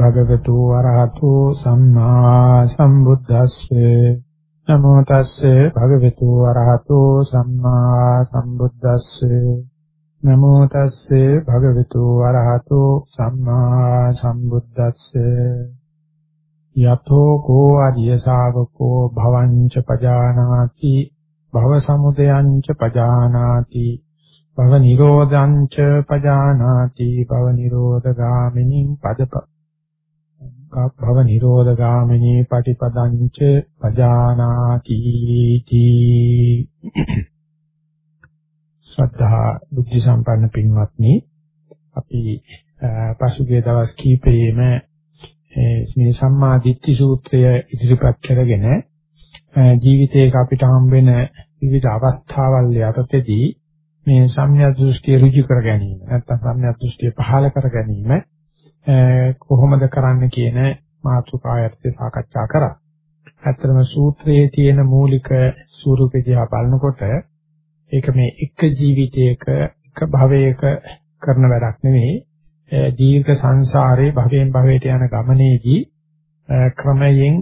භගවතු වරහතු සම්මා සම්බුද්දස්සේ නමෝ තස්සේ භගවතු වරහතු සම්මා සම්බුද්දස්සේ නමෝ තස්සේ භගවතු වරහතු සම්මා සම්බුද්දස්සේ යතෝ කෝ ආර්ය ශාවකෝ භවංච පජානාති භව සමුදයං ච පජානාති භව නිරෝධං ච පජානාති භව නිරෝධගාමිනී පදප භව නිරෝධගාමිනී පටිපදං ච පජානාති තී. සද්ධා බුද්ධ සම්පන්න පින්වත්නි අපි පසුගිය දවස් කීපයේම මේ සම්මා දිට්ඨි සූත්‍රය ඉදිරිපත් කරගෙන ජීවිතයක අපිට හම් වෙන විවිධ අවස්ථාවල් යටතේදී මේ සම්‍යක් දෘෂ්ටිය ඍජු කර ගැනීම නැත්නම් සම්‍යක් දෘෂ්ටිය පහළ කර ගැනීම කොහොමද කරන්න කියන මාතෘකාවර්ථය සාකච්ඡා කරා. ඇත්තටම සූත්‍රයේ තියෙන මූලික ස්වරූපය දිහා බලනකොට ඒක මේ එක ජීවිතයක එක භවයක කරන වැඩක් නෙවෙයි. දීර්ඝ සංසාරේ භවයෙන් භවයට යන ගමනේදී ක්‍රමයෙන්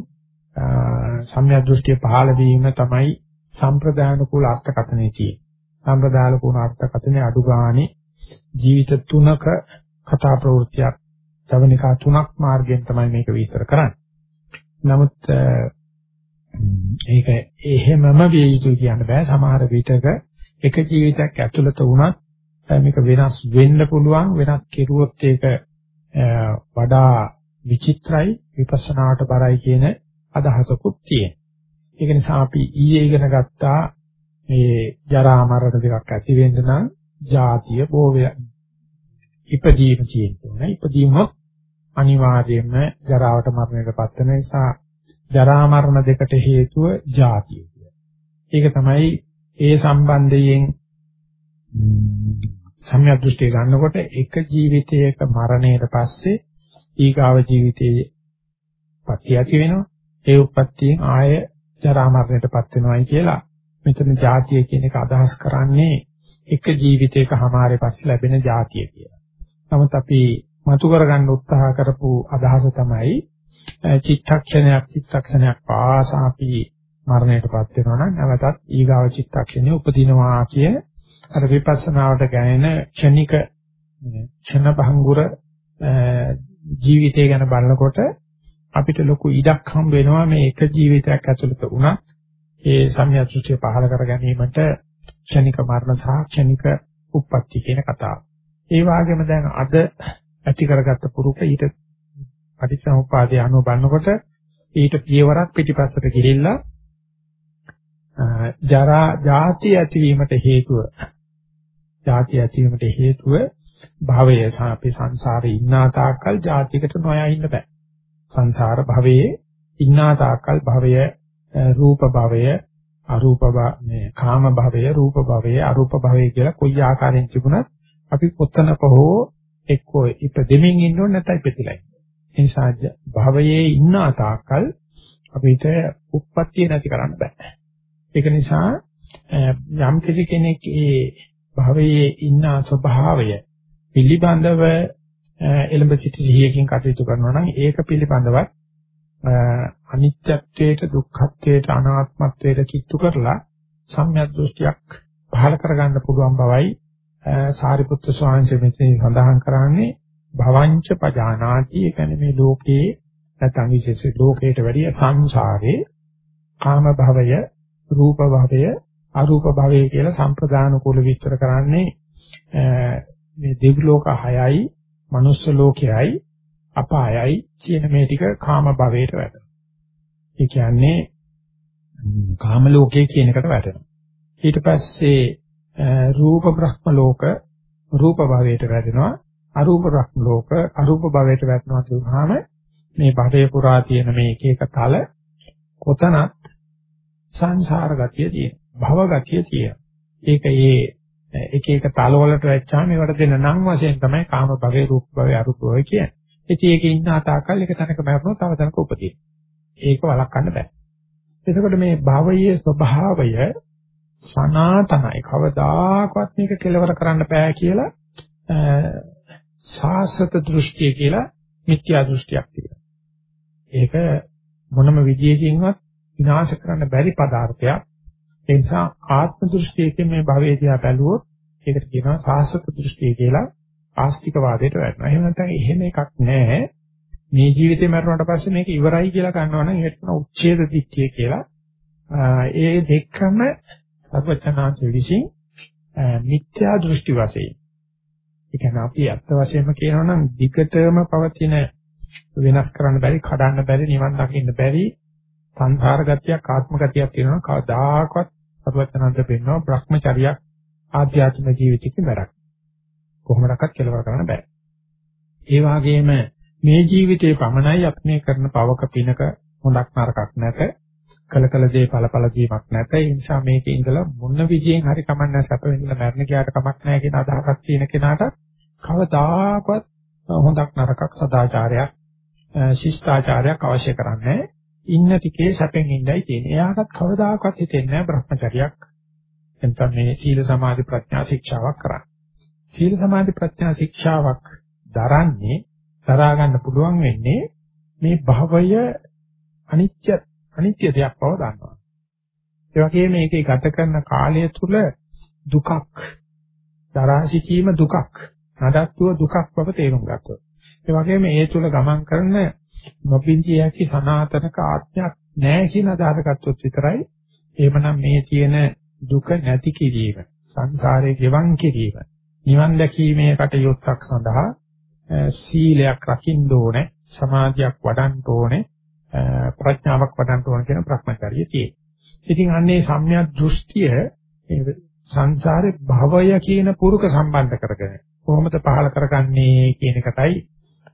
සම්‍යක් දෘෂ්ටිය පහළ වීම තමයි සම්ප්‍රදාන කුල අර්ථකථනයේ තියෙන්නේ. සම්ප්‍රදාන කුල අර්ථකථනයේ අඩු ගානේ ජීවිත තුනක කතා ප්‍රවෘත්තියක් ජවනිකා තුනක් මාර්ගයෙන් තමයි මේක විස්තර කරන්නේ. නමුත් ඒක එහෙමම විය යුතු කියන්න බෑ. සමහර විටක එක ජීවිතයක් ඇතුළත වුණත් මේක වෙනස් වෙන්න පුළුවන්. වෙනස් කෙරුවොත් ඒක වඩා විචිත්‍රයි විපස්සනාට බරයි කියන අදහසකුත් තියෙනවා. ඒක නිසා අපි ඊයේ ඉගෙන ගත්තා මේ ජරා මරණ දෙකක් ඇති වෙන්න නම් ජාතිය බෝවය ඉපදීම තියෙනවා. ඉපදීමත් අනිවාර්යයෙන්ම ජරාවට මරණයටපත් වෙන නිසා ජරා මරණ දෙකට හේතුව ජාතිය ඒක තමයි ඒ සම්බන්ධයෙන් සම්‍යක් දෘෂ්ටිය ගන්නකොට එක ජීවිතයක මරණයට පස්සේ ඊගාව ජීවිතයේ පත්‍ය ඇති වෙනවා. ඒ උප්පත්තියෙන් ආය ජරා මරණයටපත් වෙනවායි කියලා මෙතන ජාතිය කියන එක අදහස් කරන්නේ එක ජීවිතයක හැමාරේ පස්සේ ලැබෙන ජාතිය කියලා. නමුත් අපි මතු කරගන්න උත්සාහ කරපු අදහස තමයි චිත්තක්ෂණයක් චිත්තක්ෂණයක් පාසා අපි මරණයටපත් වෙනවා නම් නැවතත් ඊගාව චිත්තක්ෂණය උපදිනවා කිය අර විපස්සනාවට ගැනෙන ක්ෂණික ක්ෂණ භංගුර ජීවිතය ගැන බලනකොට අපිට ලොකු ඉඩක් හම්බ වෙනවා මේ එක ජීවිතයක් ඇතුළත වුණත් ඒ සම්‍යක්ෂෘතිය පහල කර ගැනීමට ක්ෂණික මරණ සහ ක්ෂණික උප්පත්ති කියන කතාව. ඒ වගේම දැන් අද ඇති කරගත්ත පුරුක ඊට පටිච්චසමුප්පාදයේ අනුව බලනකොට ඊට පියවරක් පිටිපස්සට ගිහිල්ලා ජරා ජාති ඇතිවීමට හේතුව ජාති ඇතිවීමට හේතුව භවය අපි සංසාරේ ඉන්නා තාක්කල් ජාතියකට නොයා ඉන්න බෑ. සංසාර භවයේ ඉන්නා තාක්කල් භවය රූප භවය අරූප මේ කාම භවය රූප භවය අරූප භවය කියලා කොයි ආකාරයෙන් තිබුණත් අපි කොතනක හෝ එක්කෝ ඉපදෙමින් ඉන්න ඕනේ නැත්නම් ඉපදිලා ඉන්න. ඒ නිසා භවයේ ඉන්න තාක්කල් අපිට උප්පත්තිය නැති කරන්න බෑ. ඒක නිසා යම් කිසි කෙනෙක් ඒ භවයේ ඉන්න ස්වභාවය පිළිබඳව එළඹ සිටි සිහියකින් කටයුතු කරනවා නම් ඒක පිළිබඳව අනිත්‍යත්වයට දුක්ඛත්වයට අනාත්මත්වයට කිට්ටු කරලා සම්‍යක් දෘෂ්ටියක් පහළ කරගන්න පුළුවන් බවයි සාරිපුත්‍ර ස්වාමීන් වහන්සේ මෙතන සඳහන් කරන්නේ භවංච පජානාති ඒ කියන්නේ මේ ලෝකේ නැත්නම් විශේෂ ලෝකයට වැඩිය සංසාරේ කාම භවය රූප භවය අරූප භවය කියලා සම්ප්‍රදාන කුල විස්තර කරන්නේ මේ දෙවි ලෝක 6යි මනුස්ස ලෝකයයි අපායයි කියන මේ ටික කාම භවයට වැටෙනවා. ඒ කියන්නේ කාම ලෝකයේ කියන එකට වැටෙනවා. ඊට පස්සේ රූප බ්‍රහ්ම ලෝක රූප භවයට වැටෙනවා. අරූප බ්‍රහ්ම ලෝක අරූප භවයට වැටෙනවා කියනවාම මේ භවයේ පුරා තියෙන මේ එක එක තල කොතනත් සංසාර ගතිය තියෙන භව ගතිය තියෙන. ඒක ඒ එක එක තල වලට වැච්චාම ඒවට දෙන නම් වශයෙන් තමයි කාම භවයේ රූප භවයේ අරූප භවයේ කියන්නේ. ඉතින් ඒකේ ඉන්න තාකල් එක තැනක මැරුණොත් තව තැනක උපදින ඒක වළක්වන්න බෑ. එතකොට මේ භවයේ ස්වභාවය සනාතනයි කවදාකවත් මේක කෙලවර කරන්න බෑ කියලා සාසත දෘෂ්ටිය කියලා මිත්‍යා දෘෂ්ටියක් තියෙනවා. ඒක මොනම විදියකින්වත් විනාශ කරන්න බැරි පදාර්ථයක්. ඒ නිසා ආත්ම දෘෂ්ටියකින් මේ භවයේ දිහා බැලුවොත් ඒකට කියනවා සාස්වත දෘෂ්ටිය කියලා ආස්තික වාදයට වැටෙනවා. එහෙම නැත්නම් එහෙම එකක් නැහැ. මේ ජීවිතේ මරුණාට පස්සේ මේක ඉවරයි කියලා ගන්නවා නම් ඒකට කියන උච්ඡේද දිට්ඨිය කියලා. ඒ දෙකම සර්වචනාංශ විසින් මිත්‍යා දෘෂ්ටි වශයෙන්. ඒ කියන්නේ අපි අත්ත වශයෙන්ම කියනවා නම් විකටම පවතින වෙනස් කරන්න බැරි, කඩන්න බැරි, නිවන් දකින්න බැරි සංසාර ගතියක්, ආත්ම ගතියක් තියෙනවා. කවදාකවත් සර්වචනාංශ පෙන්වනවා භ්‍රමචරියක් ආධ්‍යාත්මික ජීවිතයකින් වැඩක්. කොහොමඩක්වත් කෙලවර කරන්න බෑ. ඒ වගේම මේ ජීවිතේ පමණයි අපි මේ කරන පවක පිනක හොඳක් නරකක් නැත. කල කල දේ ඵලඵල දීමක් නැත. ඒ නිසා මේකේ ඉඳලා මොන විදියෙන් හරි කමන්නේ සැප වෙන්න මරණ කියාට කමක් නැහැ කියන අදහසක් තියෙන කෙනාට කවදාකවත් හොඳක් නරකක් සදාචාරයක් ශිෂ්ටාචාරයක් අවශ්‍ය කරන්නේ ඉන්න ටිකේ සැපෙන් ඉඳයි තියෙන්නේ. එයාටත් කවදාකවත් හිතෙන්නේ නැහැ Brahmacharyaක් එතන මේ සීල සමාධි ප්‍රඥා ශික්ෂාවක් කරන්නේ. සීල සමාධි ප්‍රඥා ශික්ෂාවක් දරන්නේ දරා ගන්න පුළුවන් වෙන්නේ මේ භවය අනිත්‍ය අනිත්‍ය දෙයක් බව දන්නවා. ඒ වගේම මේකේ ගත කරන කාලය තුල දුකක් දරා සිටීම දුකක් නඩත්තුව දුකක් බව තේරුම් ගන්නවා. ඒ වගේම ඒ තුල ගමන් කරන නොපින්තිය හැකි සනාතනක ආත්මයක් නැහැ කියන අදහස ගත්තොත් විතරයි එහෙමනම් මේ තියෙන දුක නැති කිරීම සංසාරේ ගෙවන් කිරීම නිවන් දැකීමේ කටයුත්තක් සඳහා සීලයක් රකින්න ඕනේ සමාධියක් වඩන්න ඕනේ ප්‍රඥාවක් වඩන්න ඕනේ කියන ප්‍රඥාකාරිය තියෙනවා. ඉතින් අන්නේ සම්‍යක් දෘෂ්ටිය සංසාරේ භවය කියන පුරුක සම්බන්ධ කරගෙන කොහොමද පහල කරගන්නේ කියන එකයි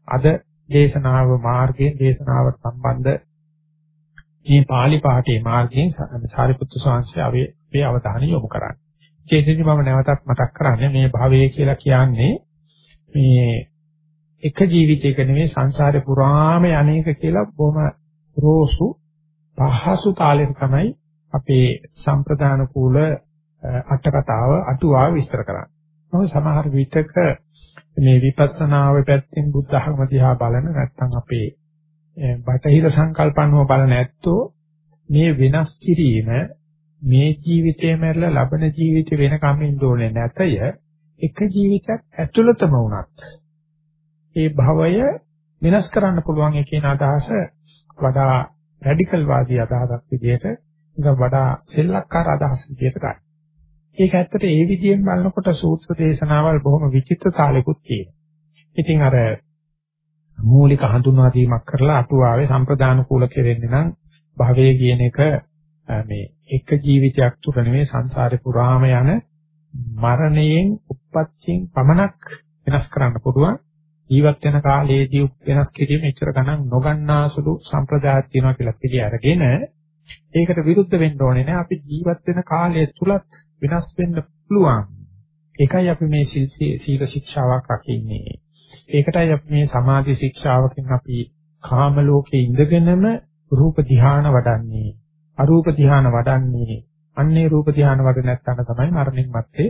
අද දේශනාව මාර්ගයෙන් දේශනාවට සම්බන්ධ මේ pāli පාඨයේ මාර්ගයෙන් සාරිපුත්තු ස්වාමීන් අපේ අවධානය යොමු කරන්නේ. ඒකෙදි මම නැවතත් මතක් කරන්නේ මේ භවය කියලා කියන්නේ මේ එක ජීවිතයක නෙමෙයි සංසාරේ පුරාම යන්නේක කියලා බොහොම රෝසු පහසු කාලෙක තමයි අපේ සම්ප්‍රදාන කූල අටකතාව අටුවාව විස්තර කරන්නේ. මොකද සමහර විටක මේ විපස්සනාව පැත්තෙන් බුද්ධ ධර්ම දිහා බලන නැත්නම් අපේ බටහිර සංකල්පන්ව බලන ඇත්තෝ මේ වෙනස් කිරීම මේ ජීවිතේ මැරලා ලබන ජීවිතේ වෙන කමින් දෝනේ නැතය එක ජීවිතයක් ඇතුළතම වුණත් ඒ භවය වෙනස් කරන්න පුළුවන් කියන අදහස වඩා රැඩිකල් වාදී අදහසක් විදිහට ඒක වඩා සෙල්ලක්කාර අදහස් විදිහට ගන්න. ඒක ඇත්තට ඒ විදිහෙන් බලනකොට සූත්‍ර දේශනාවල් බොහොම විචිත්‍ර තාලෙකුත් තියෙනවා. ඉතින් අර මූලික හඳුන්වා දීමක් කරලා අටුවාවේ සම්ප්‍රදාන කූල කෙරෙන්නේ නම් භවය කියන එක මේ එක ජීවිතයක් තුර නෙමෙයි සංසාරේ පුරාම යන මරණයෙන් උප්පත්තියෙන් පමණක් වෙනස් කරන්න පුළුවන් ජීවත් වෙන කාලයේදී වෙනස් කිරීම එච්චර ගණන් නොගන්නාසුළු සම්ප්‍රදායක් තියෙනවා කියලා පිළි අරගෙන ඒකට විරුද්ධ වෙන්න ඕනේ නෑ. අපි ජීවත් වෙන කාලය තුලත් වෙනස් වෙන්න පුළුවන්. ඒකයි අපි මේ සීල ශික්ෂාවක් රකින්නේ. ඒකටයි අපි මේ සමාධි ශික්ෂාවකින් අපි කාම ලෝකේ ඉඳගෙනම රූප ධ්‍යාන වඩන්නේ. අරූප ධ්‍යාන වඩන්නේ. අන්නේ රූප ධ්‍යාන වඩ නැත්නම් තමයි මරණින් මත්තේ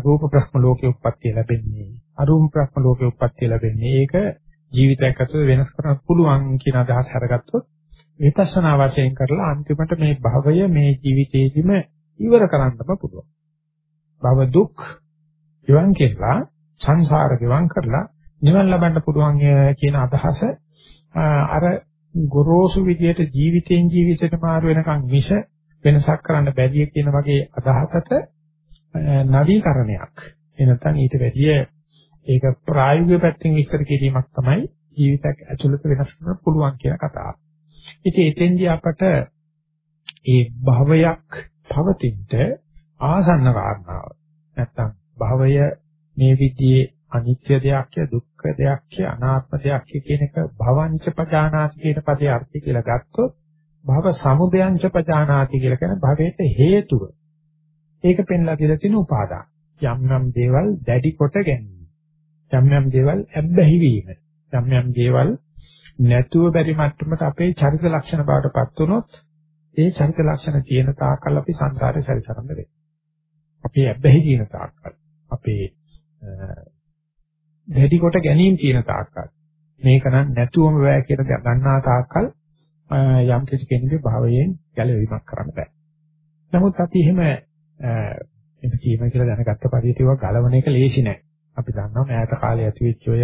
රූප ප්‍රශ්න ලෝකේ උප්පත්තිය ලැබෙන්නේ. අරූප ප්‍රශ්න ලෝකේ උප්පත්තිය ලැබෙන්නේ. ඒක ජීවිතයක් ඇතුළත වෙනස් කරන්න පුළුවන් කියන අදහස හරගත්තොත් විපස්සනා වශයෙන් කරලා අන්තිමට මේ භවය මේ ජීවිතේදිම ඉවර කරන්නම පුළුවන්. භව දුක් ඉවන් කියලා සංසාර ගෙවන් කරලා නිවන් ලබන්න පුළුවන් කියන අදහස අර ගොරෝසු විදියට ජීවිතෙන් ජීවිතයට මාරු වෙනකන් මිස වෙනසක් කරන්න බැරිය කියන වගේ අදහසට නවීකරණයක් එනතන් ඊට වැඩිය ඒක ප්‍රායෝගික පැත්තෙන් විස්තර කිරීමක් තමයි ජීවිතයක් ඇතුළත වෙනස් කරන්න පුළුවන් කියන කතාව. ඉතින් එතෙන්දී අපට ඒ භවයක් පවතින්න ආසන්න කාරණාව නැත්තම් භවය මේ විදිහේ අනිත්‍ය දෙයක්ය දුක්ඛ දෙයක්ය අනාත්ම දෙයක්ය කියන එක භවංච පජානාති කියන පදේ අර්ථය කියලා ගත්තොත් භව සමුදයංච පජානාති කියලා කියන භවයට හේතුව. ඒක පෙන්ලා දෙලා තියෙන උපාදාන. යම් යම් දේවල් දැඩි කොට ගැනීම. යම් යම් දේවල් ඇබ්බැහි වීම. යම් යම් දේවල් නැතුව බැරි මට්ටමට අපේ චරිත ලක්ෂණ බවට පත් වුනොත් ඒ චරිත ලක්ෂණ තියෙන තාක්කල් අපි සංසාරේ සැරිසරන්න වෙනවා. අපේ ඇබ්බැහි තියෙන තාක්කල් අපේ දැඩි කොට ගැනීම කියන තාක්කල්. මේක නම් නැතුවම බෑ කියලා ගන්නා තාක්කල් යම් කිසි කෙනෙකුගේ භාවයෙන් ගැලවීමක් කරන්න බෑ. නමුත් අපි එහෙම එහෙම කීම කියලා දැනගත්ත පරිදි ඒවා ගලවන එක ලේසි නෑ. අපි දන්නවා මෑත කාලේ ඇතිවෙච්ච ඔය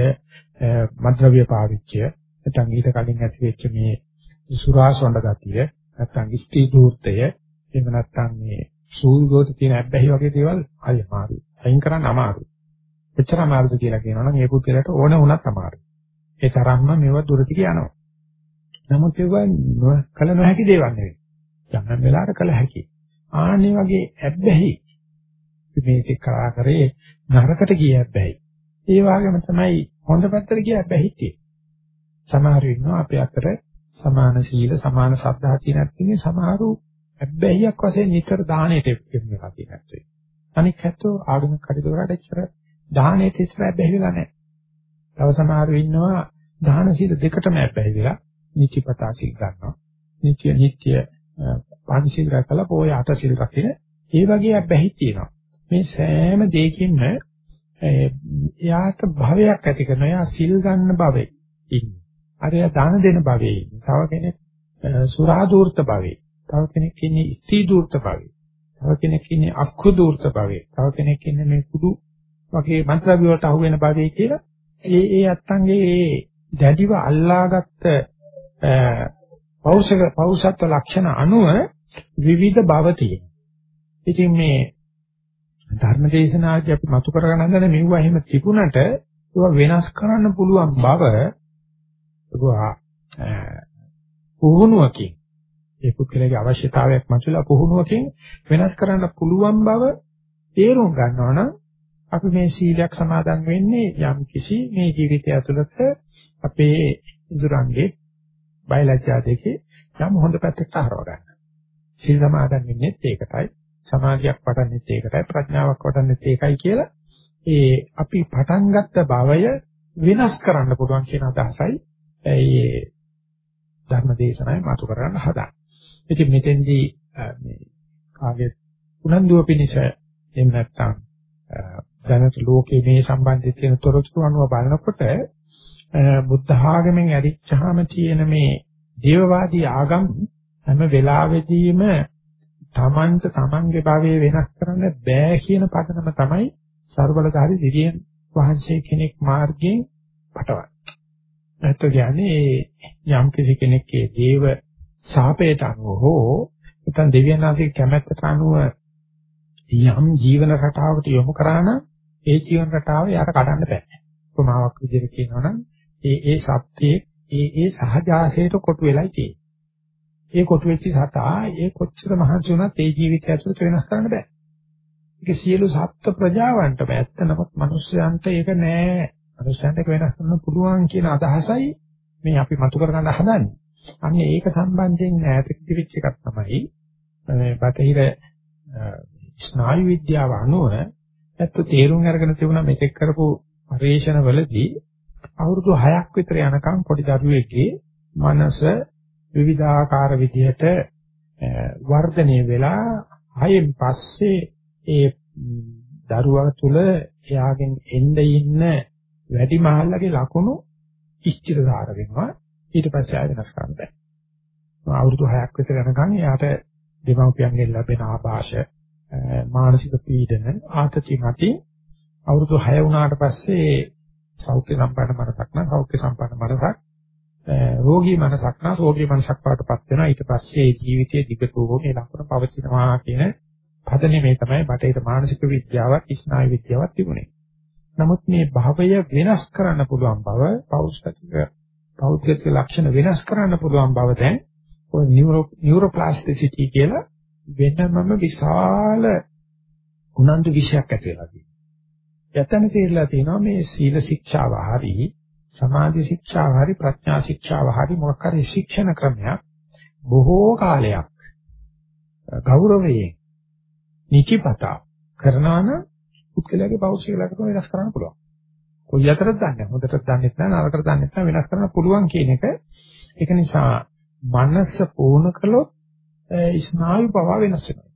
මද්ද්‍රව්‍ය පාවිච්චය නැත්නම් ඊට කලින් ඇතිවෙච්ච මේ සුරාසොඬ ගතිය නැත්නම් ස්ත්‍රී දූර්තය එහෙම නැත්නම් මේ සූල්ගෝත තියෙන අබ්බැහි වගේ දේවල් හරි අමාරුයි. අයින් කරන්න අමාරුයි. එච්චර අමාරුද කියලා කියනවනම් ඒ පුද්ගලයාට ඕන වුණත් අමාරුයි. ඒ තරම්ම මේව දුරට යනවා. නමුත් ඒවා කල නොහැකි දේවල් නෙවෙයි. යම් වෙලාවකට කල හැකි. ආන්නේ වගේ ඇබ්බැහි මේක කරා කරේ නරකට ගිය ඇබ්බැහි. ඒ වගේම තමයි හොඳ පැත්තට ගිය ඇබ්බැහිත් තියෙන්නේ. සමහර ඉන්නවා අපේ අතර සමාන සීල සමාන සද්ධා තියෙන ඇත්තනේ සමහරු ඇබ්බැහියක් වශයෙන් නිතර දාහණයට එන්නේ නැති අනික හැතෝ ආගම කටයුතු එච්චර දාහණයට ඉස්සර ඇබ්බැහි වෙලා නැහැ. තව සමහරු ඉන්නවා දාන සීල දෙකටම ඇබ්බැහි වෙලා නිත්‍යපතා සීල් ගන්නවා. නිත්‍ය නිත්‍ය පංචශීල රැකලා පොය අට සීල් රකින්න ඒ වගේ ඇබ්බැහි තියෙනවා. මේ සෑම දෙයකින්ම එයාට භවයක් ඇති කරනවා. එයා සිල් ගන්න භවෙ ඉන්නේ. අරයා දාන දෙන භවෙ ඉන්නේ. තව කෙනෙක් සුරා දූර්ත භවෙ. තව කෙනෙක් ඉන්නේ ස්ත්‍රී දූර්ත භවෙ. තව කෙනෙක් ඉන්නේ අක්ඛු දූර්ත භවෙ. තව කෙනෙක් ඉන්නේ මේ කුඩු වගේ මන්ත්‍රාභි වලට අහු වෙන භවෙ කියලා. ඒ ඒ අත්තන්ගේ ඒ දැඩිව අල්ලාගත්ත පෞෂක පෞෂත්ව ලක්ෂණ අනුව විවිධ භව තියෙනවා. ඉතින් මේ ධර්මදේශනාදී අපි මතු කරගෙන හදන මෙවුවා එහෙම තිබුණට ඒවා වෙනස් කරන්න පුළුවන් බව ඒවා පුහුණුවකින් ඒ පුද්ගලයාගේ අවශ්‍යතාවයක් මතුවලා පුහුණුවකින් වෙනස් කරන්න පුළුවන් බව තේරුම් ගන්නවා නම් අපි මේ සීලයක් සමාදන් වෙන්නේ යම් කිසි මේ ජීවිතය ඇතුළත අපේ ඉදුරංගේ බයලජ්ජා දෙකේ යම් හොඳ පැත්තකට හරව ගන්න. සීල් සමාදන් වෙන්නේ ඒකටයි. සමාධියක් වඩන්නෙත් ඒකටයි. ප්‍රඥාවක් වඩන්නෙත් ඒකයි කියලා ඒ අපි පටන් ගත්ත භවය වෙනස් කරන්න පුළුවන් කියන අදහසයි ඒ ධර්ම දේශනාවේ මතු කරන්න හදා. ඉතින් මෙතෙන්දී මේ කාගේ උනන්දුව පිණිස එහෙම නැත්නම් දැනට ලෝකයේ මේ සම්බන්ධයෙන් තියෙන තොරතුරු අනුව බලනකොට බුද්ධ ආගමෙන් ඇරිච්චාම තියෙන මේ දේවවාදී ආගම් හැම වෙලාවෙදීම තමන්ට තමන්ගේ භාවය වෙනස් කරන්න බෑ කියන පදනම තමයි ਸਰබලධාරී දිවියන් වහන්සේ කෙනෙක් මාර්ගයෙන් පටවන්නේ. නැත්නම් කියන්නේ යම් කිසි කෙනෙක්ගේ දේව සාපේට අනුව හෝ නැත්නම් දෙවියන් වහන්සේගේ කැමැත්තට අනුව යම් ජීවන රටාවකට යොමු කරා නම් ඒ ජීවන රටාව යාට කඩන්න බෑ. උපමාවක් විදිහට කියනවා නම් ඒ ඒ සත්‍යයේ ඒ ඒ සහජාසයට කොටු වෙලයි තියෙන්නේ. ඒ කොටු වෙච්ච සතා ඒ කොච්චර මහන්සි වුණත් ඒ ජීවිතය ඇතුළත වෙනස් කරන්න බෑ. ඒක සියලු සත්ත්ව ප්‍රජාවන්ටම ඇත්ත නමුත් මිනිස්යන්ට ඒක නෑ. මිනිස්යන්ට ඒක වෙනස් කරන්න පුළුවන් කියන අදහසයි මේ අපි මතු කරගන්න හදන්නේ. අන්න ඒක සම්බන්ධයෙන් ඈතකදී වෙච්ච එකක් තමයි මේ බටහිර ස්නායු විද්‍යාව අනුව ඇත්ත තේරුම් අරගෙන තිබුණා මේක කරපු පරීක්ෂණ වලදී අවුරුදු 6ක් විතර යනකම් පොඩි දරුවෙක්ගේ මනස විවිධාකාර විදිහට වර්ධනය වෙලා හයෙන් පස්සේ ඒ දරුවා තුළ එයාගෙන් එන්න ඉන්න වැඩි මහල්ලගේ ලකුණු ඉස්තිරදාර වෙනවා ඊට පස්සේ ආය වෙනස් කරන්න බෑ. අවුරුදු 6ක් විතර යනකම් එයාට දෙමව්පියන්ගෙන් ලැබෙන ආభాෂ මානසික පීඩන ආතති මත අවුරුදු 6 වුණාට පස්සේ සෞඛ්‍ය සම්පන්න මනසක් නම් සෞඛ්‍ය සම්පන්න මනසක් රෝගී මනසක් නම් රෝගී මනසක් පාටපත් වෙනවා ඊට පස්සේ ජීවිතයේ දිගටම මේ ලක්ෂණ පවතිනවා කියන පදනේ තමයි බටේට මානසික විද්‍යාවත් ස්නායු විද්‍යාවත් තිබුණේ. නමුත් මේ භවය වෙනස් කරන්න පුළුවන් බව පෞෂ්ටික පෞද්ගලික ලක්ෂණ වෙනස් කරන්න පුළුවන් බව දැන් ඔය නියුරෝ නියුරෝප්ලාස්ටිසිටි කියලා වෙනමම විශාල උනන්දු විෂයක් ඇති වෙලා තියෙනවා. යතන තේරලා තියෙනවා මේ සීල ශික්ෂාව හරි සමාධි ශික්ෂාව හරි ප්‍රඥා ශික්ෂාව හරි මොකක් හරි ශික්ෂණ ක්‍රමයක් බොහෝ කාලයක් ගෞරවයෙන් නිචිපතා කරනවා නම් පුද්ගලයාගේ පෞෂික ලක්ෂණ වෙනස් කරන්න පුළුවන්. කොයි අතරද දන්නේ හොඳට දන්නේ නැහැ නරකට දන්නේ නැහැ වෙනස් කරන්න පුළුවන් කියන එක ඒක නිසා මනස පුහුණු කළොත් ස්නායු පවා වෙනස් වෙනවා.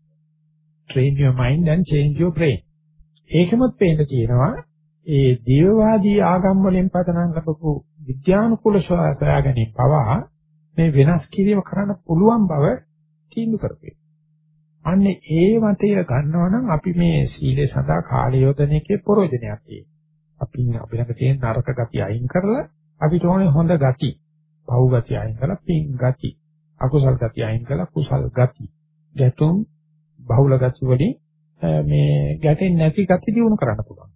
train your mind and change your brain. ඒකෙමත් පේන්න තියෙනවා ඒ දේවවාදී ආගම් වලින් පදනම් ලැබපු විද්‍යානුකූල සොයා ගැනීම පවා මේ වෙනස් කිරීම කරන්න පුළුවන් බව තීන්දුව කරපේ. අන්නේ ඒ මතය ගන්නවා නම් අපි මේ සීලේ සඳහා කාලය යොදන එකේ ප්‍රයෝජනයක් තියෙනවා. අපි අපි ළඟ තියෙන නරක ගති අයින් කරලා අපිට ඕනේ හොඳ ගති, පව් ගති අයින් කරලා පින් ගති, අකුසල් ගති අයින් කරලා කුසල් ගති, ගැතුම් බහුල ගති වලින් මේ ගැටෙන්නේ නැති ගති දිනු කරන්න පුළුවන්.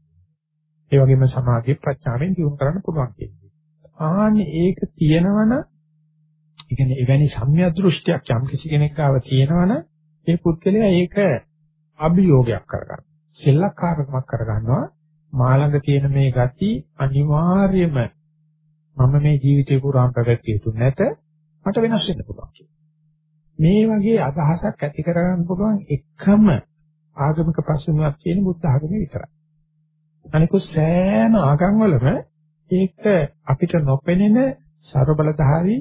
ඒ වගේම සමාධිය ප්‍රඥාවෙන් දිනු කරන්න පුළුවන් කියන්නේ. ආන්නේ ඒක තියෙනවනම් ඒ කියන්නේ එවැනි සම්‍යක් දෘෂ්ටියක් යම් කිසි කෙනෙක් ආව තියෙනවනම් ඒ පුද්ගලයා ඒක අභියෝගයක් කරගන්න. සෙල්ලක්කාරකමක් කරගන්නවා. මා ළඟ තියෙන මේ ගති අනිවාර්යයෙන්ම මම මේ ජීවිතේ පුරාම පැවැත්විය යුතු නැත මට වෙනස් වෙන්න පුළුවන් මේ වගේ අදහසක් ඇති කරගන්න පුළුවන් එකම ආගමික පසුබිමක් තියෙන බුද්ධ ආගමේ විතරයි. අනිකුත් සෑම ආගම්වලම ඒක අපිට නොපෙනෙන ਸਰව බලධාරී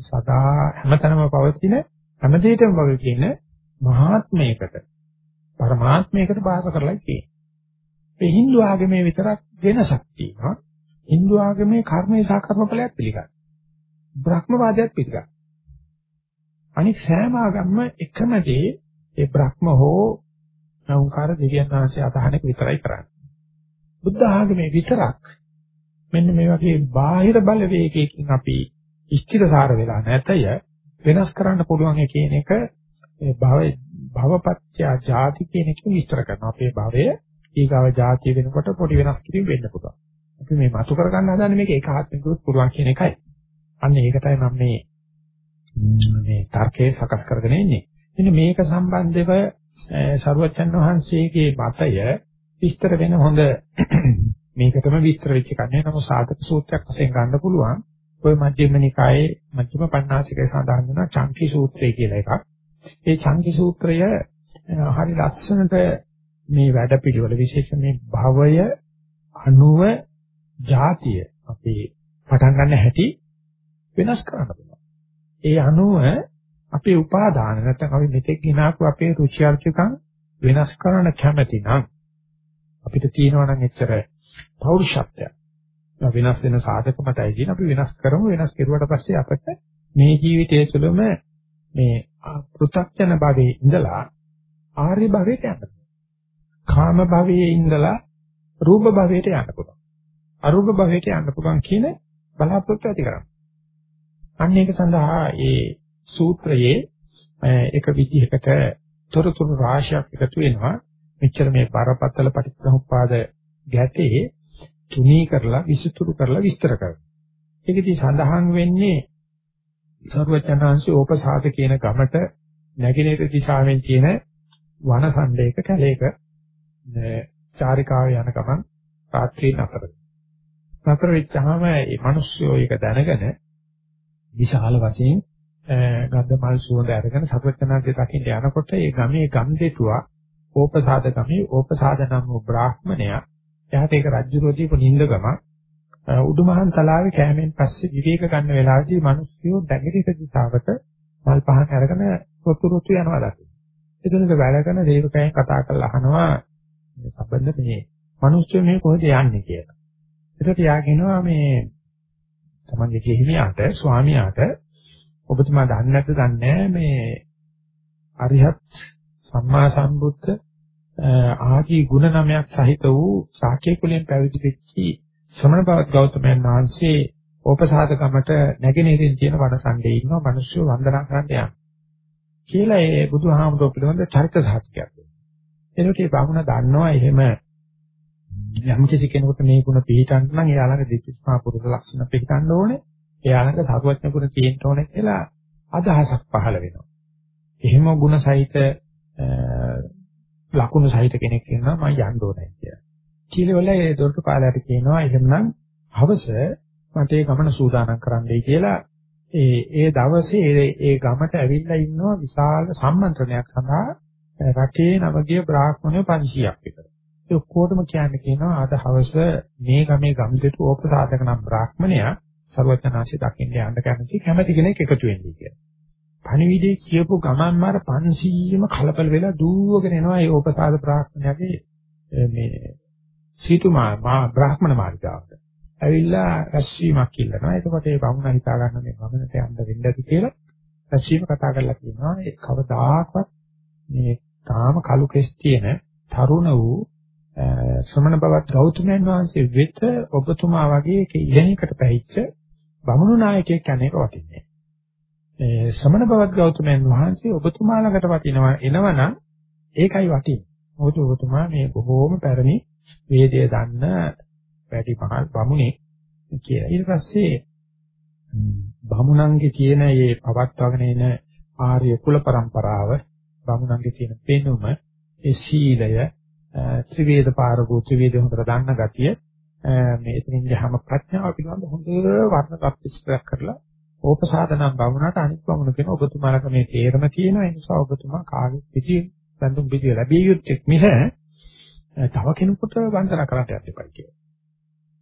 සදා හැමතැනම පවතින හැමදේටම වගේ කියන මහාත්මයකට පරමාත්මයකට බාධා කරලා තියෙන්නේ. මේ Hindu ආගමේ විතරක් වෙනසක් තියෙනවා. Hindu ආගමේ කර්මයේ සහ කර්මඵලයක් පිළිගන්න. බ්‍රහ්මවාදයක් පිළිගන්න. අනික සෑම ආගම්ම එකම දේ ඒ බ්‍රහ්ම හෝ නෞකාර දෙවියන් වහන්සේ අදහන එක විතරයි කරන්නේ. බුද්ධ ආගමේ විතරක් මෙන්න මේ වගේ බාහිර බලවේගයකින් අපි ස්ථිරසාර වෙලා නැතය වෙනස් කරන්න පුළුවන් කියන එක මේ භව භවපත්‍ය ජාති කියන එක විස්තර කරනවා. අපේ භවය ඊගාව ජාතිය වෙනකොට පොඩි වෙනස් කිරීම වෙන්න පුළුවන්. අපි මේ මතු කර ගන්න හදන්නේ මේක එක ආත්මිකුත් පුළුවන් කියන එකයි. අන්න ඒකටයි මම මේ මේ තර්කයේ සකස් කරගෙන ඉන්නේ. මෙන්න මේක සම්බන්ධව සරුවචන් වහන්සේගේ මතය විස්තර වෙන හොඳ මේකටම විස්තර වෙච්ච කන්නේ නමුත් සාධක සූත්‍රයක් වශයෙන් ගන්න පුළුවන්. ඔය මධ්‍යම නිකායේ මධ්‍යම පඤ්ඤාසිකේ සඳහන් වෙන චංකි සූත්‍රය කියලා එකක්. ඒ චංකි සූත්‍රය හරි ලස්සනට මේ වැඩ පිළිවෙල විශේෂයෙන් මේ භවය අනුව જાතිය අපේ පටන් ගන්න හැටි වෙනස් කරන්න පුළුවන්. ඒ අනුව අපේ උපාදාන නැත්නම් අපි මෙතෙක් ගినాපු අපේ රුචි අරුචිකම් වෙනස් කරන්න කැමති නම් අපිට තියෙනවා නම් එච්චර පෞරුෂත්වයක්. වෙනස් වෙන සාධක මතයි කියන අපි වෙනස් කරමු වෙනස් කෙරුවට පස්සේ අපිට මේ ජීවිතයේ තුළම මේ පෘථග්ජන භවයේ ඉඳලා ආර්ය භවයට යන්න පුළුවන්. කාම භවයේ ඉඳලා රූප භවයට යන්න පුළුවන්. අරූප භවයට යන්න පුළුවන් කියන බලාපොරොත්තු ඇති කරගන්න. අන්න ඒක සඳහා ඒ සූත්‍රයේ එක විදිහකට තොරතුරු රාශියක් එකතු වෙනවා. මෙච්චර මේ බරපතල පටිච්චසමුප්පාද ගැටේ තුනී කරලා විසුතුරු කරලා විස්තර කරනවා. ඒකදී සඳහන් වෙන්නේ සර්වචනාංශී ඕපසාද කියන ගමට නැගිනේර දිශාවෙන් තියෙන වනසණ්ඩේක කැලේක චාරිකාව යන ගමන් රාත්‍රී නතර. නතර වෙච්චාම මේ මිනිස්සු ඒක දැනගෙන විශාල වශයෙන් ගන්ධ මල් සුවඳ අරගෙන සර්වචනාංශී දකින්න යනකොට ඒ ගමේ ගම් දෙටුවා ඕපසාද ගමේ ඕපසාද නම් වූ බ්‍රාහ්මණයා එයාට ඒක රජුරෝදීප නින්දගම උඩුමහන් තලාවේ කෑමෙන් පස්සේ විවේක ගන්න වෙලාවදී මිනිස්සු දැගිරික දිශාවට මල් පහන් අරගෙන රොතු රොතු යනවා දකින්න. එතනක වැඩ කරන දේවකයන් කතා කරලා අහනවා මේ සම්බන්ධ මේ මිනිස්සු මේ කොහෙද යන්නේ කියලා. ඒකට යා කියනවා මේ තමන්ගේ කිහිමියාට ස්වාමියාට ඔබතුමා දන්නේ නැද්ද දන්නේ මේ අරිහත් සම්මා සම්බුද්ධ ආදී ගුණ නමයක් සහිත වූ සාක්‍ය කුලයෙන් පැවිදි වෙච්චි ශ්‍රමණ බවත් ගෞතමයන් වහන්සේ ඕපසාදකමට නැගෙනහිරින් තියෙන වනසණ්ඩේ ඉන්නවා මිනිස්සු වන්දනා කරන්න යන. කියලා ඒ බුදුහාමුදුරුවෝ පිළිබඳ චරිත සාහිත්‍යයක්. එනකොට මේ බමුණ දන්නවා එහෙම යම් කිසි කෙනෙකුට මේ ගුණ පිළිටන්න නම් එයා ළඟ දෙතිස්මා පුරුෂ ලක්ෂණ පිළිටන්න ඕනේ. එයා ළඟ සරුවත්න ගුණ තියෙන්න ඕනේ කියලා අදහසක් පහළ වෙනවා. එහෙම ගුණ සහිත ලකුණු සහිත කෙනෙක් ඉන්නවා මම යන්න ඕනේ කියලා. කීලවල ඒ දොරටු පාලයට කියනවා එහෙනම් හවස මට ඒ ගමන සූදානම් කරන්නයි කියලා ඒ ඒ දවසේ ඒ ගමට ඇවිල්ලා ඉන්නවා විශාල සම්මන්ත්‍රණයක් සඳහා රටේ නවගිය බ්‍රාහ්මණයෝ 500ක් විතර. ඒ ඔක්කොටම කියන්නේ කියනවා අද හවස මේ ගමේ ගම්දෙතු ඕපසාධක නම් බ්‍රාහ්මණයා ਸਰවඥාන්සේ දකින්න යන්න කැමති කැමති කෙනෙක් එකතු වෙන්නේ කියලා. පණිවිඩේ කියපු ගමන්ම අර 500ම කලබල වෙලා දූවගෙන එනවා ඒ ඕපසාධ බ්‍රාහ්මණයාගේ මේ සීතුමා මා බ්‍රාහ්මණ මාර්ගාවට. ඇවිල්ලා රැස්වීමක් ඉල්ලනවා. එතකොට ඒ බමුණ හිතා ගන්න මේ ගමනට යන්න වෙන්න ඇති කියලා රැස්වීම කතා කරලා කියනවා. ඒ කවදාකවත් මේ තාම කලු කෙස් තියෙන තරුණ වූ ශ්‍රමණ බවත් ගෞතමයන් වහන්සේ වෙත ඔබතුමා වගේ එක ඉගෙනකට පැහිච්ච බමුණු නායකයෙක් කෙනෙක් වටින්නේ. ඒ ශ්‍රමණ බවත් ගෞතමයන් වහන්සේ ඔබතුමා ළඟට වටිනවා එනවනම් ඒකයි වටින්නේ. මොකද ඔබතුමා මේ බොහෝම පැරණි වේදය දන්න වැඩි මහල් බමුණේ කියලා. ඊට පස්සේ බමුණන්ගේ තියෙන මේ පවත්වාගෙන එන ආර්ය කුල પરම්පරාව බමුණන්ගේ තියෙන පෙනුම ඒ සීලය ත්‍රිවේද පාරගෝ ත්‍රිවේද හොඳට දන්න ගතිය මේ එතනින් ගහම ප්‍රඥාව පිළිබඳ හොඳ වර්ණපත් විස්තර කරලා ඕපසාදනම් බමුණට අනිත් බමුණ කියන ඔබතුමාලක මේ තේරම තියෙනවා ඒ නිසා ඔබතුමා කාගේ පිටි බඳුන් පිටි ලැබිය යුත්තේ මිස තව කෙනෙකුට වන්දනා කරන්න යන්න එපා කියලා.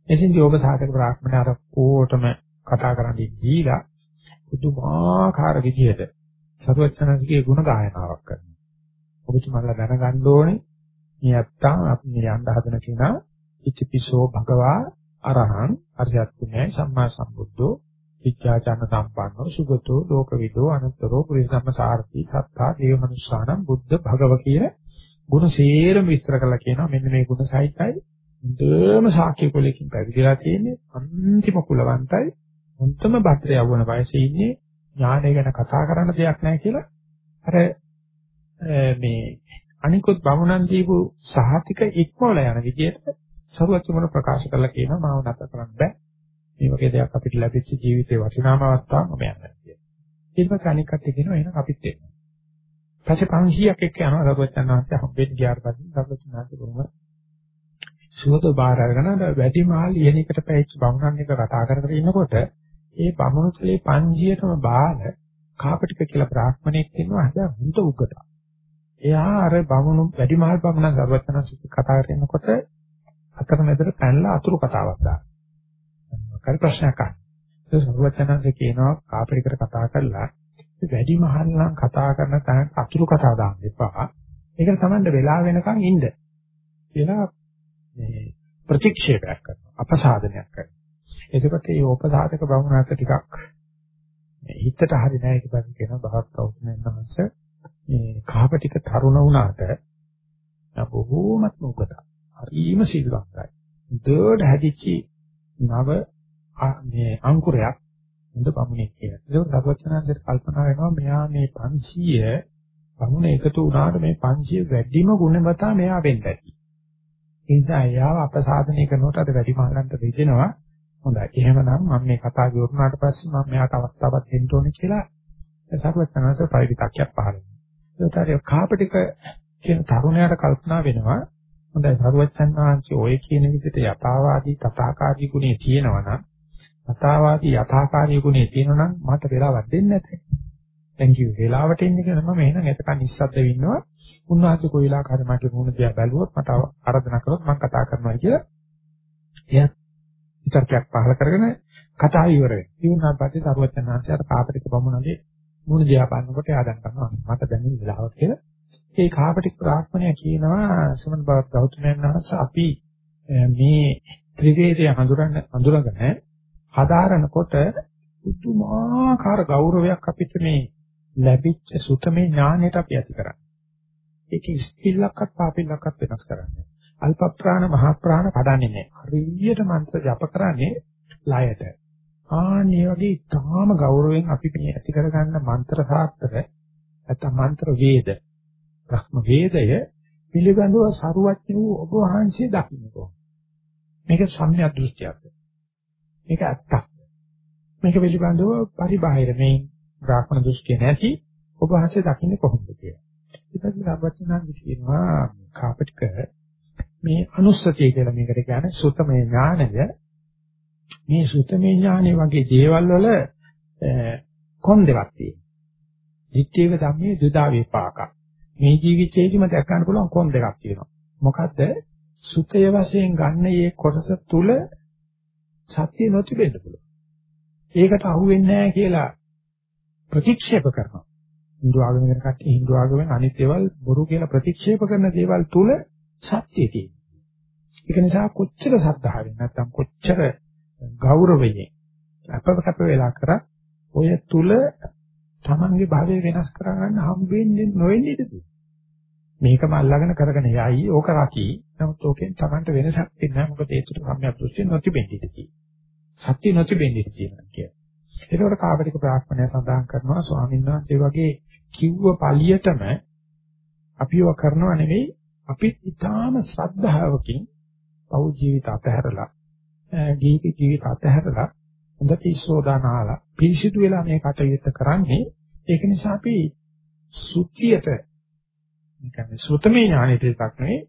එසින්දී ඔබ සාධක බ්‍රාහ්මණ අර කෝටම කතා කරන්නේ දීලා පුදුමාකාර විදිහට සරුවචනන්ගේ ගුණ ගායනාවක් කරනවා. ඔබතුමාලා දැනගන්න ඕනේ මේ අත්තා අපි මේ යන්න හදන කෙනා ඉච්ඡිපිසෝ භගවා අරහං අරියත්තුනේ සම්මා සම්බුද්ධෝ විචාචන සම්පන්නෝ සුගතෝ ලෝකවිදෝ අනන්තරෝ පුරිසම්ම සාර්ථි සත්තා දේව මනුස්සානම් බුද්ධ භගව කියන ගුණ සේරම විස්තර කරලා කියනවා. මෙන්න මේ ගුණ සහිතයි. හොඳම ශාක්‍ය කුලයකින් පැවිදිලා තියෙන්නේ. අන්තිම කුලවන්තයි. හොඳම භද්‍ර යවවන වයසේ ඉන්නේ. ඥානය ගැන කතා කරන්න දෙයක් නැහැ කියලා. අර මේ අනිකුත් බමුණන් දීපු සහතික ඉක්මවල යන විදිහට සරුවචමන ප්‍රකාශ කරලා කියනවා මාව නැත කරන්න බෑ මේ වගේ දෙයක් අපිට ලැබිච්ච ජීවිතේ වටිනාම අවස්ථාවක් මම යනවා කියලා. ඊට පස්සේ අනික් කට්ටිය කියනවා එහෙනම් අපිත් එන්න. පස්සේ 500ක් එක්ක යනවා සරුවචනාංශය හම්බෙන්න ගියාට පස්සේ සරුවචනාංශය කොහොම සුවද බාර අරගෙන වැඩි මහල් ඉහෙනකට පැවිච්ච බමුණන් එක කතා කර කර ඉන්නකොට ඒ බමුණුකලේ 500ටම බාල කාපටික කියලා බ්‍රාහ්මණයෙක් ඉන්නවා හදා හුඳ උගත. එයා අර බමුණු වැඩි මහල් බමුණන් සර්වඥාසික කතා කරනකොට අතරමැදට පැනලා අතුරු කතාවක් දානවා. කල් ප්‍රශ්නයක් අහනවා. ඒ සර්වඥාන්සේ කියනවා කාපටිකට කතා කරලා වැඩි මහල් නම් කතා කරන තැන අතුරු කතා දාන්න එපා. ඒක තමයි වෙලා වෙනකන් ඉන්න. කියලා මේ ප්‍රතික්ෂේපයක් කරනවා අපසාධනයක් කරනවා එතකොට මේ උපසාධක බවුනාට ටිකක් මේ හිතට හරි නැහැ කියලා කියන බහත් කෞතුමෙන් නැහස මේ කහප ටික තරුණ වුණාට බොහෝමත් උගත හරිම සිල්වන්තයි දෙඩ හැදිච්චි නව මේ අංකුරයක් හොඳ පමුණෙක් කියලා. ඒක සර්වඥාන්සේට කල්පනා වෙනවා මෙයා මේ 500 පමුණ එකතු වුණාට මේ 500 වැඩිම ගුණවතා මෙයා වෙන්න ඇති. ඒ නිසා එයාව අපසාධනය කරනකොට අද වැඩි මහලන්ට දෙදෙනවා. හොඳයි. එහෙමනම් මම මේ කතාව ඉවරනාට පස්සේ මම මෙයාට අවස්ථාවක් දෙන්න ඕනේ කියලා සරුවචනස පරිවිතක්යක් පහළ වෙනවා. ඒකට කාපටික කියන තරුණයාට කල්පනා වෙනවා හොඳයි සරුවචන් වහන්සේ ඔය කියන විදිහට යථාවාදී තථාකාරී ගුණේ තියෙනවා නම් යථාවාදී යථාකාරී ගුණේ තියෙනවා නම් මට වෙලාවක් දෙන්න නැතේ. thank you වෙලාවට එන්නේ කියලා මම එහෙනම් එතකන් නිස්සද්ද වෙන්නවා. උන්වහන්සේ කොයි වෙලාවක හරි මගේ මුණ දිහා බැලුවොත් මට ආරාධනා කළොත් මම කතා කරනවා කියලා. එයා විතර්කයක් පහල කරගෙන කතාව ඉවර වෙනවා. ඊුණාට පස්සේ සරුවචනාංශයට කාපටික බමුණගේ මුණ දිහා බලනකොට එයා දැන් කරනවා මට දැනෙන වෙලාවක් කියලා. ඒ කාපටික ප්‍රාඥය කියනවා සමන් බව ගෞතමයන් වහන්සේ අපි මේ ත්‍රිවේදය හඳුරන්න හඳුරගෙන හදාරනකොට පුදුමාකාර ගෞරවයක් අපිට මේ ලැබිච්ච සුතමේ ඥාණයට අපි ඇති කරන්නේ. ඒක ඉස්තිල්ලක්වත් පාපිල්ලක්වත් වෙනස් කරන්නේ. අල්ප ප්‍රාණ මහ ප්‍රාණ කඩන්නේ නැහැ. හරියට මන්ත්‍ර ජප කරන්නේ ලයට. ආන්නේ වගේ තාම ගෞරවයෙන් අපි මේ ඇති කරගන්න මන්ත්‍ර ශාස්ත්‍ර නැත්නම් මන්ත්‍ර වේද බ්‍රහ්ම වේදය පිළිබඳව සරුවච්ච වූ ඔබ වහන්සේ දකින්නකෝ. මේක සම්‍යක් දෘෂ්ටියක්. මේක ඇත්තක්. මේක පිළිබඳව පරිබාහිර මේ බ්‍රාහ්මණ දෘෂ්ටිය නැති ඔබ වහන්සේ දකින්නේ කොහොමද කියලා. ඊට පස්සේ රබ්බචනාංග කියනවා කාපටික මේ අනුස්සතිය කියලා මේකට කියන්නේ සුතමේ ඥානය මේ සුතමේ ඥානෙ වගේ දේවල් වල කොන් දෙකක් තියෙනවා. ධිට්ඨියක ධම්මේ දුදා විපාක. මේ ජීවිතේදිම දැක ගන්න පුළුවන් කොන් දෙකක් තියෙනවා. මොකද්ද? සුතය වශයෙන් ගන්න මේ කොටස තුල සත්‍ය නොතිබෙන්න පුළුවන්. ඒකට අහුවෙන්නේ නැහැ කියලා ප්‍රතික්ෂේප කරනවා. Hindu ආගම ගැන කට්ටිය Hindu ආගමෙන් අනිත් දේවල් බොරු කියලා ප්‍රතික්ෂේප කරන දේවල් තුල සත්‍යය තියෙනවා. ඒක නිසා කොච්චර සද්ධාවෙන් නැත්නම් කොච්චර ගෞරවයෙන් අපකප වෙලා කර ඔය තුල තමන්ගේ භාවය වෙනස් කරගන්න හම් වෙන්නේ නොවෙන්නේ ඉතින්. මේකම අල්ලගෙන කරගෙන යයි ඕක රකි. නමුත් ඕකෙන් තමන්ට වෙනසක් වෙන්නේ නැහැ. මොකද ඒ තුල සම්‍යක් දෘෂ්ටි නොතිබෙන්නේ ඉතින්. සත්‍ය නොතිබෙන්නේ ඉතින් කියලා. ඒකවල කාබරික ප්‍රාර්ථනය සඳහන් කරනවා ස්වාමීන් වහන්සේ වගේ කිව්ව පළියටම අපිව කරනව නෙවෙයි අපි ඊටාම ශ්‍රද්ධාවකින් පෞ ජීවිත අතහැරලා ගීක ජීවිත අතහැරලා හොඳට ඉස්සෝදාන ආලා පිරිසිදු වෙලා මේ කටයුත්ත කරන්නේ ඒක නිසා අපි සුත්‍යයට කියන්නේ සුතමේ ඥානෙ දෙකක් නෙවෙයි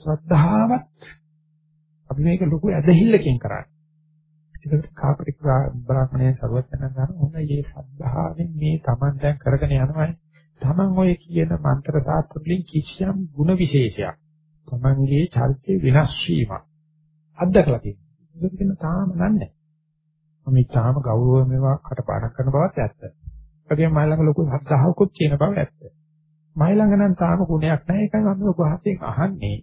ශ්‍රද්ධාවත් අපි මේක ලොකු ඇදහිල්ලකින් කරන්නේ. ඒකට කාපටික බ්‍රාහ්මණය සර්වඥයන් ගන්න හොඳ මේ ශ්‍රද්ධාවෙන් මේ Taman දැන් කරගෙන යනවා. Taman ඔය කියන මන්ත්‍ර සාත්‍ර වලින් කිසියම් ಗುಣ විශේෂයක් Tamanගේ චරිතය වෙනස් වීමක් අත්දකලා තියෙනවා. ඒක කියන තාම නන්නේ. මම ඊටාම ගෞරව මේවා කටපාඩම් කරන බවත් ඇත්ත. ඒකෙන් මයි ළඟ ලොකු ශ්‍රද්ධාවකුත් තියෙන බව ඇත්ත. මයි ළඟ නම් තාම ගුණයක් නැහැ. ඒකයි මම ඔබ හතෙන් අහන්නේ.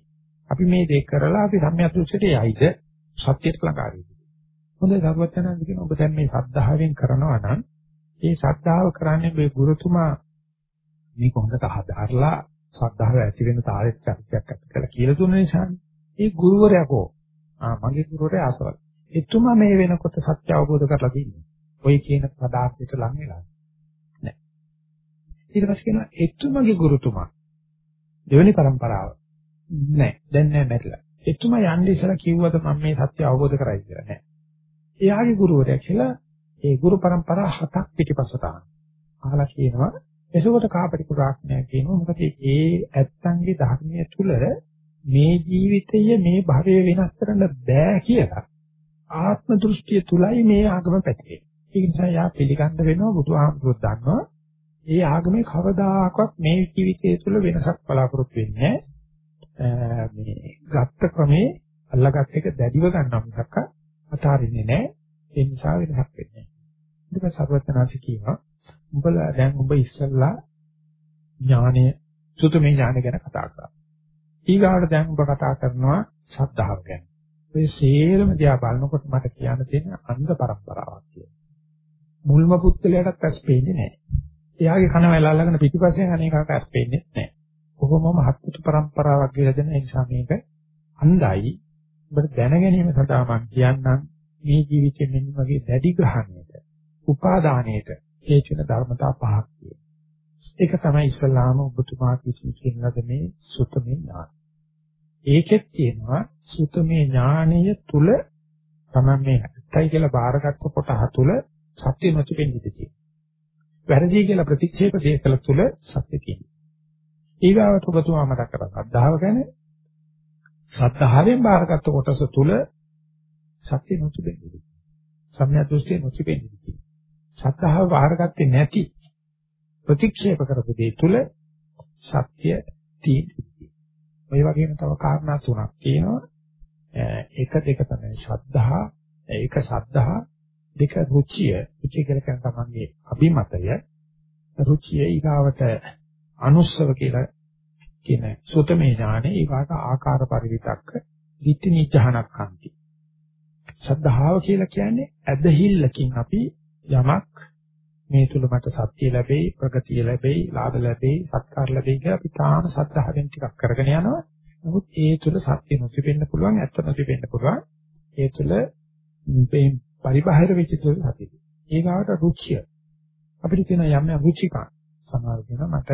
අපි මේ දෙක කරලා අපි සම්මියතුසෙට යයිද සත්‍යයට ළඟා වෙයිද? හොඳයි සර්වඥාන්ද කියන ඔබ දැන් මේ ශ්‍රද්ධාවෙන් කරනවා නම් ඒ ශ්‍රද්ධාව කරන්නේ මේ ගුරුතුමා මේක හොඳට හදාarලා ශ්‍රද්ධාව ඇති වෙන තාලෙට සත්‍යයක් ඇති කියලා කියලා දුන්න නිසානේ. ඒ ගුරුවරයා කෝ ආ මගේ ගුරුවරයා ආසවල්. එතුමා මේ වෙනකොට සත්‍ය අවබෝධ කරලා තියෙනවා. ඔය කියන පදාර්ථයට ලං වෙලා. නෑ. ඊට පස්සේ කියනවා එතුමාගේ ගුරුතුමා දෙවෙනි પરම්පරාව. නෑ. දැන් නෑ බැරිලා. එතුමා යන්නේ ඉස්සලා කිව්වද මම මේ සත්‍ය අවබෝධ කරයි කියලා නෑ. එයාගේ ගුරුවරයා කියලා ඒ ගුරු પરම්පරා හතක් පිටිපස්සට ආලා කියනවා එසකොට කාපටි කුරාඥය කියනවා මොකද ඒ ඇත්තන්ගේ ධර්මයේ තුල මේ ජීවිතය මේ භවය වෙනස් කරන්න බෑ කියලා ආත්ම දෘෂ්ටිය තුලයි මේ ආගම පැතිරෙන්නේ. ඒ නිසා යා පිළිගන්න වෙනවා බුදුහාමුදුරුවෝ දන්නවා. ඒ ආගමේ කවදාකවත් මේ ජීවිතය තුළ වෙනසක් බලාපොරොත්තු වෙන්නේ මේ ගත්ත ක්‍රමේ අල්ලගත් එක දැඩිව ගන්නවා මිසක් අතාරින්නේ නැහැ. ඒ නිසා වෙනසක් වෙන්නේ නැහැ. ඊට පස්සේ සර්වඥාන්සේ කියනවා උඹලා දැන් උඹ ඉස්සල්ලා ඥානය සුතමේ ඥාන ගැන කතා කරා. ඊගාට දැන් ඔබ කතා කරනවා සද්ධාව ගැන. මේ සේරම දිහා බලනකොට මට කියන්න තියෙන අන්ධ પરම්පරාවක් කියලා. මුල්ම පුත්කලයටත් ඇස් පේන්නේ නැහැ. එයාගේ කන වැල අල්ලගෙන පිටිපස්සෙන් අනේක ඇස් පේන්නේ නැහැ. කොහොමම හත්පුතු પરම්පරාවක් කියලා දෙන ඒ නිසා මේක අන්ධයි. ඔබට දැනගැනීම සඳහා මම කියන්නම් මේ ජීවිතේ මෙන්න වගේ දැඩි ග්‍රහණයට, උපාදානයට හේතු වෙන ධර්මතා පහක් තියෙනවා. ඒක තමයි ඉස්ලාම ඔබතුමා කිසි කියන ලද මේ සුතමේ ඥාන. ඒකෙත් තියෙනවා සුතමේ ඥානය තුල තමයි මේ ඇත්තයි කියලා බාරගත්ත කොටහ තුල සත්‍ය නොතිබෙන්නේ තියෙන්නේ. වැරදි කියලා ප්‍රතික්ෂේප දෙකල තුල සත්‍ය තියෙනවා. ඊගාවට ඔබතුමා මතක් කරා අද්ධාව ගැන සත්‍තාවෙන් බාරගත්ත කොටස තුල සත්‍ය නොතිබෙන්නේ. සම්‍යක් දෘෂ්ටිය නොතිබෙන්නේ. සත්‍තාව බාරගත්තේ නැති ප්‍රතික්ෂේප කරපු දේ තුල සත්‍ය තියෙන්නේ. ඔය වගේම තව කාරණා තුනක් තියෙනවා. එක දෙක තමයි ශ්‍රද්ධා, ඒක සද්ධා, දෙක රුචිය. රුචිය කියලා කියන තමන්ගේ අභිමතය. රුචිය ඊගාවට අනුස්සව කියලා කියන සුතමේ ඥානෙ ඊගාට ආකාර පරිවිතක්ක, ditthi නිජහනක්ඛන්ති. සද්ධාව කියලා කියන්නේ ඇදහිල්ලකින් අපි යමක් මේ තුල මට සත්‍ය ලැබෙයි, ප්‍රගතිය ලැබෙයි, ලාභ ලැබෙයි, සත්කාර ලැබෙයි කියලා අපි තාම සද්ධාවෙන් ටිකක් කරගෙන යනවා. නමුත් ඒ තුල සත්‍ය නොතිබෙන්න පුළුවන්, ඇත්ත නොතිබෙන්න පුළුවන්. ඒ තුල මේ පරිබාහිර වෙච්ච තුල සත්‍යයි. ඒගාවට රුචිය. අපිට තියෙන යම් යම් රුචිකා සමහර වෙනවා මට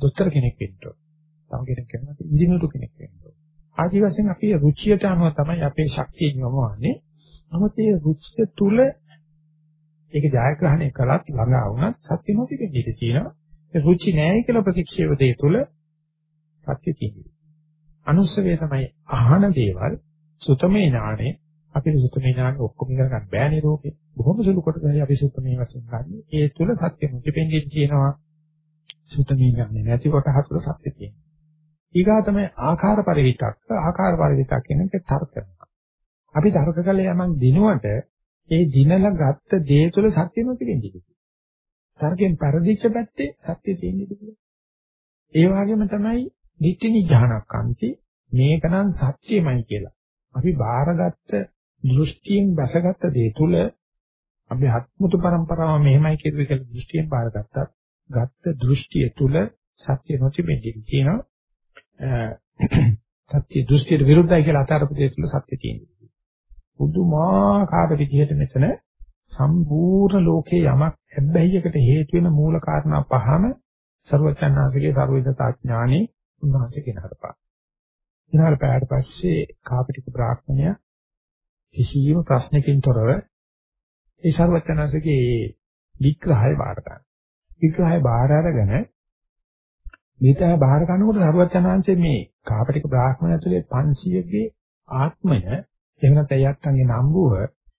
දොස්තර කෙනෙක් වෙන්න ඕන. තව කෙනෙක් කියනවා ඉංජිනේරු කෙනෙක් වෙන්න ඕන. ආදි වශයෙන් අපි රුචියට අනුව තමයි අපේ ශක්තිය යොමවන්නේ. නමුත් ඒ රුචිය තුල ඒක ජයග්‍රහණය කළත් ළඟා වුණත් සත්‍ය නොතිබෙන්නේ ඉඳී තියෙනවා. ඒ රුචි නැහැ කියලා ප්‍රතික්ෂේප දෙය තුළ සත්‍ය තියෙනවා. අනුස්සවේ තමයි අහන දේවල් සුතමේ ඥානෙ අපිට සුතමේ ඥානෙ ඔක්කොම ඉගෙන ගන්න බෑනේ ලෝකේ. බොහොම සුළු කොටසයි අපි සුතමේ වශයෙන් ගන්න. ඒ තුළ සත්‍ය නොතිබෙන්නේ තියෙනවා. සුතමේ ඥානෙ නැති කොට හතර සත්‍ය තියෙනවා. ඊගා තමයි ආකාර පරිවිතක්. ආකාර පරිවිතක් කියන එක තර්ක කරනවා. අපි තර්ක කළේ යමක් දිනුවට ඒ දිනලා ගත්ත දේ තුළ සත්‍ය නොතිබෙන්නේ කිසි. තර්කයෙන් පරිදිච්ච පැත්තේ සත්‍ය තියෙන්නේ කිසි. ඒ වගේම තමයි ditthini jhanakanti මේකනම් සත්‍යමයි කියලා. අපි බාරගත්ත දෘෂ්ටියෙන් බැසගත්ත දේ තුල අපි හත්මුතු પરම්පරාව මෙහෙමයි කියලා කියලා දෘෂ්ටියෙන් බාරගත්තත් ගත්ත දෘෂ්ටිය තුල සත්‍ය නොතිබෙන්නේ කියනවා සත්‍ය දෘෂ්ටියට විරුද්ධයි කියලා අතාරපු දේ තුල සත්‍ය තියෙනවා. පුදුමාකාර විදිහට මෙතන සම්පූර්ණ ලෝකේ යමක් හැබ්බැහියකට හේතු වෙන මූල කාරණා පහම ਸਰවචන්නාංශගේ ਸਰවිදතා ඥානෙ උන්වහන්සේ කෙනාට පාන. ඊනාර පැයට පස්සේ කාපටික බ්‍රාහ්මණය කිසියම් ප්‍රශ්නකින් තොරව ඒ ਸਰවචන්නාංශගේ විග්‍රහය බාර ගන්න. විග්‍රහය බාර අරගෙන මේතය බාර ගන්නකොට ਸਰවචන්නාංශේ මේ කාපටික බ්‍රාහ්මණය ඇතුලේ 500ගේ ආත්මය එහෙම නැත්නම් යත්තන්ගේ නම්බුව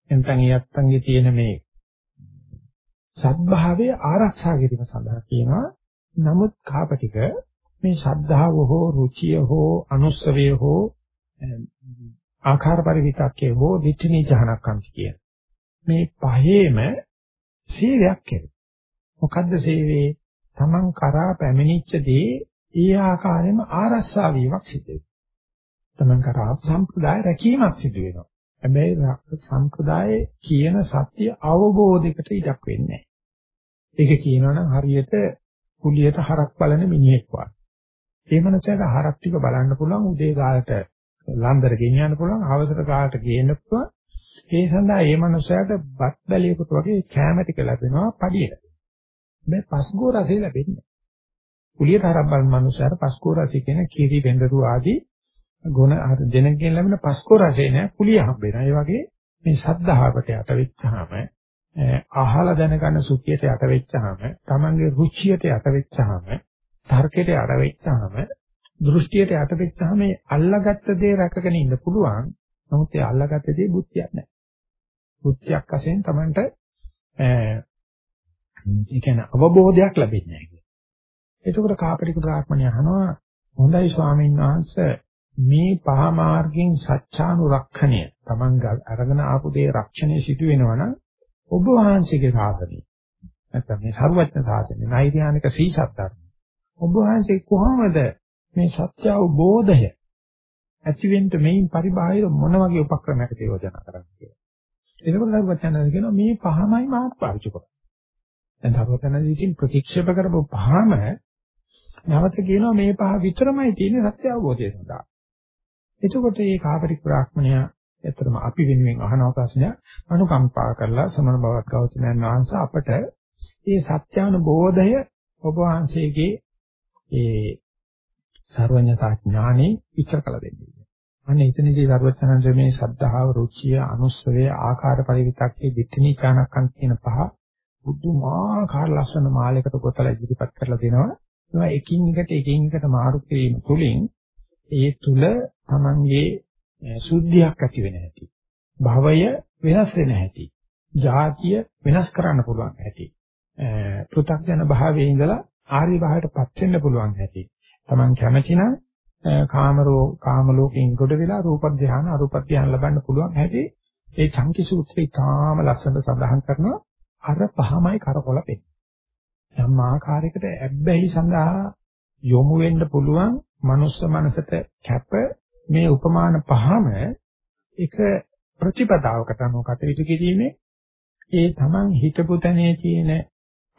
එතන යත්තන්ගේ තියෙන මේ සත්භාවය ආරක්ෂා කිරීම සඳහා කියනවා නමුත් කාපටික මේ ශද්ධාව හෝ රුචිය හෝ අනුස්සවය හෝ ආකාර පරිවිතක්කේ හෝ දිට්ඨිනී ජහනක්කන්ති කියන මේ පහේම සීලයක් කෙරේ. මොකද්ද සීවේ? Taman කරා පැමිණිච්ච දේ ඒ ආකාරයෙන්ම ආරස්සා වීමක් සිදු වෙනවා. Taman කරා සම්ප්‍රදාය රැකීමක් සිදු වෙනවා. හැබැයි සම්ප්‍රදායේ කියන සත්‍ය අවබෝධයකට ඉඩක් වෙන්නේ නැහැ. ඒක කියනවනම් හරියට කුලියට හරක් බලන මිනිහෙක් වගේ. ඒ මනසට හරක් ටික බලන්න පුළුවන් උදේ ගාලට ලන්දර ගෙනියන්න පුළුවන් අවසර ගාලට ගේන්න පුළුවන්. ඒ සඳහා ඒ මනසට බත් බැලියකට වගේ කැම ටික ලැබෙනවා පඩියට. මේ පස්ගෝ රසය ලැබෙන්නේ. කුලියට හරක් බලන මනුස්සයාට පස්ගෝ රසය කියන කිරි වෙන්දරු ආදී ගුණ දෙනකින් ලැබෙන පස්කෝ රසය නෑ කුලිය හම්බෙනවා. ඒ වගේ මේ සද්ධාවට යට වෙච්චාම අහලා දැනගන්න සුඛියට යට වෙච්චාම තමන්ගේ රුචියට යට වෙච්චාම තර්කයට යට වෙච්චාම දෘෂ්ටියට යට වෙච්චාම මේ අල්ලාගත්ත දේ රැකගෙන ඉන්න පුළුවන්. නමුත් ඒ අල්ලාගත්ත දේ බුද්ධියක් නැහැ බුද්ධියක් වශයෙන් තමන්ට ඒ කියන්නේ අවබෝධයක් ලැබෙන්නේ නැහැ එතකොට කාපටික බ්‍රාහ්මණය අහනවා හොඳයි ස්වාමීන් වහන්සේ මේ පහ මාර්ගයෙන් සත්‍යානුරක්ෂණය තමන් අරගෙන ආපු දේ රක්ෂණය සිදු වෙනවා නම් ඔබ වහන්සේගේ ශාසනය නැත්නම් මේ සරුවත්න ශාසනය නෛර්යානික සීසත් ධර්ම ඔබ වහන්සේ කොහොමද මේ සත්‍ය අවබෝධය ඇතිවෙන්න මේන් පරිබාහිර මොන වගේ උපක්‍රමයකට යෝජනා කරන්නේ කියලා. එතකොට සරුවත්න කියනවා මේ පහමයි මාත් පාවිච්චි කරන්නේ. දැන් සරුවත්න විසින් ප්‍රතික්ෂේප කරපු පහම නැවත කියනවා මේ පහ විතරමයි තියෙන්නේ සත්‍ය අවබෝධය සඳහා. එතකොට මේ කාපරික බ්‍රාහ්මණයා ඇත්තටම අපි වෙනුවෙන් අහන ප්‍රශ්නයක් අනුකම්පා කරලා සමන බවක් ගෞතමයන් වහන්සේ අපට මේ සත්‍යානුබෝධය ඔබ වහන්සේගේ ඒ සර්වඥතා ඥානෙ විතර කළ දෙන්නේ. අන්න එතනදී සර්වඥාන්සේ මේ සද්ධාව, රුචිය, අනුස්සවය, ආකාර පරිවිතක්කේ දිට්ඨිනී ඥානකම් කියන පහ බුදුමාකාර ලස්සන මාලයකට ගොතලා ඉදිරිපත් කරලා දෙනවා. ඒවා එකින් එකට එකින් එකට මාරු කිරීම තුළින් ඒ තුල තමන්ගේ සුද්ධියක් ඇති වෙන හැටි. භවය වෙනස් වෙන හැටි. ජාතිය වෙනස් කරන්න පුළුවන් හැටි. පෘථග්ජන භාවයේ ඉඳලා ආර්ය භාවයටපත් වෙන්න පුළුවන් හැටි. Taman කැමති නම් කාමරෝ කාම ලෝකෙන් ගොඩ වෙලා රූප ධ්‍යාන අරූප ධ්‍යාන ලබන්න පුළුවන් හැටි. ඒ චංකි සූත්‍රය තාම ලස්සනට සඳහන් කරනවා අර පහමයි කරකොල පෙන්නේ. යම් ආකාරයකට ඇබ්බැහි සඳහා යොමු වෙන්න පුළුවන් මනුස්ස මනසට කැප මේ උපමාන පහම එක ප්‍රතිපදාවකට අනුව කටයුතු කිරීමේ ඒ තමන් හිතපු තැනේ තියෙන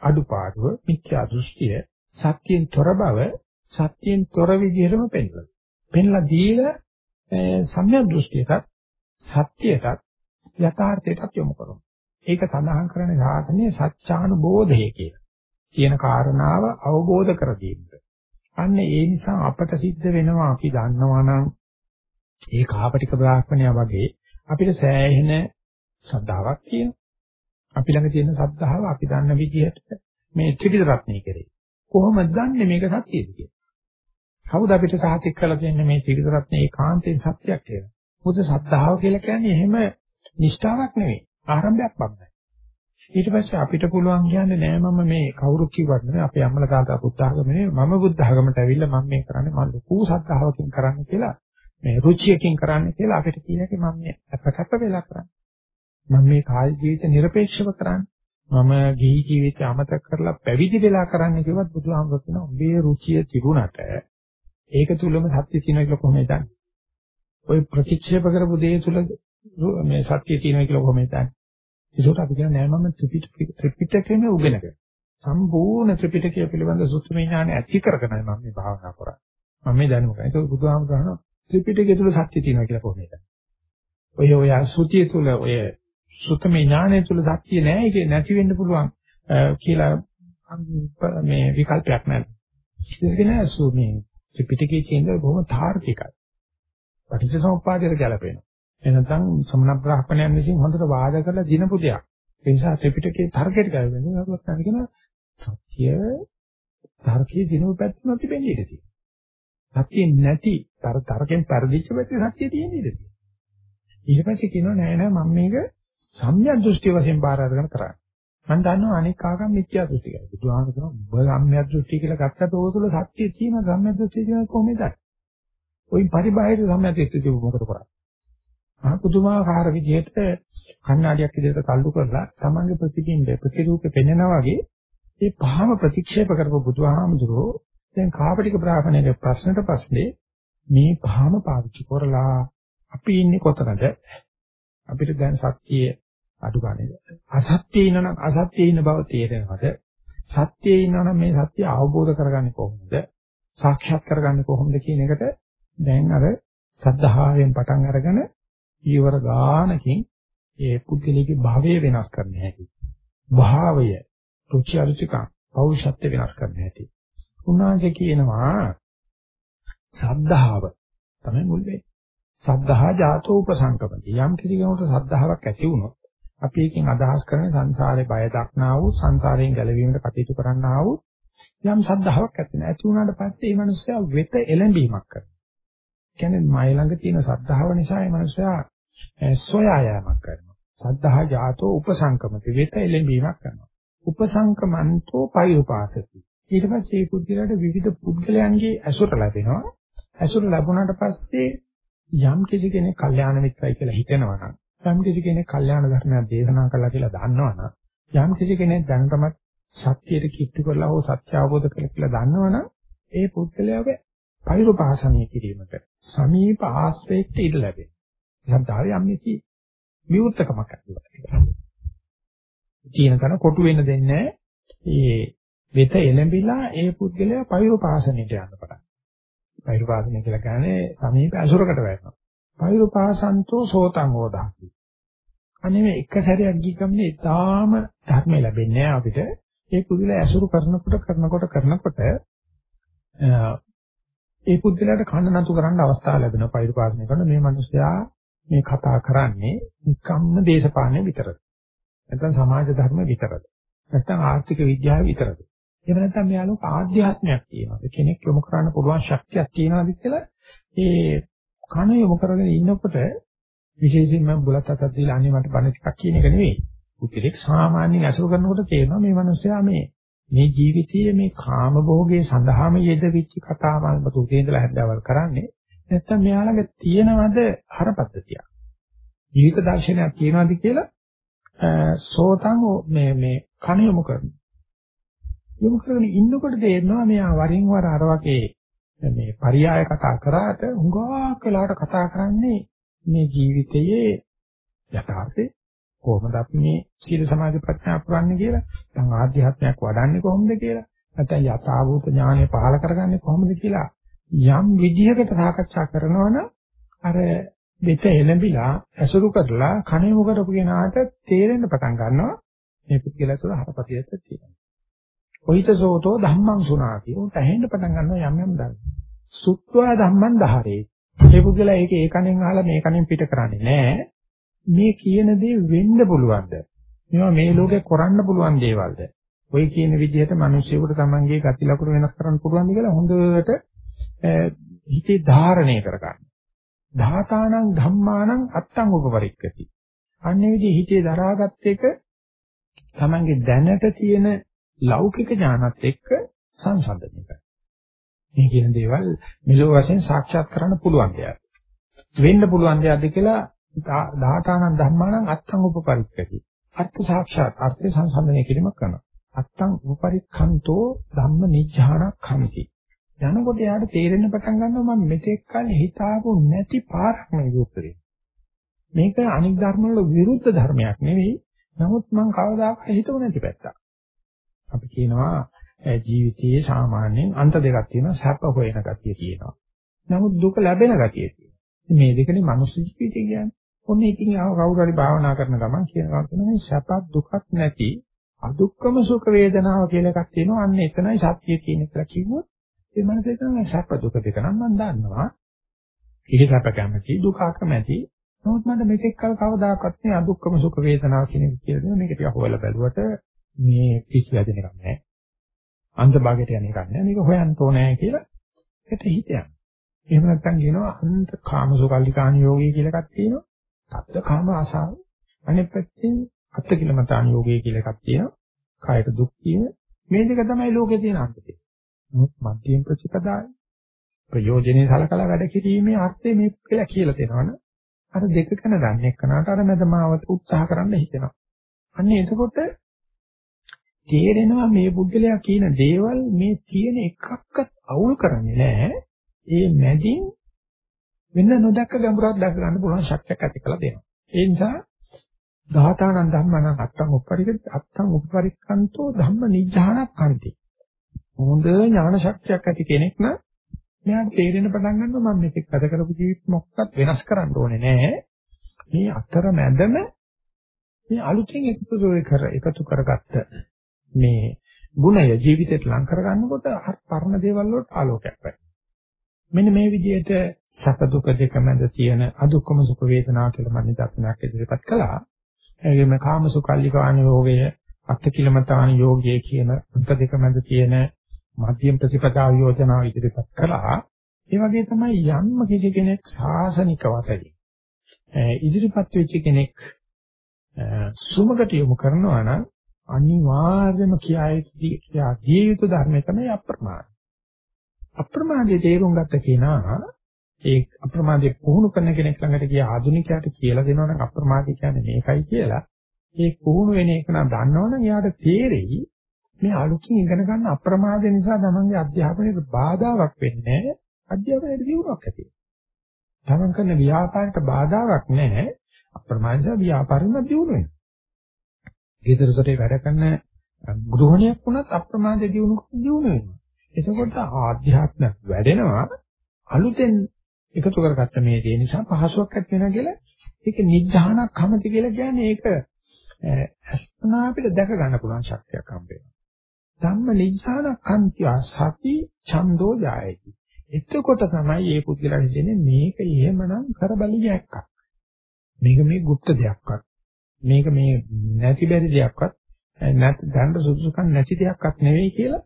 අඩුපාඩුව මිත්‍යා දෘෂ්ටිය සත්‍යයෙන් තොර බව සත්‍යයෙන් තොර විදිහටම පෙන්වනවා. පෙන්ලා දීලා සම්‍යක් දෘෂ්ටියටත් සත්‍යයටත් යථාර්ථයටත් යොමු කරනවා. ඒක සඳහන් කරන්නේ සාසනයේ සත්‍යානුබෝධය කියලා. කියන කාරණාව අවබෝධ කර ගැනීමට. අන්න ඒ නිසා අපට සිද්ධ වෙනවා අපි දන්නවා නම් ඒ කාපටික බ්‍රාහ්මණයා වගේ අපිට සෑහෙන ශ්‍රද්ධාවක් තියෙනවා. අපි ළඟ තියෙන ශ්‍රද්ධාව අපි දන්න විදිහට මේ ත්‍රිවිධ රත්නය කෙරේ. කොහොමද දන්නේ මේක සත්‍යද කියලා? කවුද අපිට සාහිත කරලා දෙන්නේ මේ ත්‍රිවිධ රත්නය ඒකාන්තයෙන් සත්‍යයක් කියලා? මොකද ශ්‍රද්ධාව කියලා කියන්නේ එහෙම නිෂ්ඨාවක් නෙවෙයි. ආරම්භයක් පමණයි. ඊට පස්සේ අපිට පුළුවන් කියන්නේ නෑ මම මේ කවුරු කිව්වත් නෙමෙයි අපේ අම්මලා තාත්තා බුද්ධඝම නෙමෙයි මම බුද්ධඝමට ඇවිල්ලා මම මේ කරන්නේ මම ලොකු සද්ධාවකින් කරන්නේ කියලා මේ රුචියකින් කරන්නේ කියලා අපිට කියන්නේ මම මේ අපකප්ප වෙලා කරන්නේ මම මේ කායි ජීවිත নিরপেক্ষව කරන්නේ මම ගිහි ජීවිතය අමතක කරලා පැවිදි වෙලා කරන්නේ කියවත් බුදුහාමුදුරුවෝ කියන ඔබේ රුචිය තිබුණට ඒක තුලම සත්‍ය තියෙනවා කියලා කොහොමද දන්නේ? ওই ප්‍රතික්ෂේප කරපු දේ තුල මේ සත්‍ය තියෙනවා කියලා කොහොමද දන්නේ? ඒකට අපි කියන්නේ නෑ මම ත්‍රිපිටකෙම උගෙනගෙන. සම්පූර්ණ ත්‍රිපිටකය පිළිබඳ සුත්‍රමය ඥාන ඇති කරගෙනයි මම මේ භාවනා කරන්නේ. මම මේ දැනුම ගන්න. ඒක බුදුහාමුදුරන ත්‍රිපිටකය තුල සත්‍ය තියෙනවා කියලා කොහොමද හිතන්නේ? ඔය ඔය සුතිය තුල ඔය සුතමේ ඥානය තුල සත්‍ය නෑ ඒක නැති වෙන්න පුළුවන් කියලා මේ විකල්පයක් නැහැ. ඒක නෑ සු මේ ත්‍රිපිටකයේ තියෙන බොහොම තාර්කිකයි. පටිච්චසමුප්පාදයට ගැලපෙනවා. එනතන් සමන බ්‍රාහ්මණයන් විසින් හොඳට වාද කරලා දිනපු දෙයක්. ඒ නිසා ත්‍රිපිටකයේ තර්කයට ගැලපෙන්නේ නේද? අපි කියන සත්‍ය තර්කයේ දිනු පැත්ත නැති වෙන්නේ ඉතින්. සත්‍ය නැති තර තර්කෙන් පරිදිච්ච පැත්තේ සත්‍ය තියෙන්නේ ඉතින්. ඊට පස්සේ කියනවා නෑ නෑ මම මේක සම්‍යක් දෘෂ්ටි වශයෙන් බාර අරගෙන කරන්නේ. මම දන්නවා අනෙක් ආගම් මිත්‍යා දෘෂ්ටි කියලා. බුදුහාම කියනවා ඔබ සම්‍යක් දෘෂ්ටි කියලා ගත්තට ඕක තුල සත්‍ය තියෙන සම්‍යක් දෘෂ්ටි කියන කොහොමද? ওই පරිබාහිර සම්‍යක් දෘෂ්ටි මොකද කරන්නේ? ආ පුදුමාකාර විදිහට කණ්ණාඩියක් විදිහට තල්ලු කරලා තමන්ගේ ප්‍රතිබිම්බ ප්‍රතිරූපේ පෙන්වනා වගේ මේ පහම ප්‍රතික්ෂේප කරපු බුදුහාමුදුරෝ දැන් කාපටික බ්‍රාහ්මණයේ ප්‍රශ්නට පස්සේ මේ පහම පාවිච්චි කරලා අපි ඉන්නේ කොතනද? අපිට දැන් සත්‍යයේ අඩු ගන්නද? අසත්‍යයේ ඉන්නනම් අසත්‍යයේ ඉන්න බව තේරෙනවද? සත්‍යයේ ඉන්නනම් මේ සත්‍ය අවබෝධ කරගන්නේ කොහොමද? සාක්ෂාත් කරගන්නේ කොහොමද කියන එකට දැන් අර සද්ධායෙන් පටන් අරගෙන ඊවර ගානකින් ඒ පුද්ගලයාගේ භාවය වෙනස් කරන්න හැටි භාවය රුචි අරුචිකම් පෞරුෂත්ව වෙනස් කරන්න හැටි උන්වහන්සේ කියනවා සද්ධාව තමයි මුල් වෙන්නේ සද්ධා ජාතෝ උපසංකපති. යම් කිසි කෙනෙකුට සද්ධාාවක් ඇති වුණොත් අපි එකෙන් අදහස් කරන්නේ සංසාරේ බය දක්නා වූ සංසාරයෙන් ගැලවීමට කටයුතු කරන්නා වූ යම් සද්ධාාවක් ඇති වෙනවා. ඇති වුණාට පස්සේ මේ මිනිස්සයා වෙත එළඹීමක් කරනවා. කියන්නේ මයි ළඟ තියෙන සද්ධාව නිසා මේ මිනිස්සයා සොයා යාමක් කරනවා. සද්ධා ජාතෝ උපසංකමති වෙත එළඹීමක් කරනවා. උපසංකමන්තෝ පෛරුපාසති. ඊට පස්සේ මේ පුද්ගලයාට විවිධ පුද්ගලයන්ගේ ඇසුර ලැබෙනවා. ඇසුර ලැබුණාට පස්සේ යම් කිසි කෙනෙක් කල්යාණ මිත්‍රයි කියලා හිතනවා නම් යම් කිසි කෙනෙක් කල්යාණ ධර්මයක් දේශනා කළා කියලා දන්නවනම් යම් කිසි කෙනෙක් දැනටමත් සත්‍යයට කිට්ටු කරලා හෝ සත්‍ය අවබෝධ කරලා කියලා දන්නවනම් ඒ පුද්ගලයාගේ පෛරුපාසනය කිරීමට සමීප ආශ්‍රයයට ඉඩ ලැබෙනවා. සන්තාවේ යම්කිසි විවෘතකමක් ඇතිවෙනවා. තියෙන තන කොටු වෙන්න දෙන්නේ ඒ වෙත එළඹිලා ඒ පුද්ගලයා පෛරුපාසනයට යන්න පටන් පෛරුපාසනය කියලා කියන්නේ සමීප අසුරකට වැටෙනවා. පෛරුපාසන්තෝ සෝතං හෝදාති. අනේ මේ එක සැරයක් ගිහකම්නේ ඊටාම ධර්ම ලැබෙන්නේ අපිට. ඒ පුදුල ඇසුරු කරනකොට කරනකොට කරනකොට ඒ පුදුලට කන්න නතු කරන්න අවස්ථාව ලැබෙනවා පෛරුපාසනය කරන මේ මිනිසයා මේ කතා කරන්නේ නිකම්ම දේශපාලනය විතරද? නැත්නම් සමාජ ධර්ම විතරද? නැත්නම් ආර්ථික විද්‍යාව විතරද? එහෙම නැත්නම් මෙයා ලෝක ආධ්‍යාත්මයක් තියෙනවාද කෙනෙක් යොමු කරන්න පුළුවන් ශක්තියක් තියෙනවාද කියලා ඒ කන යොමු කරගෙන ඉන්නකොට විශේෂයෙන්ම බුලත් අතක් දීලා අනේ මට බණ ටිකක් කියන එක නෙවෙයි. උපිරෙක් සාමාන්‍යයෙන් අසුර කරනකොට තේරෙනවා මේ මිනිස්සයා මේ මේ ජීවිතයේ මේ කාම භෝගයේ සඳහාම යෙදවිච්ච කතාවල් මත උදේඳලා හැදවල් කරන්නේ නැත්නම් මෙයාලගේ තියෙනවද හරපද්ධතියක්. ජීවිත දර්ශනයක් තියෙනවද කියලා සෝතං මේ මේ කන යොමු කරනවා. යොමු කරගෙන ඉන්නකොට තේරෙනවා මෙයා වරින් වර අර වගේ මේ පරියාය කතා කරාට හුඟක් වෙලාවට කතා කරන්නේ මේ ජීවිතයේ යථාර්ථය කොහොමද අපි මේ සීල සමාධි ප්‍රඥා පුරන්නේ කියලා නැත්නම් ආධ්‍යාත්මයක් වඩන්නේ කොහොමද කියලා නැත්නම් යථාභූත ඥානය පහල කරගන්නේ කොහොමද කියලා යම් විදිහකට සාකච්ඡා කරනවනම් අර දෙත එළඹිලා ඇසුරු කරලා කණේමු කරපු කෙනාට තේරෙන්න පටන් ගන්නවා මේ පුද්ගලයා තුළ හරපතියක් තියෙනවා කොහිතසෝතෝ ධම්මං සුනාති. උන්ට ඇහෙන්න පටන් ගන්නවා යම් යම් ධර්ම. සුත්වා ධම්මං දහරේ. ඒ පුද්ගලයා ඒක ඒ කණෙන් අහලා මේ කණෙන් පිට කරන්නේ නැහැ. මේ කියන දේ වෙන්න පුළුවන්ද? මේවා මේ ලෝකේ කරන්න පුළුවන් දේවල්ද? ඔය කියන විදිහට මිනිස්සුන්ට තමන්ගේ ගති ලක්ෂණ වෙනස් කරන්න පුළුවන්ද කියලා හොඳට හිතේ ධාරණය කරගන්න. ධාතානං ධම්මානං අත්තං උපපරික්කති. අන්නේ විදිහ හිතේ දරාගත් එක තමන්ගේ දැනට තියෙන ලෞකික ඥානත් එක්ක සංසන්දනය කරනවා. මේ කියන දේවල් මෙලොව වශයෙන් සාක්ෂාත් කරන්න පුළුවන් දෙයක්. වෙන්න පුළුවන් දෙයක්ද කියලා දාඨානං ධම්මානං අත්තං උපපරික්කති. අර්ථ සාක්ෂාත් අර්ථ සංසන්දනය කිරීමක් කරනවා. අත්තං උපපරික්ඛන්තෝ ධම්ම නිජ්ජාන කම්ති. යනකොට යාට තේරෙන්න පටන් ගන්නවා මම මෙතෙක් කල හිතාපු නැති පාරක් මේ උත්තරේ. මේක අනික් ධර්ම වල විරුද්ධ ධර්මයක් නෙවෙයි. නමුත් මම කවදාකවත් හිතුව නැති පැත්තක්. අපි කියනවා ජීවිතයේ සාමාන්‍යයෙන් අන්ත දෙකක් තියෙනවා සැප හොයන ගතිය කියනවා. නමුත් දුක ලැබෙන ගතිය තියෙනවා. මේ දෙකනේ මනුස්ස ජීවිතය කියන්නේ. ඔන්න ඉතින් කවුරු හරි භාවනා කරන ගමන් කියනවා කියන්නේ සැප දුකක් නැති අදුක්කම සුඛ වේදනාව කියලා එකක් තියෙනවා. අන්න එතනයි සත්‍ය කියන එක කිව්වොත් ඒ මනසේ තමයි සැප දුක දෙක නම් මම දන්නවා. ඒක සැප කැමති දුක අකමැති. නමුත් මට මේකෙක් කල කවදාකවත් මේ අදුක්කම සුඛ වේදනාව කියන එක කියලා දෙනවා. මේක ටික හොයලා බැලුවට මේ කිසි වැදෙන එකක් නැහැ. අන්තභාගයට යන එකක් නැහැ. මේක හොයන්න ඕනේ කියලා ඒකට හිතයක්. එහෙම නැත්නම් කියනවා අන්ත කාමසුකල්ලිකාණ යෝගී කියලා එකක් තියෙනවා. තත්ත්ව කාම ආසාව. අනිත් පැත්තෙන් අත්ති කිලමතාණ යෝගී කියලා එකක් තියෙනවා. කායට දුක් තියෙන. මේ දෙක තමයි ලෝකේ තියෙන අන්තය. නමුත් මධ්‍යම ප්‍රතිපදායි ප්‍රයෝජනේ සලකලා වැඩ කිරීමේ අර්ථය මේ කියලා කියලා දෙනවනේ. අර දෙක ගැන දන්නේ කනට අර මැදමාවත උත්සාහ කරන්න හිතෙනවා. අන්න එතකොට තේරෙනවා මේ බුද්ධලයා කියන දේවල් මේ තියෙන එකක්වත් අවුල් කරන්නේ නැහැ. ඒ මැදින් වෙන නොදක්ක ගැඹුරක් දැක ගන්න පුළුවන් ශක්තියක් ඇති කළ දෙනවා. ඒ නිසා ධාතානං ධම්මනං අත්තං උපරික අත්තං උපරික්කන්තෝ ධම්ම නිජ්ජානක්ඛන්ති. හොඳ ඥාන ශක්තියක් ඇති කෙනෙක් නම් මෙයාට තේරෙන පටන් ගන්නවා මම මේක ගත කරපු ජීවිත මොකක්වත් වෙනස් කරන්න ඕනේ නැහැ. මේ අතර මැදම මේ අලුතෙන් එකතු කර එකතු කරගත්ත මේ ගුණය ජීවිතයට ලං කරගන්නකොට පරණ දේවල් වලට ආලෝකයක් වෙනවා. මෙන්න මේ විදිහට සැප දුක දෙක මැද තියෙන අදුක්කම සුඛ වේදනා කියලා මම දර්ශනයක් ඉදිරිපත් කළා. එගේම කාම සුඛල්ලිකාණ යෝගය අත්තිකිලමතාන යෝගයේ කියන අන්ත දෙක මැද තියෙන මධ්‍යම ප්‍රතිපදා යෝජනාව ඉදිරිපත් කළා. ඒ වගේ තමයි යම්ම කිසි කෙනෙක් සාසනික වශයෙන් ඉදිරිපත් වෙච්ච කෙනෙක් සුමකට යොමු කරනවා නම් අනිවාර්යයෙන්ම කියා දිය යුතු ධර්මය තමයි අප්‍රමාද. අප්‍රමාදයේ තේරුම් ගත්ත කෙනා ඒ අප්‍රමාදයේ පුහුණු කරන කෙනෙක් ළඟට ගිය ආධුනිකයාට කියලා දෙනවා නම් අප්‍රමාදී කියන්නේ මේකයි කියලා. ඒ පුහුණු වෙන එක නම් දන්නවනම් එයාට තේරෙයි මේ අලුතින් ඉගෙන ගන්න අප්‍රමාද නිසා තමන්ගේ අධ්‍යාපනයට බාධාවක් වෙන්නේ නැහැ. අධ්‍යාපනයට දියුණුවක් ඇති වෙනවා. තමන් කරන ව්‍යාපාරයට බාධාවක් නැහැ. අප්‍රමාද නිසා ව්‍යාපාරෙම දියුණු වෙනවා. ඊතරසටේ වැඩ කරන ගෘහණියක් වුණත් අප්‍රමාදයේ දියුණු දියුණු වෙනවා. එතකොට ආධ්‍යාත්ම වැඩෙනවා අලුතෙන් එකතු කරගත්ත මේ දේ නිසා පහසුවක් ඇති වෙනවා කියලා ඒක නිධානක් කමති කියලා කියන්නේ ඒක අස්පනා අපිට දැක ගන්න පුළුවන් ශක්තියක් හම්බ වෙනවා. ධම්ම නිජ්ජානක්ඛන්තිය සති ඡන්தோ ජායති. එතකොට තමයි මේ පුද්ගලයා කියන්නේ මේක එහෙමනම් කරබලියක්. මේක මේ গুপ্ত දෙයක්වත්. මේක මේ නැති බැරි දෙයක්වත් නැත් දඬ සුදුසුකම් නැති දෙයක්වත් නෙවෙයි කියලා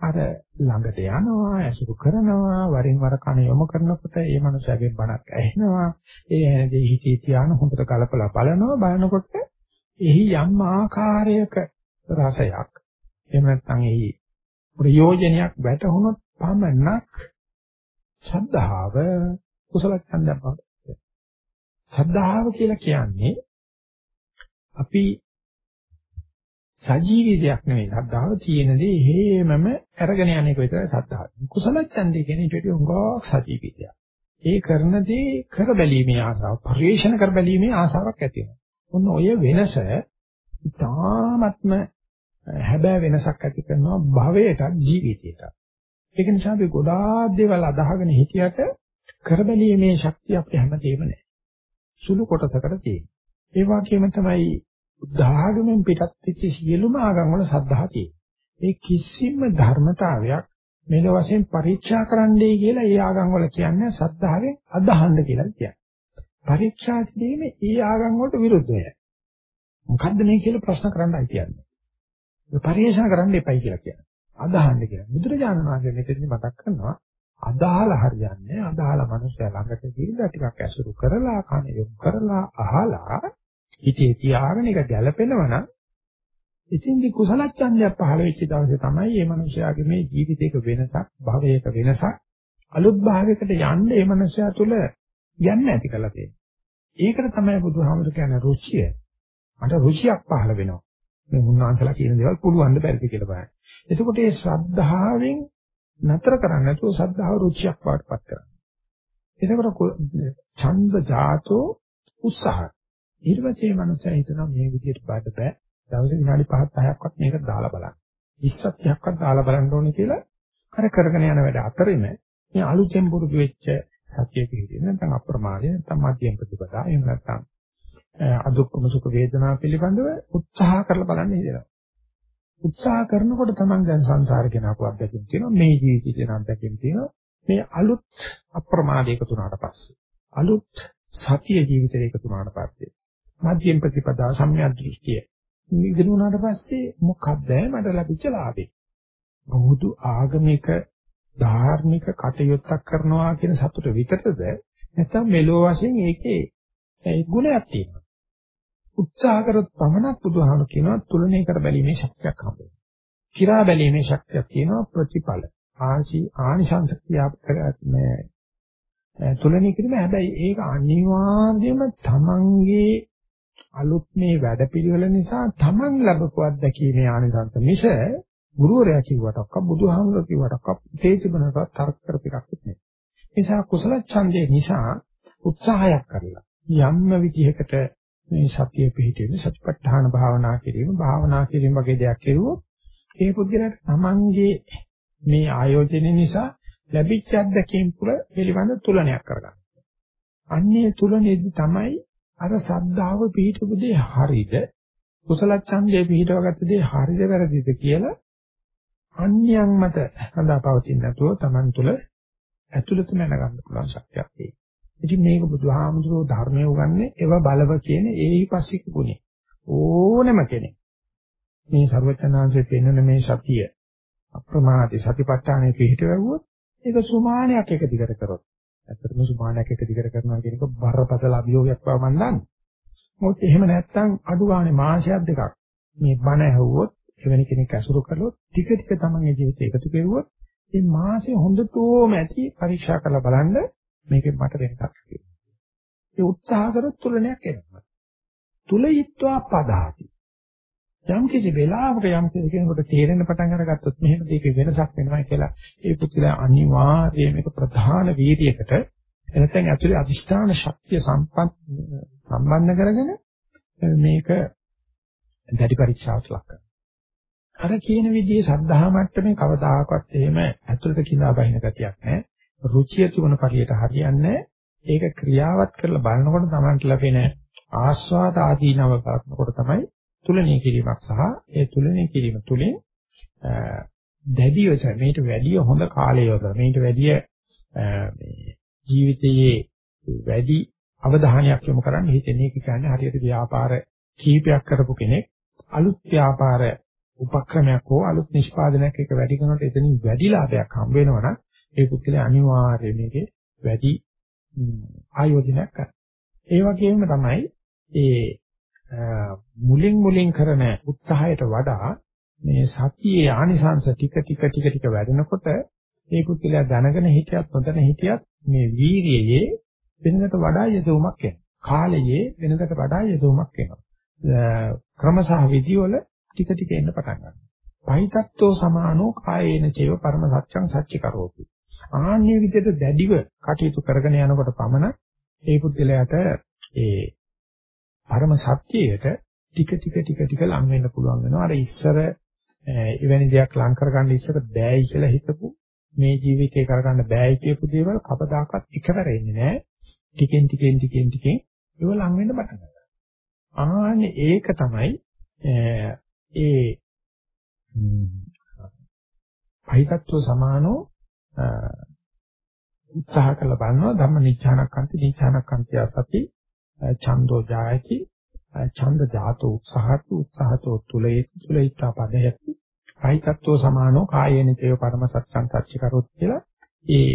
අර ළඟට යනවා ඇසුරු කරනවා වරින් වර කණ යොමු කරනකොට ඒ මනුස්සයාගේ බණක් ඇහෙනවා ඒ ඇහෙන දේ හිතේ තියාන හොඳට කලපලා බලනවා බලනකොට එහි යම් ආකාරයක රසයක් එහෙම නැත්නම් එහි ප්‍රයෝජනයක් වැටහුනොත් පමණක් ශ්‍රද්ධාව කුසල ඡන්දයක් බවට ශ්‍රද්ධාව කියලා කියන්නේ අපි සජීවී දෙයක් නෙවෙයි. ශ්‍රද්ධාව තියෙන දේ හේමම අරගෙන යන එක විතරයි ශ්‍රද්ධාව. කුසල ඡන්දය කියන්නේ ඊට වඩා හුඟක් සජීවී දෙයක්. ඒ කරන දේ කර බැලීමේ ආසාව, පරිේශන කර බැලීමේ ආසාවක් ඇති වෙනවා. ඔන්න ඔය වෙනස ඉතාමත්ම හැබෑ වෙනසක් ඇති කරනවා භවයට ජීවිතයට. ඒක නිසා අපි ගොඩාක් දේවල් අදහගෙන හිටියට කරබැලීමේ ශක්තිය අපේ හැමදේම නැහැ. සුළු කොටසකට තියෙනවා. ඒ වගේම තමයි බුද්ධ පිටත් වෙච්ච සියලුම ආගම් වල සද්ධා තියෙනවා. ඒ කිසිම ධර්මතාවයක් මෙල වශයෙන් පරීක්ෂා කරන්නයි කියලා ඒ ආගම් වල කියන්නේ සද්ධාවෙන් අදහන්න කියලා කියන්නේ. පරීක්ෂා කිරීමේ ඒ ආගම් වලට විරුද්ධයි. මොකද්ද මේ කියලා ප්‍රශ්න කරන්නයි කියන්නේ. ඒ පරිේශන කරන්න එපයි කියලා කියන්නේ. අදහන්න කියලා. බුදුරජාණන් වහන්සේ මෙතනදි මතක් කරනවා අදාළ හරියන්නේ අදාළ මනුස්සයා ළඟට ගිහිල්ලා ටිකක් ඇසුරු කරලා කන යොමු කරලා අහලා හිතේ තියාගෙන ඒක ගැළපෙනවා නම් ඉතින්දි කුසල ඡන්දයක් පහළ වෙච්ච දවසේ තමයි මේ මනුස්සයාගේ මේ ජීවිතයක වෙනසක් භවයක වෙනසක් අලුත් භාවයකට යන්න මේ මනුස්සයා තුළ යන්න ඇති කළ තියෙන්නේ. ඒකට තමයි බුදුහාමුදුර කියන්නේ රුචිය. මට රුචියක් පහළ වෙනවා. මේ මුන්නාන්සලා කියන දේවල් පුළුවන් ද බැරිද කියලා බලන්න. එතකොට මේ ශ්‍රද්ධාවෙන් නතර කරන්නේ නැතුව ශ්‍රද්ධාව රුචියක් වඩපත් කරනවා. එතකොට ඡන්ද ජාතෝ උත්සාහ. ඊට පස්සේ මේ මනුස්සයා හිතනවා මේ විදිහට බඩ බෑ. දවසේ විනාඩි 5ක් 10ක්වත් මේක දාලා බලන්න. 20ක් 30ක්වත් දාලා බලන්න ඕනේ කියලා අර කරගෙන යන වැඩ අතරින් මේ අලුතෙන් පුරුදු වෙච්ච සත්‍ය පිළිදෙන නැත්නම් අප්‍රමාදය නැත්නම් මධ්‍යම ප්‍රතිපදා එහෙම නැත්නම් අදුක්කම සුඛ වේදනා පිළිබඳව උත්සාහ කරලා බලන්න හිතෙනවා. උත්සාහ කරනකොට තමයි දැන් සංසාරේ කෙනාකු අත්දැකීම් තියෙනවා මේ ජීවිතේ තියෙන අත්දැකීම් තියෙනවා. මේ අලුත් අප්‍රමාදයක තුනට පස්සේ අලුත් සතිය ජීවිතේ එකතු වුණාට පස්සේ මධ්‍යම ප්‍රතිපදා සම්‍යක් දෘෂ්ටිය ඉගෙන උනාට පස්සේ මොකක්ද මට ලැබිච්ච ලාභේ බෞද්ධ ආගමික ධාර්මික කටයුත්තක් කරනවා කියන සතුට විතරද? නැත්නම් මෙලෝ වශයෙන් ඒකේ ඒ ගුණයක් තියෙනවා උත්සාහ කරොත් පමණක් බුදුහාම කියනවා තුලනේ කර බැලීමේ ශක්තියක් හම්බ වෙනවා. කිරා බැලීමේ ශක්තියක් තියෙනවා ප්‍රතිඵල. ආශි ආනිසංස ක්‍රියා තුලනේ කිරීම හැබැයි ඒක අනිවාර්යයෙන්ම තමන්ගේ අලුත් මේ වැඩපිළිවෙල නිසා තමන් ලැබපු අත්දැකීමේ ආනිසංස මිස ගුරුවරයා කිව්වටක්ක බුදුහාමුදුරුවෝ කිව්වටක්ක තේජබනකට තර්ක කරපිටක් නෙමෙයි. නිසා කුසල ඡන්දේ නිසා උත්සාහයක් කරලා යම්ම විදිහකට මේ සතිය පිහිටෙන්නේ සතිපට්ඨාන භාවනා කිරීම භාවනා කිරීම වගේ දෙයක් කෙරුවොත් ඒ පුද්ගලයාට තමන්ගේ මේ ආයෝජනය නිසා ලැබිච්ච අත්දැකීම් පුර පිළිබඳ තුලනයක් කරගන්න. අන්නේ තුලනේදී තමයි අර සද්ධාව පිහිටපු දේ හරිද කුසල ඡන්දේ පිහිටවගත්ත දේ හරිද වැරදිද කියලා අන්‍යයන් මත හදාපවතින නැතුව Taman තුල ඇතුළත මැනගන්න පුළුවන් ශක්තියක් තියෙනවා. ඉතින් මේක බුදුහාමුදුරෝ ධර්මයේ උගන්නේ එව බලව කියන ඒහිපස්සික ගුණය. ඕනෙම කෙනෙක් මේ ਸਰවචනාංශයේ පෙන්වන මේ සතිය අප්‍රමාදී සතිපට්ඨානයේ පිහිට වැවුවොත් ඒක සුමානයක් එක දිගට කරොත්. ඇත්තටම සුමානයක් එක දිගට කරනවා කියන එක බරපතල අභියෝගයක් බව මම දන්නවා. මොකද එහෙම නැත්නම් අඩු ගානේ මාසයක් දෙකක් මේ බණ ඇහුවොත් එවැනි කෙනෙක් ඇසුරු කළොත් ටික ටික තමන්ගේ ජීවිතේ එකතු කරුවොත් මේ මාසේ හොඳටම ඇති පරීක්ෂා කරලා බලන්න මේකෙන් මට වෙනසක් තියෙනවා. ඒ උත්සාහ කරොත් තුලනයක් එනවා. තුලීත්වා පදාති. යම් කිසි වෙලාවක යම් කිසි කෙනෙකුට තේරෙන පටන් අරගත්තොත් මෙහෙම දෙයක වෙනසක් වෙනවා කියලා ඒ පුදුලා අනිවාර්යයෙන් මේක ප්‍රධාන වීර්යයකට එනතෙන් ඇතුලේ අදිෂ්ඨාන ශක්තිය සම්බන්ධ කරගෙන මේක දැඩි පරීක්ෂාවට ලක් කරනවා. අර කියන විදිහේ සද්ධා මට්ටමේ කවදාකවත් එහෙම ඇතුළට කිඳා බහින ගතියක් නැහැ. රුචිය තිබුණ පරියට හරියන්නේ ඒක ක්‍රියාවත් කරලා බලනකොට තමයි ලැබෙන ආස්වාද ආදීනව බලනකොට තමයි තුලණය කිරීමක් සහ ඒ තුලණය කිරීම තුලින් දැඩිව මේට වැඩිය හොඳ කාලය යොදලා මේට වැඩිය මේ ජීවිතයේ වැඩි අවධානයක් යොමු කරන්න හිතෙන එක කියන්නේ හරියට ව්‍යාපාර කීපයක් කරපු කෙනෙක් අලුත් ව්‍යාපාර උපක්‍රමයක් හෝ අලුත් නිෂ්පාදනයක් එක වැඩි කරනකොට එතනින් වැඩි ලාභයක් හම්බ වෙනවනම් ඒ පුද්ගලයා අනිවාර්යයෙන් මේකේ වැඩි ආයෝජනයක් කරනවා. ඒ වගේම තමයි ඒ මුලින් මුලින් කරන උත්සාහයට වඩා මේ සතියේ ආනිසංශ ටික ටික ටික ටික වැඩෙනකොට ඒ පුද්ගලයා දැනගෙන හිටියත් නොදැන හිටියත් මේ වීර්යයේ වෙනකට වඩා යෙදුමක් එනවා. කාලයේ වෙනකට වඩා යෙදුමක් එනවා. ක්‍රමසහ විදිවල ටික ටික එන්න පටන් ගන්නවා. පහිතත්වෝ සමානෝ කායේන චේව පරම සත්‍යං සච්චි කරෝති. ආන්නේ විදිහට දැඩිව කටයුතු කරගෙන යනකොට පමණ ඒ පුද්ගලයාට ඒ පරම සත්‍යයට ටික ටික ටික ටික ලං වෙන්න පුළුවන් වෙනවා. අර ඉස්සර එවැනි දෙයක් ලං කරගන්න ඉස්සර බෑයි කියලා හිතපු මේ ජීවිතේ කරගන්න බෑයි කියපු දේවල් කවදාකවත් එකවර එන්නේ නැහැ. ටිකෙන් ටිකෙන් ටිකෙන් ටිකෙන් ඒව ලං වෙන්න පටන් ගන්නවා. ආන්නේ ඒක තමයි ඒ පහිතත්ව සමානෝ උත්සාහ කළ බලනවා ධම්ම නිච්ඡානක්ඛන්ති නිච්ඡානක්ඛන්ති සති ඡන්தோ ජායති ඡන්ද ධාතු උත්සාහතු උත්සාහතෝ තුලේති තුලීතා පදයති කායිකත්වෝ සමානෝ කායේන චේව පරම සත්‍යං සච්ච කරොත් කියලා ඒ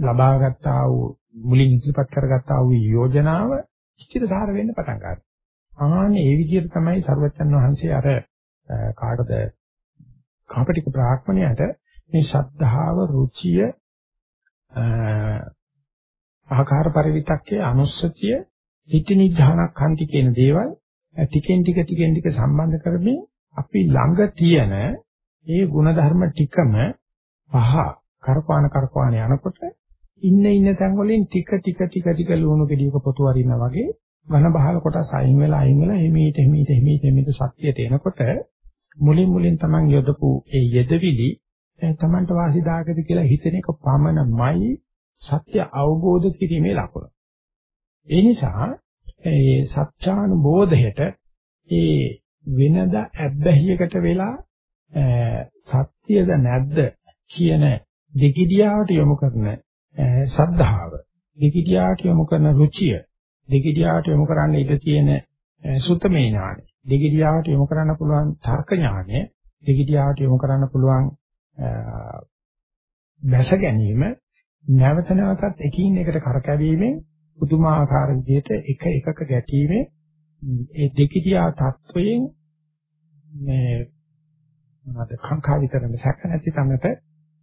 ලබාගත්තා වූ මුලින් ඉදිරිපත් කරගත්තා වූ යෝජනාව ස්ථිරසාර වෙන්න පටන් ගන්නවා. ආන්නේ ඒ විදිහට තමයි සර්වචන් වහන්සේ අර කාටද කාපටික බ්‍රාහ්මණයට මේ ශද්ධාව රුචිය ආකාර පරිවිතක්කේ අනුස්සතිය හිතිනිධානක් හන්ති කියන දේවල් ටිකෙන් ටික ටිකෙන් ටික සම්බන්ධ කරමින් අපි ළඟ තියෙන ඒ ಗುಣධර්ම ටිකම පහ කරපාන කරපාන යනකොට ඉන්න ඉන්න තැන් වලින් ටික ටික ටික ටික ලුණු ගෙඩියක පොතු වරිනා වගේ ඝන බහල කොටස් අයින් වෙලා අයින් වෙලා හිමීට හිමීට හිමීට හිමීට සත්‍යයට එනකොට මුලින් මුලින් Taman යොදපු ඒ යෙදවිලි Tamanට වාසිදායකද කියලා හිතෙන එක පමණමයි සත්‍ය අවබෝධ කිරීමේ ලකුණ. ඒ නිසා ඒ සත්‍යානුබෝධයට ඒ වෙනද ඇබ්බැහියකට වෙලා සත්‍යද නැද්ද කියන දෙකිඩියාවට යොමු කරන සද්ධාව දෙකිඩියාවට යොමු කරන රුචිය දෙගිඩියාවට යොමු කරන්න ඉඩ තියෙන සුත්තමේ ඥානෙ දෙගිඩියාවට යොමු කරන්න පුළුවන් තර්ක ඥානෙ දෙගිඩියාවට යොමු කරන්න පුළුවන් දැස ගැනීම නැවත නැවතත් එකින් එකට කරකැවීමෙන් පුදුමාකාර විදිහට එක එකක ගැටීමේ ඒ දෙගිඩියා තත්වයෙන් මේ මොනවාද කාංකා විතරම සැක නැති තැනට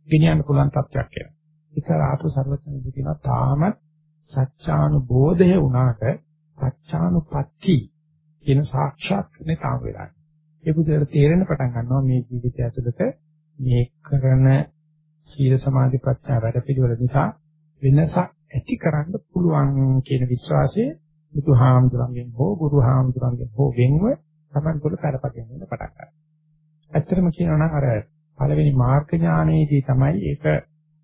ගෙනියන්න පුළුවන් තත්වයක් වෙනවා. ඒක ආතු සර්වඥ කියනවා තාමත් සත්‍යානුබෝධය වුණාට සත්‍යානුපත්ති කියන සාක්ෂාත්කරණය තාම වෙලා නැහැ. ඒ බුදුරට තේරෙන පටන් ගන්නවා මේ ජීවිතය ඇතුළත මේ කරන සීල සමාධි ප්‍රඥා වැඩ පිළිවෙල නිසා වෙනසක් ඇති කරන්න පුළුවන් කියන විශ්වාසය බුදුහාමුදුරන්ගෙන් හෝ ගුරුහාමුදුරන්ගෙන් හෝ වෙන්ව Taman තුළ කරපගෙන යන පටන් ගන්නවා. ඇත්තටම කියනවා නම් අර පළවෙනි මාර්ග ඥානයේදී තමයි ඒක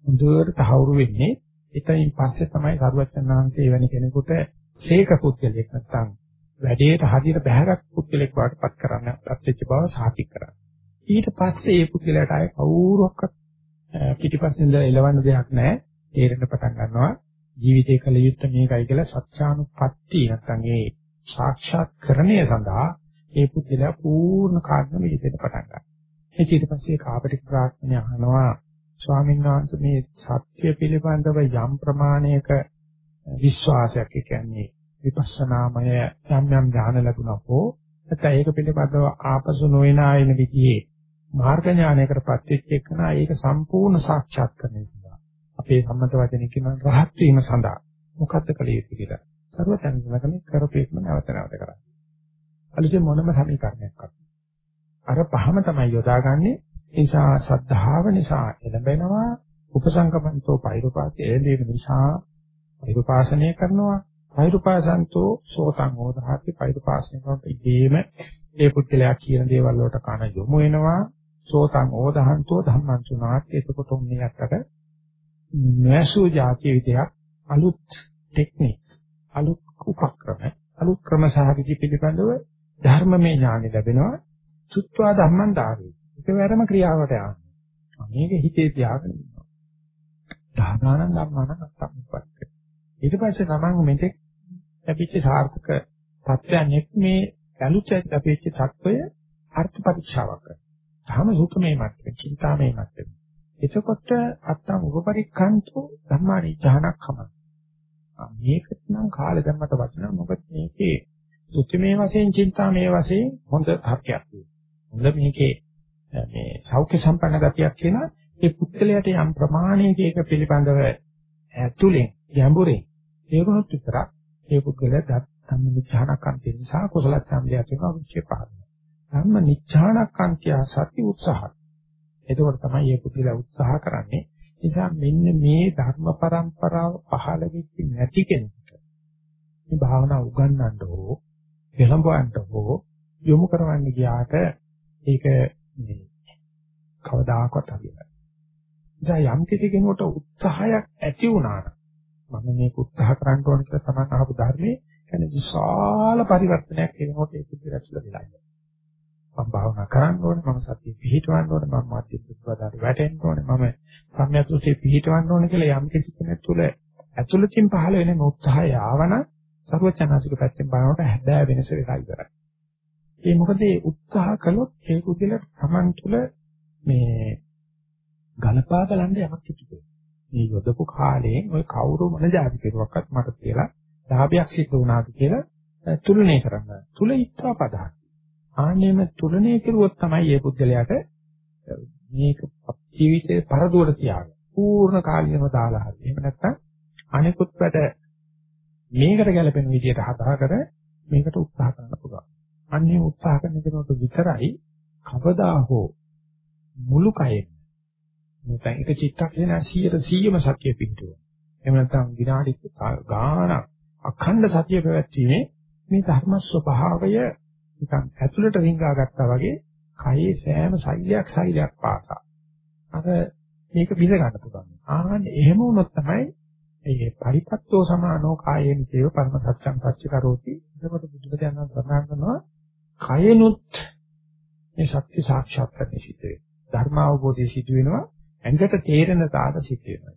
හොඳට තහවුරු වෙන්නේ එතනින් පස්සේ තමයි සරුවචන් වහන්සේ වෙන කෙනෙකුට සීක පුද්ගලෙක් නැත්නම් වැඩේට හදියට බහැරක් පුද්ගලෙක් වාටපත් කරන්න අත්‍යච්ච බව සාතික කරන්නේ. ඊට පස්සේ මේ පුද්ගලයාට ආයේ කවුරුවක්වත් පිටිපස්සෙන් ඉඳලා එලවන්න දෙයක් නැහැ. තේරෙන්න පටන් ගන්නවා ජීවිතේ කල යුත්තේ මේකයි කියලා සත්‍යානුපත්ති නැත්නම් ඒ සාක්ෂාත්කරණය සඳහා ඒ පුද්ගලයා පූර්ණ කාර්යම ඉදිරියට පටන් ගන්නවා. ඊට පස්සේ කාපටික ප්‍රාර්ථනා අහනවා ස්වාමීන් වහන්සේ මේ සත්‍ය පිළිබඳව යම් ප්‍රමාණයක විශ්වාසයක් කියන්නේ විපස්සනාමය යම් යම් ඥාන ලැබුණා හෝ නැත්නම් ඒක පිළිබඳව ආපසු නොයන ආයන විදිහේ මාර්ග ඥානයකටපත් වෙච්ච එකන ඒක සම්පූර්ණ සාක්ෂාත් කරගන්න සඳහා අපේ සම්මත වචනේ කියන රහත් වීම සඳහා මොකද්ද කළ යුතු කියලා සර්වතන්කමනේ කරපේකම නැවත නැවත කරන්නේ. අලුතෙන් මොනම සමීකරණයක් අර පහම තමයි යොදාගන්නේ. නිසා සද්ධාව නිසා එළඹෙනවා උපසංගමන්තෝ පෛරුපාති එළඹීම නිසා පෛරුපාසනය කරනවා. පෛරුපාසන්තෝ සෝතං හෝදාති පෛරුපාසනය කරනකොට ඉබේම ඒ පුද්ගලයා කියන දේවල් වලට කන යොමු වෙනවා. සෝතං ඕදහන්තෝ ධම්මං සුනාත් එතකොට උන්නේ අතට නැසු જાති විදයක් අලුත් ටෙක්නික්ස් අලුත් උපක්‍රම අලුත් ක්‍රම සාහිත්‍ය පිළිබඳව ධර්මමය ඥාන ලැබෙනවා සුත්වා ධම්මං දාවේ එකවරම ක්‍රියාවට යනවා. මේක හිතේ තියාගෙන ඉන්නවා. දානාන ධම්මාන අත්තම්පත්. ඊට පස්සේ තමන් මෙතෙක් ලැබිච්ච සාර්ථක තත්ත්වයක් මේ ඇලුත් ලැබිච්ච තත්ත්වය අර්ථ පරීක්ෂාවක් කරනවා. ධම සුඛමේ මට්ටමේ, චින්තාමේ මට්ටමේ. එතකොට අත්තම් උපපරික්ඛන්තු ධම්මානි ඥානක්කම. මේකට නම් කාලෙ දැම්මට වටිනවා. මොකද මේකේ සුත්‍මේ වශයෙන් චින්තාමේ වශයෙන් හොඳ හක්යක් හොඳ මේකේ මේ සෞඛ්‍ය සම්පන්න ගතියක් කියලා ඒ පුද්ගලයාට යම් ප්‍රමාණයක ඒක පිළිබඳව ඇතුලෙන් ගැඹුරෙන් ඒකනොත් විතරක් ඒ පුද්ගලයා ධම්ම නිච්ඡානකන්ති නිසා කුසල ඡන්දය කියනවා විචේ පාදන. ධම්ම නිච්ඡානකන්තිය සති උත්සාහ. එතකොට තමයි මේ පුද්ගලයා උත්සාහ කරන්නේ. නිසා මෙන්න මේ ධර්ම પરම්පරාව පහළ වෙච්ච නැති කෙනෙකුට මේ භාවනා උගන්වන්න හෝ එළඹවන්න හෝ යොමු කරවන්න ගියාට ඒක මේ කවදාකවත් හරියන්නේ නැහැ. යම් කිසි කෙනෙකුට උත්සාහයක් ඇති වුණා නම් මම මේක උත්සාහ කරන්න ඕන කියලා තමයි අහපු ධර්මයේ කියන්නේ විශාල පරිවර්තනයක් වෙනකොට ඒක පිළිරැස්ලා දෙලා ඉන්නවා. මම භාවනා කරන්න ඕනේ මම සතිය පිහිටවන්න ඕනේ මම මාධ්‍ය ප්‍රතිපදාවට වැටෙන්න ඕනේ මම සම්‍යක්ෘතිය පිහිටවන්න ඕනේ කියලා යම් කිසි කෙනෙක් තුළ ඇතුළතින් පහළ වෙන උත්සාහය ආවන සර්වචනාසික පැත්තෙන් බලනකොට හැබෑ වෙනස වෙලා ඉවරයි. ඒ මොකද ඒ උත්සාහ කළොත් ඒක උදල Taman තුළ මේ ගලපා බලන්න යමක් තිබුණා. මේ යොදපු කාලේ ওই කවුරු මොන જાති කෙරුවක්වත් මට කියලා ලාභයක් සිද්ධ වුණාද කියලා තුලනය කරන්න. තුල ඉත්තා පදහක්. ආන්නේම තුලනය කෙරුවොත් තමයි මේ පුද්ගලයාට මේක ජීවිතේ පරදුවට තියාගන්න. පූර්ණ කාලිනව දාලා හරි. එහෙම නැත්නම් අනිකුත් වැඩ මේකට ගැලපෙන විදිහට හදාගෙන මේකට උත්සාහ කරන්න පුළුවන්. අන්නේ උත්සාහ කරන කෙනෙකුට විතරයි කවදා හෝ මුළු කයෙන් නැත්නම් එක චිත්තක්ෂණ 100ට 100ම සත්‍ය පිටුව. එහෙම නැත්නම් විනාඩි ගාණක් අඛණ්ඩ සතිය පැවැත්වීමේ මේ ධර්ම ස්වභාවය නිකන් ඇතුළට රිංගා ගත්තා වගේ කයේ සෑම සෛලයක් සෛලයක් පාසා අර මේක බිඳ ගන්න පුළුවන්. ආන්න එහෙම වුණොත් තමයි මේ පරිපත්තෝ සමානෝ කායේන දේව පරම සත්‍යං සත්‍ය කරෝති. එතකොට බුදුරජාණන් සඳහන් කරනවා කයනුත් මේ ශක්ති සාක්ෂාත් කරගන්න සිද්ධ වෙනවා. ධර්ම අවබෝධය සිදු වෙනවා. ඇඟට තේරෙන තාට සිද්ධ වෙනවා.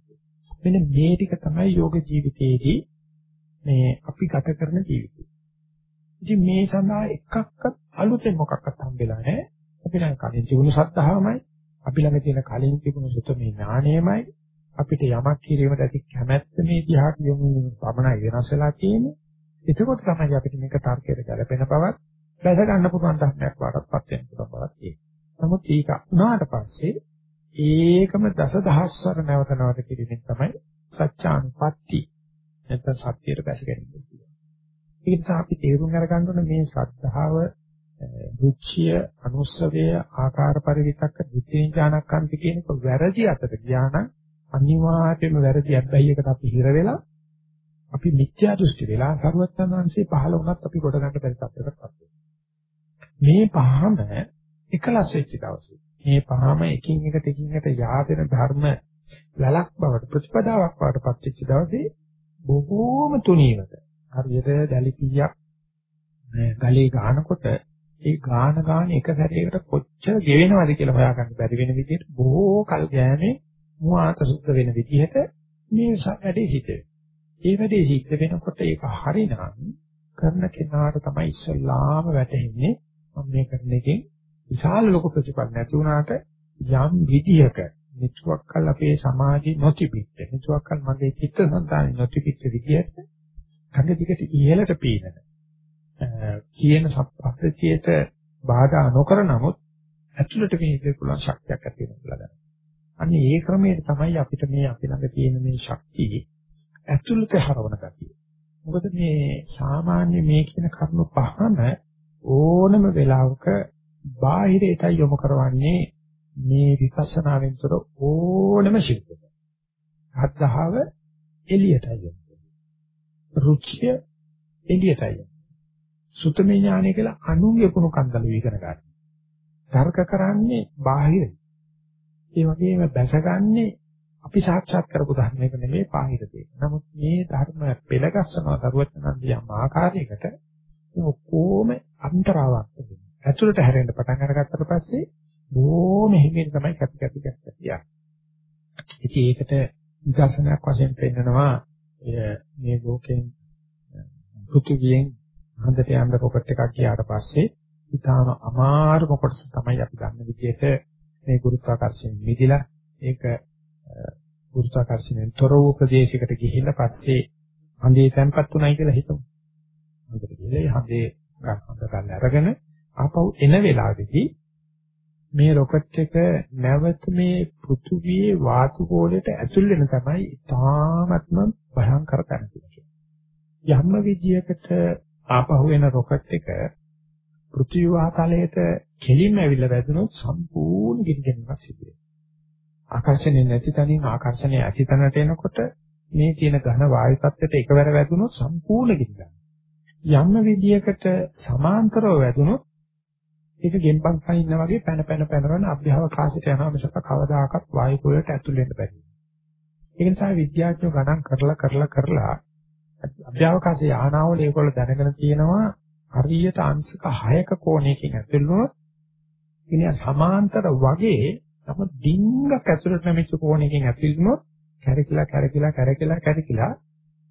මෙන්න මේ ටික තමයි යෝග ජීවිතයේදී මේ අපි ගත කරන ජීවිතය. ඉතින් මේ සඳහා එකක්වත් අලුතෙන් මොකක්වත් හම්බෙලා නැහැ. අපි ළඟ කලින් තිබුණු සත්‍තාවමයි, අපි ළඟ තියෙන කලින් තිබුණු සුතමේ ඥාණයමයි, අපිට යමක් කිරීමට ඇති කැමැත්ත මේ දිහාට යොමු පමණයි වෙනස් වෙලා තියෙන්නේ. එතකොට තමයි අපිට මේක තර්කයට ගැලපෙන බවත්, දැස ගන්න පුළුවන් ධර්මයක් වඩපත් වෙන පුළුවන් බවත් තියෙන්නේ. නමුත් ඒක උනාට පස්සේ ඒකම දසදහස්වර නැවත නැවත කිරීමෙන් තමයි සත්‍යානුපatti නැත්නම් සත්‍යයට බැස ගැනීම කියන්නේ. ඒ නිසා අපි තේරුම් අරගන්න ඕනේ මේ ශ්‍රද්ධාව, රුචිය, අනුස්සවය, ආකාර පරිවිතක්ක, ධිට්ඨි ඥානකන්ති කියන එක වැරදි අතට ගියා නම් අනිවාර්යයෙන්ම වැරදි අත්දැකියකට අපි හිර වෙලා අපි මිත්‍යා දෘෂ්ටි වෙලා සරුවත්තන් වහන්සේ පහළ වුණත් අපි කොට ගන්න බැරි තත්ත්වයකටපත් වෙනවා. මේ පහම එකලස් වෙච්ච දවසේ මේ පහම එකින් එකට එකින් එකට යාදෙන ධර්ම වැලක් බවට ප්‍රතිපදාවක් බවට පත් වෙච්ච දවසේ බොහෝම තුනීවට හරියට දැලිපියක් ගලේ ගහනකොට ඒ ගාන ගාන එක සැරයකට කොච්චර ගෙවෙනවද කියලා හොයාගන්න බැරි වෙන විදිහට බොහෝ කල් ගෑමේ මුවාත සුද්ධ වෙන විදිහට මේ වැඩේ සිද්ධ ඒ වැඩේ සිද්ධ වෙනකොට ඒක හරිනම් කරන කෙනාට තමයි ඉස්සල්ලාම වැටෙන්නේ මම මේ කරන එකෙන් විශාල ලොකු ප්‍රතිඵල නැති වුණාට යම් විදියක මෙතුවක් කල් අපේ සමාජي නොතිබිච්ච මෙතුවක් කල් මගේ චිත්ත සංතානෙ නොතිබිච්ච විදියට කඩ දිගට ඉහළට පීනන කියන සම්පත්තියට බාධා නොකර නමුත් ඇතුළට මේකේ පුළුවන් ශක්තියක් ඇති වෙනවා ගන්න. අන්න ඒ ක්‍රමයට තමයි අපිට මේ අපි ළඟ තියෙන මේ ශක්තිය ඇතුළට හරවන ගතිය. මොකද මේ සාමාන්‍ය මේ කියන කරුණු පහම ඕනම වෙලාවක බාහිරයටයි යොමු කරවන්නේ මේ විපස්සනාවෙන් තොර ඕනම ශිල්පයක. අත්දහව එළියටයි යොමු කරන්නේ. රුචිය එළියටයි යොමු. සුතමේ ඥානය කියලා අනුන්ගේ කුණු කන්දල ඉගෙන ගන්න. තර්ක කරන්නේ බාහිරයි. ඒ වගේම බැසගන්නේ අපි සාක්ෂාත් කරපු ධර්මයක නෙමෙයි බාහිර දෙයක්. නමුත් මේ ධර්ම පෙළගස්සනවා දරුවචනන්දී යම් ආකාරයකට ඔක්කොම අන්තරාවක් වෙනවා. ඇතුළට හැරෙන්න පටන් අරගත්තට පස්සේ බොහොම හිමින් තමයි කැපි කැපි කැපි යන්නේ. ඉතින් ඒකට විදර්ශනයක් වශයෙන් පෙන්නනවා මේ ලෝකෙන් පෘථිවියෙන් හන්දට යන්න රොකට් එකක් ගියාට පස්සේ ඊටාම අමාරුම කොටස තමයි අපි ගන්න විදිහට මේ ගුරුත්වාකර්ෂණය මිදිලා ඒක ගුරුත්වාකර්ෂණයෙන් තොර වූ ප්‍රදේශයකට ගිහිල්ලා පස්සේ හඳේ තැන්පත් උනායි කියලා හිතමු. හඳට ගිහලා හඳේ ගන්න හඳ ගන්න අරගෙන ආපහු එන වෙලාවේදී මේ රොකට් එක නැවත මේ පෘථුවියේ වාතු ගෝලයට ඇතුල් වෙන තමයි තාමත්ම භයංකර තැන යම්ම විදියකට ආපහු එන රොකට් එක පෘථිවි වාතලයට කෙලින්ම ඇවිල්ලා වැදුනොත් සම්පූර්ණ ගිනිගෙනීමක් සිදු වෙනවා. ආකර්ෂණය නැති තැනින් ආකර්ෂණය ඇති තැනට එනකොට මේ තියෙන ඝන වායු තත්ත්වයට එකවර වැදුනොත් සම්පූර්ණ ගිනිගන්නවා. යම්ම විදියකට සමාන්තරව වැදුනොත් ඒක ගෙම්පන් කනින්න වගේ පැන පැන පැනවන අභ්‍යවකාශයට යනවා මිසක කවදාකවත් වායු කුලයට ඇතුල් වෙන්න බැහැ. ඒ නිසා විද්‍යාඥයෝ ගණන් කරලා කරලා කරලා අභ්‍යවකාශ යානාවල ඒගොල්ලෝ දැනගෙන තියෙනවා හරියට අංශක 6ක කෝණයකින් ඇතුල් වුණොත් ඉතින් සමාන්තර වගේ තම ඩිංගක් ඇතුළට නැමිච්ච කෝණයකින් ඇතුල් වුණොත් කැරකිලා කැරකිලා කැරකිලා කැරකිලා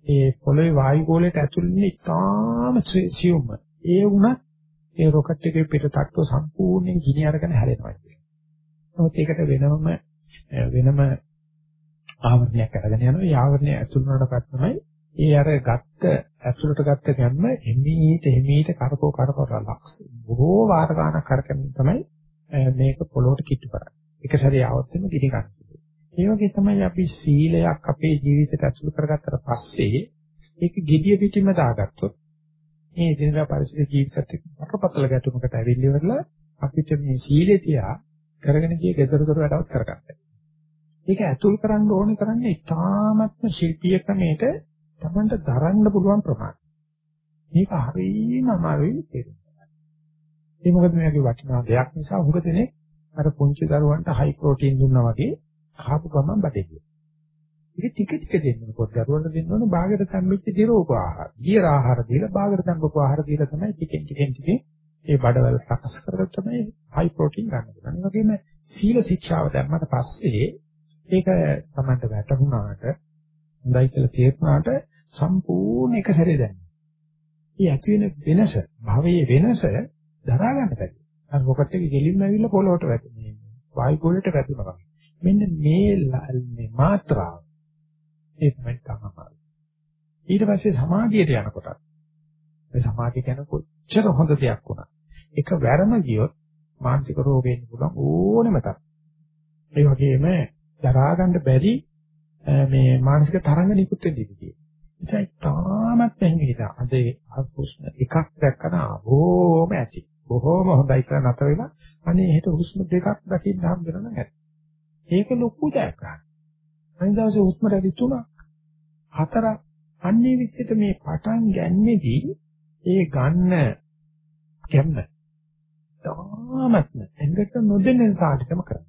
ඒ පොළවේ වායු ගෝලයට ඇතුල් වෙන්නේ ඉතාම සියුම්ම. ඒ වුණත් ඒ රොකට් එකේ පිට තට්ටුව සම්පූර්ණයෙන් ගිනි අරගෙන හැලෙනවා කියන්නේ. නමුත් ඒකට වෙනම වෙනම ආවරණයක් අරගෙන යනවා. ඒ ආවරණය ඇතුල් වුණාට පස්සෙමයි ඒ අර ගත්ත ඇතුළට ගත්ත ගැම්ම එමීට එමීට කරකෝ කරකෝ ලක්ෂ බොහෝ වාර ගණනක් කරකමින් තමයි මේක පොළොවට කිට්ටු කරන්නේ. එක සැරේ આવොත් එම ගිනි ගන්න. ඒ වගේ තමයි අපි සීලයක් අපේ ජීවිතයට ඇතුළු කරගත්තට පස්සේ ඒක gediya පිටින්ම දාගත්තොත් මේ දිනදා පරිසර ජීවිතත් එක්ක බරපතල ගැටුමකට ඇවිල්ලා ඉවරලා අපිට මේ සීලේ තියා කරගෙන ගිය gedara dora වැඩවත් කරගන්න. ඒක ඇතුල් කරන්න ඕනේ කරන්නේ ඉතාමත්ම ශිල්පීය ක්‍රමයට තමන්ට දරන්න පුළුවන් ප්‍රමාණය. මේක හරියම අමාරුයි තේරුම් ගන්න. ඒ මොකද මේකේ වටිනා දෙයක් නිසා හුඟ දෙනෙක් අර පුංචි දරුවන්ට හයි ප්‍රෝටීන් දුන්නා වගේ කාපු ගමන් බඩේ. ඒක ටික ටික දෙන්න පොත් දරුවන්ට දෙන්න ඕනේ බාගට සම්මිච්ච දිරෝප ආහාර. දියර ආහාර දීලා බාගට සම්බප ආහාර දීලා තමයි ටිකෙන් ටිකෙන් ටිකෙන් ඒ බඩවැල් සකස් කරගත්ත තමයි හයි ප්‍රෝටීන් ගන්න පුළුවන්. ඒ වගේම සීල ශික්ෂාව දැම්මට පස්සේ ඒක තමයි වැටුණාට හොඳයි කියලා තේරුණාට සම්පූර්ණ එක සැරේ දැනෙනවා. මේ ඇති වෙන වෙනස, භවයේ වෙනස දරා ගන්න බැහැ. අර මොකටද ගෙලින්ම ඇවිල්ලා පොළොවට වැටෙන්නේ. වායු පොළොවට වැටුණා. මෙන්න මේ මේ මාත්‍රාව ඒ තමයි තමයි. ඊට පස්සේ සමාධියට යනකොට මේ සමාධිය කියන කොච්චර හොඳ දෙයක් වුණා. එක වැරම ගියොත් මානසික රෝග වෙන්න පුළුවන් ඕනෙම තරම්. ඒ වගේම දරා ගන්න බැරි මේ මානසික තරංග නිකුත් වෙන්නේ. ඉතින් තාමත් පැහැදිලිද අද හුස්ම එකක් දැක්කම බොහොම ඇති. බොහොම හොඳයි කියලා නැතර වෙලා අනේ හෙට හුස්ම දෙකක් දකින්න හම් වෙන නම් ඇති. ඒක ලොකු දෙයක්. අනිත් දවසේ හුස්ම රැලි තුනක් හතරක් අන්නේ විදිහට මේ පටන් ගන්නෙදී ඒ ගන්න ගැම්ම තාමත්ම එංගට නොදෙන්න සාධකම කරනවා.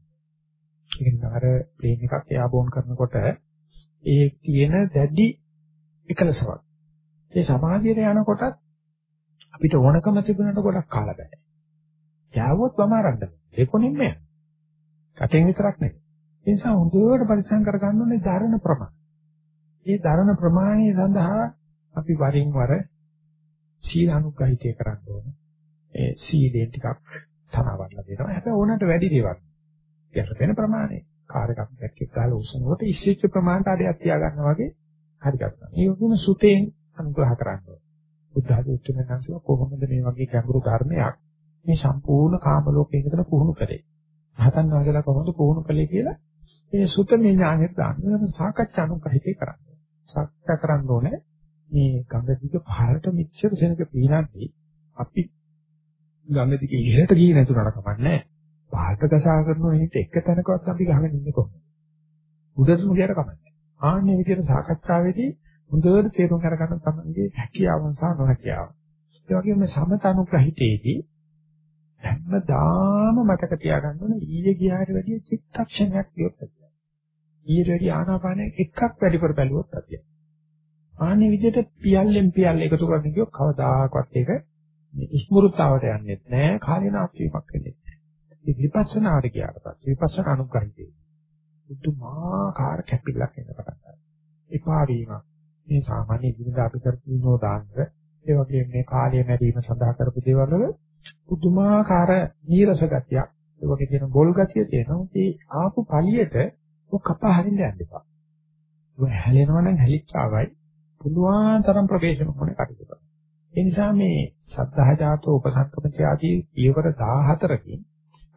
ඉතින් අර ප්ලේන් එකක් එයාබෝන් කරනකොට ඒ තියෙන දැඩි එකලසවක්. ඒ සමාධියට යනකොටත් අපිට ඕනකම තිබුණට ගොඩක් කාලා බෑ. යාවොත් වමාරන්න. ඒකොනින්ම යන. කටෙන් විතරක් නෙවෙයි. ඒ නිසා හොඳට පරිස්සම් කරගන්න ඕනේ ධාරණ ප්‍රමාණය. ඒ ධාරණ ප්‍රමාණය සඳහා අපි වරින් වර සීල අනුගහිතය කරන්න ඕනේ. ඒ සීලෙන් ටිකක් තනවන්න දෙනවා. හැබැයි ඕනට වැඩි දේවල්. ඒක වෙන ප්‍රමාණය. කාර් එකක් දැක්කේ ගාලා උස්සනකොට ඉස්සිච්ච ප්‍රමාණයට අඩයක් තියාගන්නවා වගේ හරි ගන්නවා. මේ වගේම සුතෙන් අනුග්‍රහ කරන්න ඕනේ. බුද්ධ ආදී උතුම්යන්සලා කොහොමද මේ වගේ ගැඹුරු ධර්මයක් මේ සම්පූර්ණ කාම ලෝකයකට පුහුණු කරේ. රහතන් වහන්සේලා කොහොමද පුහුණු කළේ කියලා මේ සුතමේ ඥානෙත් දාන්න සාකච්ඡා අනුගහිතේ කරන්න. සාකච්ඡා කරන්න ඕනේ. මේ ගඟ දිග පහළට මෙච්චර සෙනඟ පීනද්දී අපි ගඟ දිගේ ඉහළට ගියේ නැතුනට කමන්නේ පහළට ගසා කරනවා හිත එක තැනකවත් අපි ගහගෙන ඉන්නේ කොහොමද? උඩටම ගියට කමන්නේ ආන්නේ විදිහට සාකච්ඡාවේදී හොඳට තේරුම් අරගන්න තමයි හැකියාවන් සහ නොහැකියාව ඒ වගේම සමතනුග්‍රහිතේදී හැමදාම මතක තියාගන්න ඕනේ ඊයේ ගියාට වැඩිය චිත්තක්ෂණයක් ගියොත් ඊට වැඩිය ආනාපානය එකක් වැඩිපුර බැලුවොත් ඇතියි ආන්නේ විදිහට පියල්ලෙන් පියල්ල එකතු කරන්න කියොත් කවදාකවත් ඒක ඉස්මෘතාවට යන්නේ නැහැ කාලේන ආත්මයක් වෙන්නේ නැහැ. ඒ විපස්සනාට ගියාට පස්සේ විපස්සනා අනුග්‍රහිතේ. පුදුමාකාර කැපිල්ලක් එන්න පටන් ගන්නවා. එපා වීම මේ සාමාන්‍ය ජීවිත අපි කරපු නෝදාංශ ඒ වගේම මේ කාලය මැරීම සඳහා කරපු දේවල් වල පුදුමාකාර නීරස ගතියක් ඒ වගේ කියන බොල් ගතිය තියෙනවා. ඒ ආපු පළියට ඔක කපා හරින්න යන්න එපා. ඔය හැලෙනවා නම් හැලිච්චාවයි පුළුවන් තරම් ප්‍රවේශම මොනේ කටයුතු කරනවා. ඒ නිසා මේ සද්ධාජාතෝ උපසංකමති ආදී ඊවර 14කින්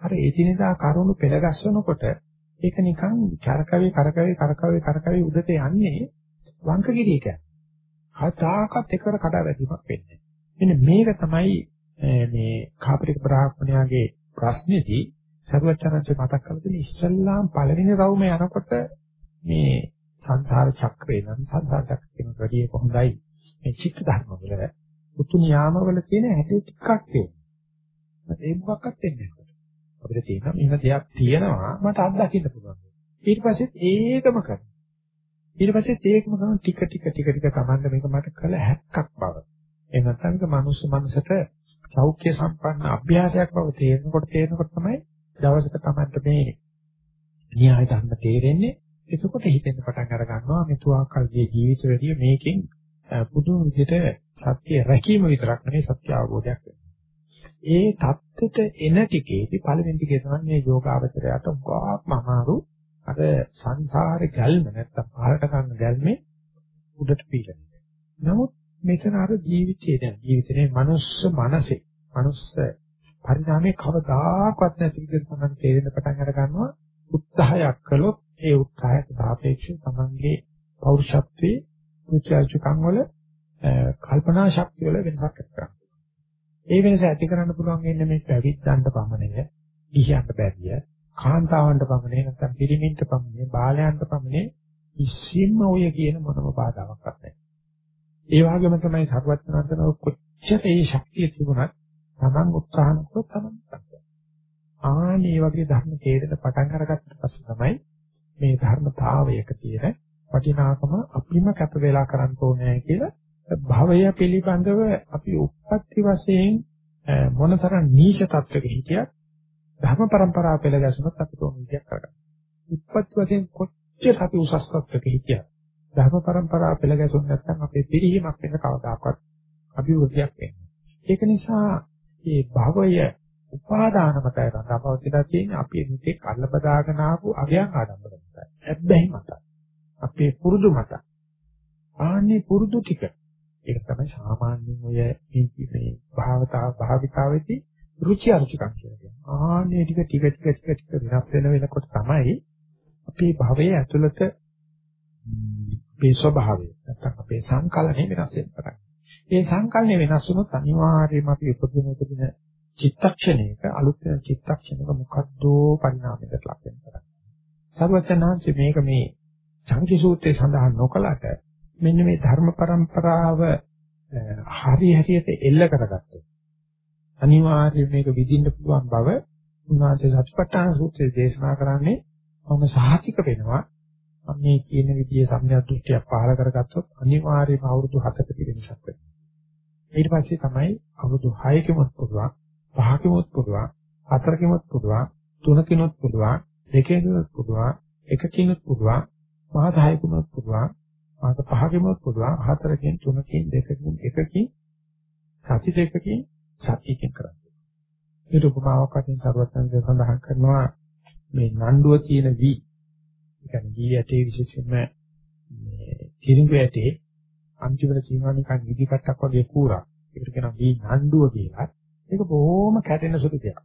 අර ඒදිනදා කරුණු පෙළගස්සනකොට ඒක නිකන් කරකවේ කරකවේ කරකවේ කරකවේ උදට යන්නේ වංකගිරිය කියන්නේ. කතාකත් එකවර කඩා වැටීමක් වෙන්නේ. මෙන්න මේක තමයි මේ කාපරික බ්‍රාහ්මණයාගේ ප්‍රශ්නේදී සර්වචරංශ මතක් කරලා තියෙන ඉස්සල්ලාම් පළවෙනි රවුම යනකොට මේ සංසාර චක්‍රේ නම් සංසාර චක්‍රේ වැඩි කොහොඳයි මේ චිත්ත ධර්ම වල උතු නියාමවල තියෙන හැටි ටිකක් තියෙනවා. ඒ මොකක්වත් වෙන්නේ නැහැ. අපිට තියෙනවා මේක දෙයක් තියෙනවා මට අත්දකින්න පුළුවන්. ඊට පස්සේ ඒකම කරනවා. ඊට පස්සේ ඒකම කරන ටික ටික ටික ටික තමන්ද මේක මට කළ හැක්කක් බව. එහෙම නැත්නම් මේක මනුස්ස මනසට සෞඛ්‍ය සම්පන්න අභ්‍යාසයක් බව තේරෙනකොට තේරෙනකොට තමයි දවසක තමන්ට මේ න්‍යාය ධර්ම තේරෙන්නේ එතකොට හිතෙන්න පටන් අර ගන්නවා මෙතුආකල්ගේ ජීවිතවලදී මේකෙන් පුදුම විදිහට සත්‍ය රැකීම විතරක් නෙවෙයි සත්‍ය අවබෝධයක් ඒ தත්ත්වයට එන ටිකේදී පළවෙනි ටිකේ තමයි මේ යෝගාවචරයට උගාක්ම අමාරු අර සංසාරේ ගැල්ම නැත්තම් පහලට ගන්න ගැල්මේ උඩට පීලන. නමුත් මෙතන අර ජීවිතයේ දැන් ජීවිතේ මනුස්ස මනසේ මනුස්ස පරිණාමයේ කවදාකවත් නැති විදිහට තමයි තේරෙන්න පටන් අර ගන්නවා උත්සාහයක් කළොත් ඒ උත්සාහයට සාපේක්ෂව තමන්ගේ පෞරුෂත්වයේ උචාචුකම් වල කල්පනා ශක්තිය වල වෙනසක් ඇති කරනවා. ඒ වෙනස ඇති කරන්න පුළුවන් ඉන්නේ මේ පැවිද්දන්ට පමණය, ගිහියන්ට බැරිය, කාන්තාවන්ට පමණේ නැත්නම් පිරිමින්ට පමණේ බාලයන්ට පමණේ කිසිම ඔය කියන මොනම බාධාවක් නැහැ. ඒ වගේම තමයි සර්වඥාන්තන කොච්චර ඒ ශක්තිය තිබුණත් තමන් උත්සාහ කරනකොට තමන් ආනේ වගේ ධර්ම තේරෙන පටන් අරගත්ත පස්සේ තමයි මේ ධර්මතාවයක තියෙන වටිනාකම අපිම කැප වෙලා කරන්න ඕනේ කියලා භවය පිළිබඳව අපි උපත්ති වශයෙන් මොනතරම් නීච තත්වයක හිටියත් ධර්ම પરම්පරාව පෙළ ගැසුනත් අපිට ඕන විදියක් කරගන්න. උපත්ති වශයෙන් කොච්චර අපි උසස් තත්වයක හිටියත් ධර්ම પરම්පරාව පෙළ ගැසුන නැත්නම් අපේ පිළිහිමක් වෙන කවදාකවත් අභිවෘද්ධියක් වෙන්නේ. ඒක නිසා මේ භවය උපාදාන මතය රඳාපවතිලා තියෙන අපි මෙතෙක් අල්ල බදාගෙන ආපු අගයන් ආඩම්බර මතය. ඇබ්බැහි මතය. අපේ පුරුදු මත. ආන්නේ පුරුදු ටික. ඒක තමයි සාමාන්‍යයෙන් ඔය මේ භාවතා භාවිතාවේදී රුචි අරුචිකම් කියලා කියනවා. ආන්නේ ටික ටික ටික ටික ටික වෙනස් වෙන වෙනකොට තමයි අපේ භවයේ ඇතුළත මේ ස්වභාවය නැත්නම් අපේ සංකලනය වෙනස් වෙන්න පටන් ඒ සංකල්පය වෙනස් වුණොත් අනිවාර්යයෙන්ම අපි උපදින උපදින චිත්තක්ෂණයක අලුත් වෙන චිත්තක්ෂණයක මොකද්ද පරිණාමයකට ලක් වෙනවා. සර්වඥාන්සේ මේක මේ සංකි සූත්‍රයේ සඳහන් නොකලට මෙන්න මේ ධර්ම પરම්පරාව හරි හැටියට එල්ල කරගත්තොත් අනිවාර්යයෙන් මේක විඳින්න පුළුවන් බව උන්වහන්සේ සත්‍යපට්ඨාන සූත්‍රයේ දේශනා කරන්නේ මම සාහිතික වෙනවා මම මේ කියන විදිහේ සම්‍යක් දෘෂ්ටියක් පහල කරගත්තොත් අනිවාර්යයෙන්ම අවුරුදු 7ක පිළිවෙසක් වෙනවා ඊට පස්සේ තමයි අවුරුදු 6කමත් පුළුවන් 5කමත් පුළුවන් 4කමත් පුළුවන් 3කමත් පුළුවන් 2කමත් පුළුවන් 1කිනුත් පුළුවන් මාස 6කිනුත් පුළුවන් මාස 5කිනුත් පුළුවන් හතරකින් තුනකින් දෙකකින් එකකින් සති දෙකකින් සතියකින් කරන්නේ. ඊට උපමාවක් වශයෙන් සරුවත්නන්ද සඳහන් කරනවා මේ නණ්ඩුව තියෙන වී කියන්නේ වී ඇටේ විශේෂයෙන්ම මේ කිරිඟු ඇටේ අන්තිමට තියෙනවා නිකන් විදි කට්ටක් වගේ කූරක්. ඒකට කියනවා වී නණ්ඩුව කියලා. ඒක බොහොම කැටෙන සුළු දෙයක්.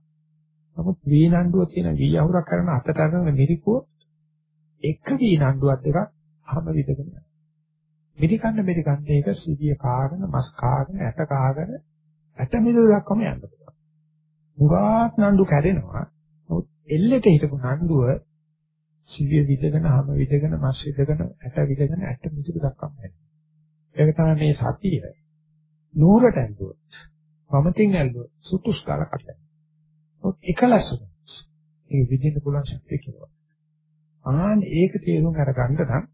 නමුත් වී නණ්ඩුව තියෙන වී අහුරක් කරන අතට අරගෙන මිරිකුව එක වීනණ්ඩුවක් දෙකක් හැම විදගෙන යනවා. මිදිකන්න මිදිකන්න ඒක සිවිය කාගෙන මස් කාගෙන ඇට කාගෙන ඇට මිදුල දක්වම යන්න පුළුවන්. මුගාක් නණ්ඩු කැඩෙනවා. නමුත් එල්ලෙට හිටපු නණ්ඩුව සිවිය විදගෙන හැම විදගෙන මස් විදගෙන ඇට විදගෙන ඇට මිදුල දක්වම යනවා. ඒක තමයි මේ සතිය. නూరుට ඇල්ලුවොත් වමතින් ඇල්ලුවොත් සුතුස් කාලා කඩනවා. ඔත් එකලසුනොත් ඒ විදින්න පුළුවන් ශක්තිය කියලා. ආන් ඒක තේරුම් අරගන්න නම්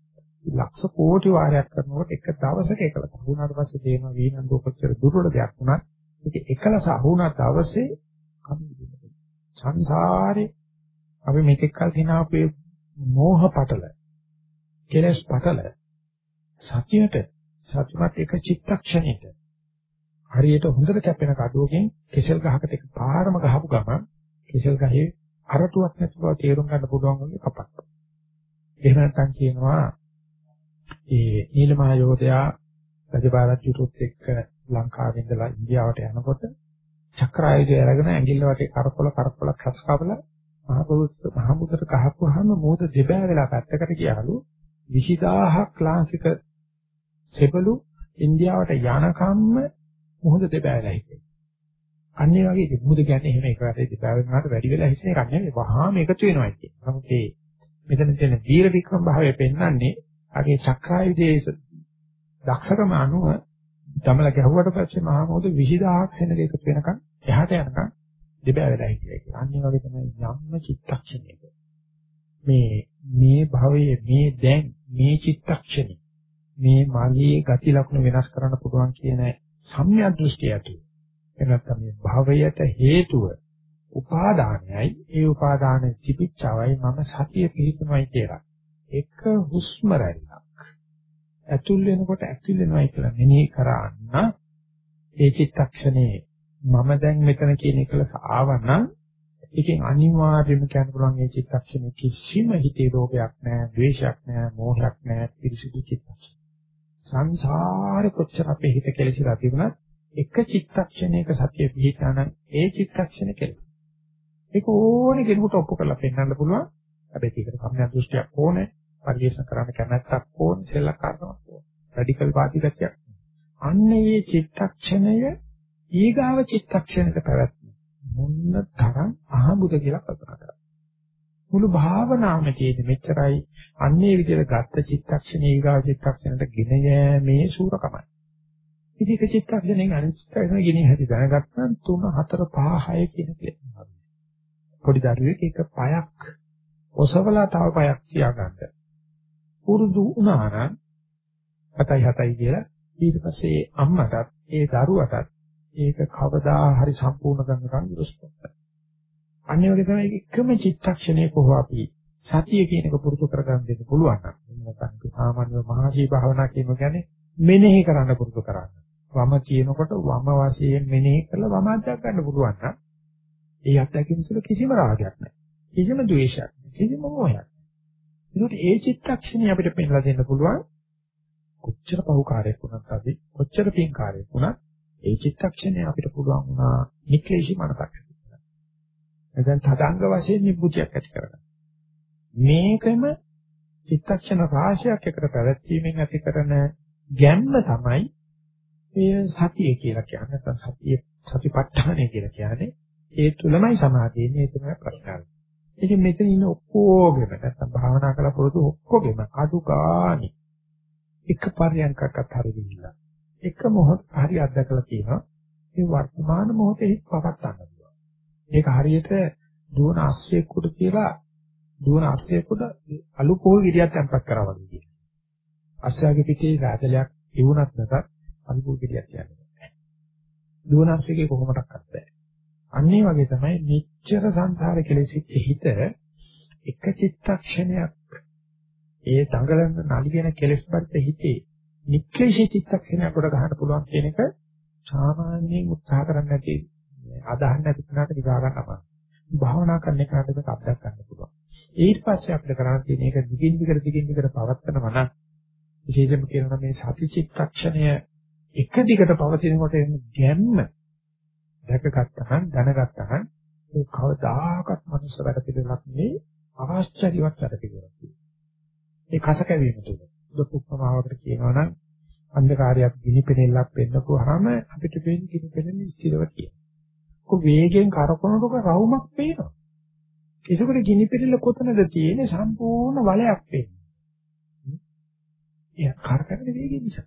ලක්ෂ කෝටි වාරයක් කරනකොට එක දවසක එකලස වුණාට පස්සේ තේනවා වීනන්දෝ කොච්චර දුර්වල දෙයක් වුණත් ඒක එකලස වුණා දවසේ කම්බිදෙනවා සංසාරේ අපි මේකෙක් කල් දිනාපේ මෝහ පටල කෙලස් පටල සතියට සතිමත් එක චිත්තක්ෂණයට හරියට හොඳට කැපෙන කඩුවකින් කෙසල් ගහකට එක පාරම ගහපු ගමන් කෙසල් ගහේ අරටුවක් නැති බව තේරුම් ගන්න පුළුවන් වගේ කපක්. එහෙම නැත්නම් කියනවා ඒ නීලමහ යෝධයා රජපාරච්චිතුත් එක්ක ලංකාවෙන් ඉඳලා ඉන්දියාවට යනකොට චක්‍රායුධය අරගෙන ඇඟිල්ල වටේ කරකොල කරකොල කස් කවලා මහබෝධි මහමුදට ගහපුවාම මෝද දෙබෑ වෙලා පැත්තකට ගියාලු 20000ක් ලාංකික සෙබළු ඉන්දියාවට යනකම්ම මොහොත දෙබෑ වෙලා හිටියේ. අන්නේ වගේ මුහුද කියන්නේ එහෙම එක වැඩේ දෙපා වෙනාට වැඩි වෙලා හිටින එකක් නෙවෙයි වහාම එකතු වෙනවා කියන්නේ. නමුත් මේ මෙතන තියෙන වීර වික්‍රම භාවය පෙන්වන්නේ අගේ චක්‍රායුධයේ දක්ෂකම අනුව දමල ගැහුවට පස්සේ මහා මොහොත 20000ක් සෙනග එකතු වෙනකන් එහාට යනකන් දෙබෑ වෙලා හිටියා කියලා. අනිත් වගේ තමයි යම්ම චිත්තක්ෂණයක. මේ මේ භවයේ මේ දැන් මේ චිත්තක්ෂණේ මේ මාගේ ගති ලක්ෂණ වෙනස් කරන්න පුළුවන් කියන සම්‍යක් දෘෂ්ටිය ඇති. එනත්තම් මේ භවයට හේතුව උපාදානයයි ඒ උපාදාන තිබිච්චවයි මම සතිය පිහිටුමයි කියලා. එක හුස්ම රැල්ලක්. ඇතුල් වෙනකොට ඇතුල් වෙනවයි කියලා මෙනෙහි කරන්න ඒ චිත්තක්ෂණේ මම දැන් මෙතන කියන එකලස ආවනම් ඒකෙන් අනිවාර්යයෙන්ම කියන්න පුළුවන් මේ චිත්තක්ෂණේ කිසිම හිතේ රෝගයක් නැහැ, ද්වේෂයක් නැහැ, මෝහයක් නැහැ, පිරිසිදු චිත්තක්ෂණ. සංසාරේ කොච්චර අපේ හිත කෙලෙසිලා තිබුණත් එක චිත්තක්ෂණයක සතිය පිහිටානම් ඒ චිත්තක්ෂණේ කෙලෙසි. ඒක ඕනේ කෙනෙකුට ඔප්පු කරලා පෙන්වන්න පුළුවන්. හැබැයි ඒකට සම්‍යක් දෘෂ්ටියක් ඕනේ. පරිශන කරන්න කැමැත්තක් ඕනේ. සෙල්ලක්කාරකමක් ඕනේ. රැඩිකල් වාදිකතියක්. අන්න ඒ චිත්තක්ෂණය ඊගාව චිත්තක්ෂණයට පැවැත්ම මොන්න තරම් අහඹුද කියලා කල්පනා කරා. මුළු භාවනාවම තියෙන මෙච්චරයි අන්නේ විදිහට ගත්ත චිත්තක්ෂණේ ඊගා චිත්තක්ෂණයට ගෙන යෑමේ සූරකමයි. ඉතින් එක චිත්තක්ෂණයෙන් අනිත් චිත්තක්ෂණ ගෙන හැටි දැනගත්නම් 3 4 5 6 කියන කෙනා. පොඩි දරුවෙක් එක පයක් ඔසවලා තව පයක් තියාගන්න. පුරුදු වුණා නම් 7යි 7යි කියලා ඊට පස්සේ අම්මටත් ඒ දරුවටත් ඒක කවදා හරි සම්පූර්ණ කරනකම් විශ්වාසයි. අනිත් වගේ තමයි එකම චිත්තක්ෂණයේ කොහොම අපි සතිය කියන එක පුරුදු කරගන්න දෙන්න පුළුවන් නම් නැත්නම් සාමාන්‍ය මහසී භාවනා කියන කියන්නේ මෙනෙහි කරන්න පුරුදු කරන්න. වම කියනකොට වම වශයෙන් මෙනෙහි කරලා වම අධ්‍යක් ගන්න පුළුවන් නම් ඒ අත්දැකීම් තුළ කිසිම රාගයක් නැහැ. කිසිම ද්වේෂයක් නැහැ. කිසිම මොහයක්. ඒකට ඒ චිත්තක්ෂණي අපිට පෙන්ලා දෙන්න පුළුවන් කොච්චර පහුකාරයක් වුණත් අපි කොච්චර පින්කාරයක් වුණත් ඒ චිත්තක්ෂණය අපිට පුළුවන් වුණා නික්ලේශී මනසක් නැත්නම් තදංග වශයෙන් නිබ්බුතියක් ඇති කරගන්න. මේකම චිත්තක්ෂණ රාශියක් එකට පැවැත්වීමෙන් ඇති කරන ගැම්ම තමයි මේ සතිය කියලා කියන්නේ. නැත්නම් සතිය සතිපට්ඨානය කියලා කියන්නේ. ඒ තුලමයි සමාධියන්නේ ඒ තමයි ප්‍රශ්නාව. ඉතින් මෙතන ඉන්න ඔක්කොගෙම නැත්නම් භාවනා කළ පොදු ඔක්කොගෙම අඩු ගානේ එක පරියන්කක්වත් හරියන්නේ එක මොහොත හරි අත්දකලා තියෙනවා. මේ වර්තමාන මොහොතේ පවත් ගන්න. ඒක හරියට දුවන අස්සෙකුට කියලා දුවන අස්සෙකුට අලු පොල් ගෙඩියක් තැම්පත් කරා වගේ කියන. අස්සයාගේ පිටේ රාජලයක් ඉවුණත් නැතත් අලු පොල් ගෙඩියක් කියන්නේ. දුවන අස්සෙකේ කොහොමඩක්වත් බෑ. අන්න ඒ වගේ තමයි මෙච්චර සංසාර කෙලෙසිච්ච හිත එක චිත්තක්ෂණයක් ඒ දඟලන නලියන කෙලෙස් පරිත හිතේ නික්ලේශී චිත්තක්ෂණයක් කොට ගන්න පුළුවන් කියන එක සාමාන්‍යයෙන් උත්සාහ කරන්නේ නැති අදහන්න නැති කෙනාට දිගා ගන්න අමාරුයි. භාවනා කරන එකට මේක අත්දැක ගන්න පුළුවන්. ඊට පස්සේ අපිට කරන්න තියෙන එක දිගින් දිගට දිගින් දිගට පවත්නවා නම් විශේෂයෙන්ම කියනවා මේ සති චිත්තක්ෂණය එක දිගට පවතිනකොට එන ගැම්ම දැකගත්තහන් දැනගත්තහන් ඒ කවදාකවත් මනුස්ස වැඩ පිළිවෙලක් නෙවෙයි ආශ්චර්යවත් වැඩ පිළිවෙලක්. ඒ කස කැවීම තුල. දුක් උපමාවකට කියනවා නම් අන්ධකාරයක් ගිනි පෙනෙල්ලක් පෙන්නපුවාම අපිට පේන ගිනි පෙනෙන්නේ ඉතිරව කියන. කො වේගෙන් කරකවනකොට රවුමක් පේනවා. ඒකවල ගිනි පිළිල කොතනද තියෙන්නේ සම්පූර්ණ වලයක් පේන්නේ. ඒ කරකවන වේගය නිසා.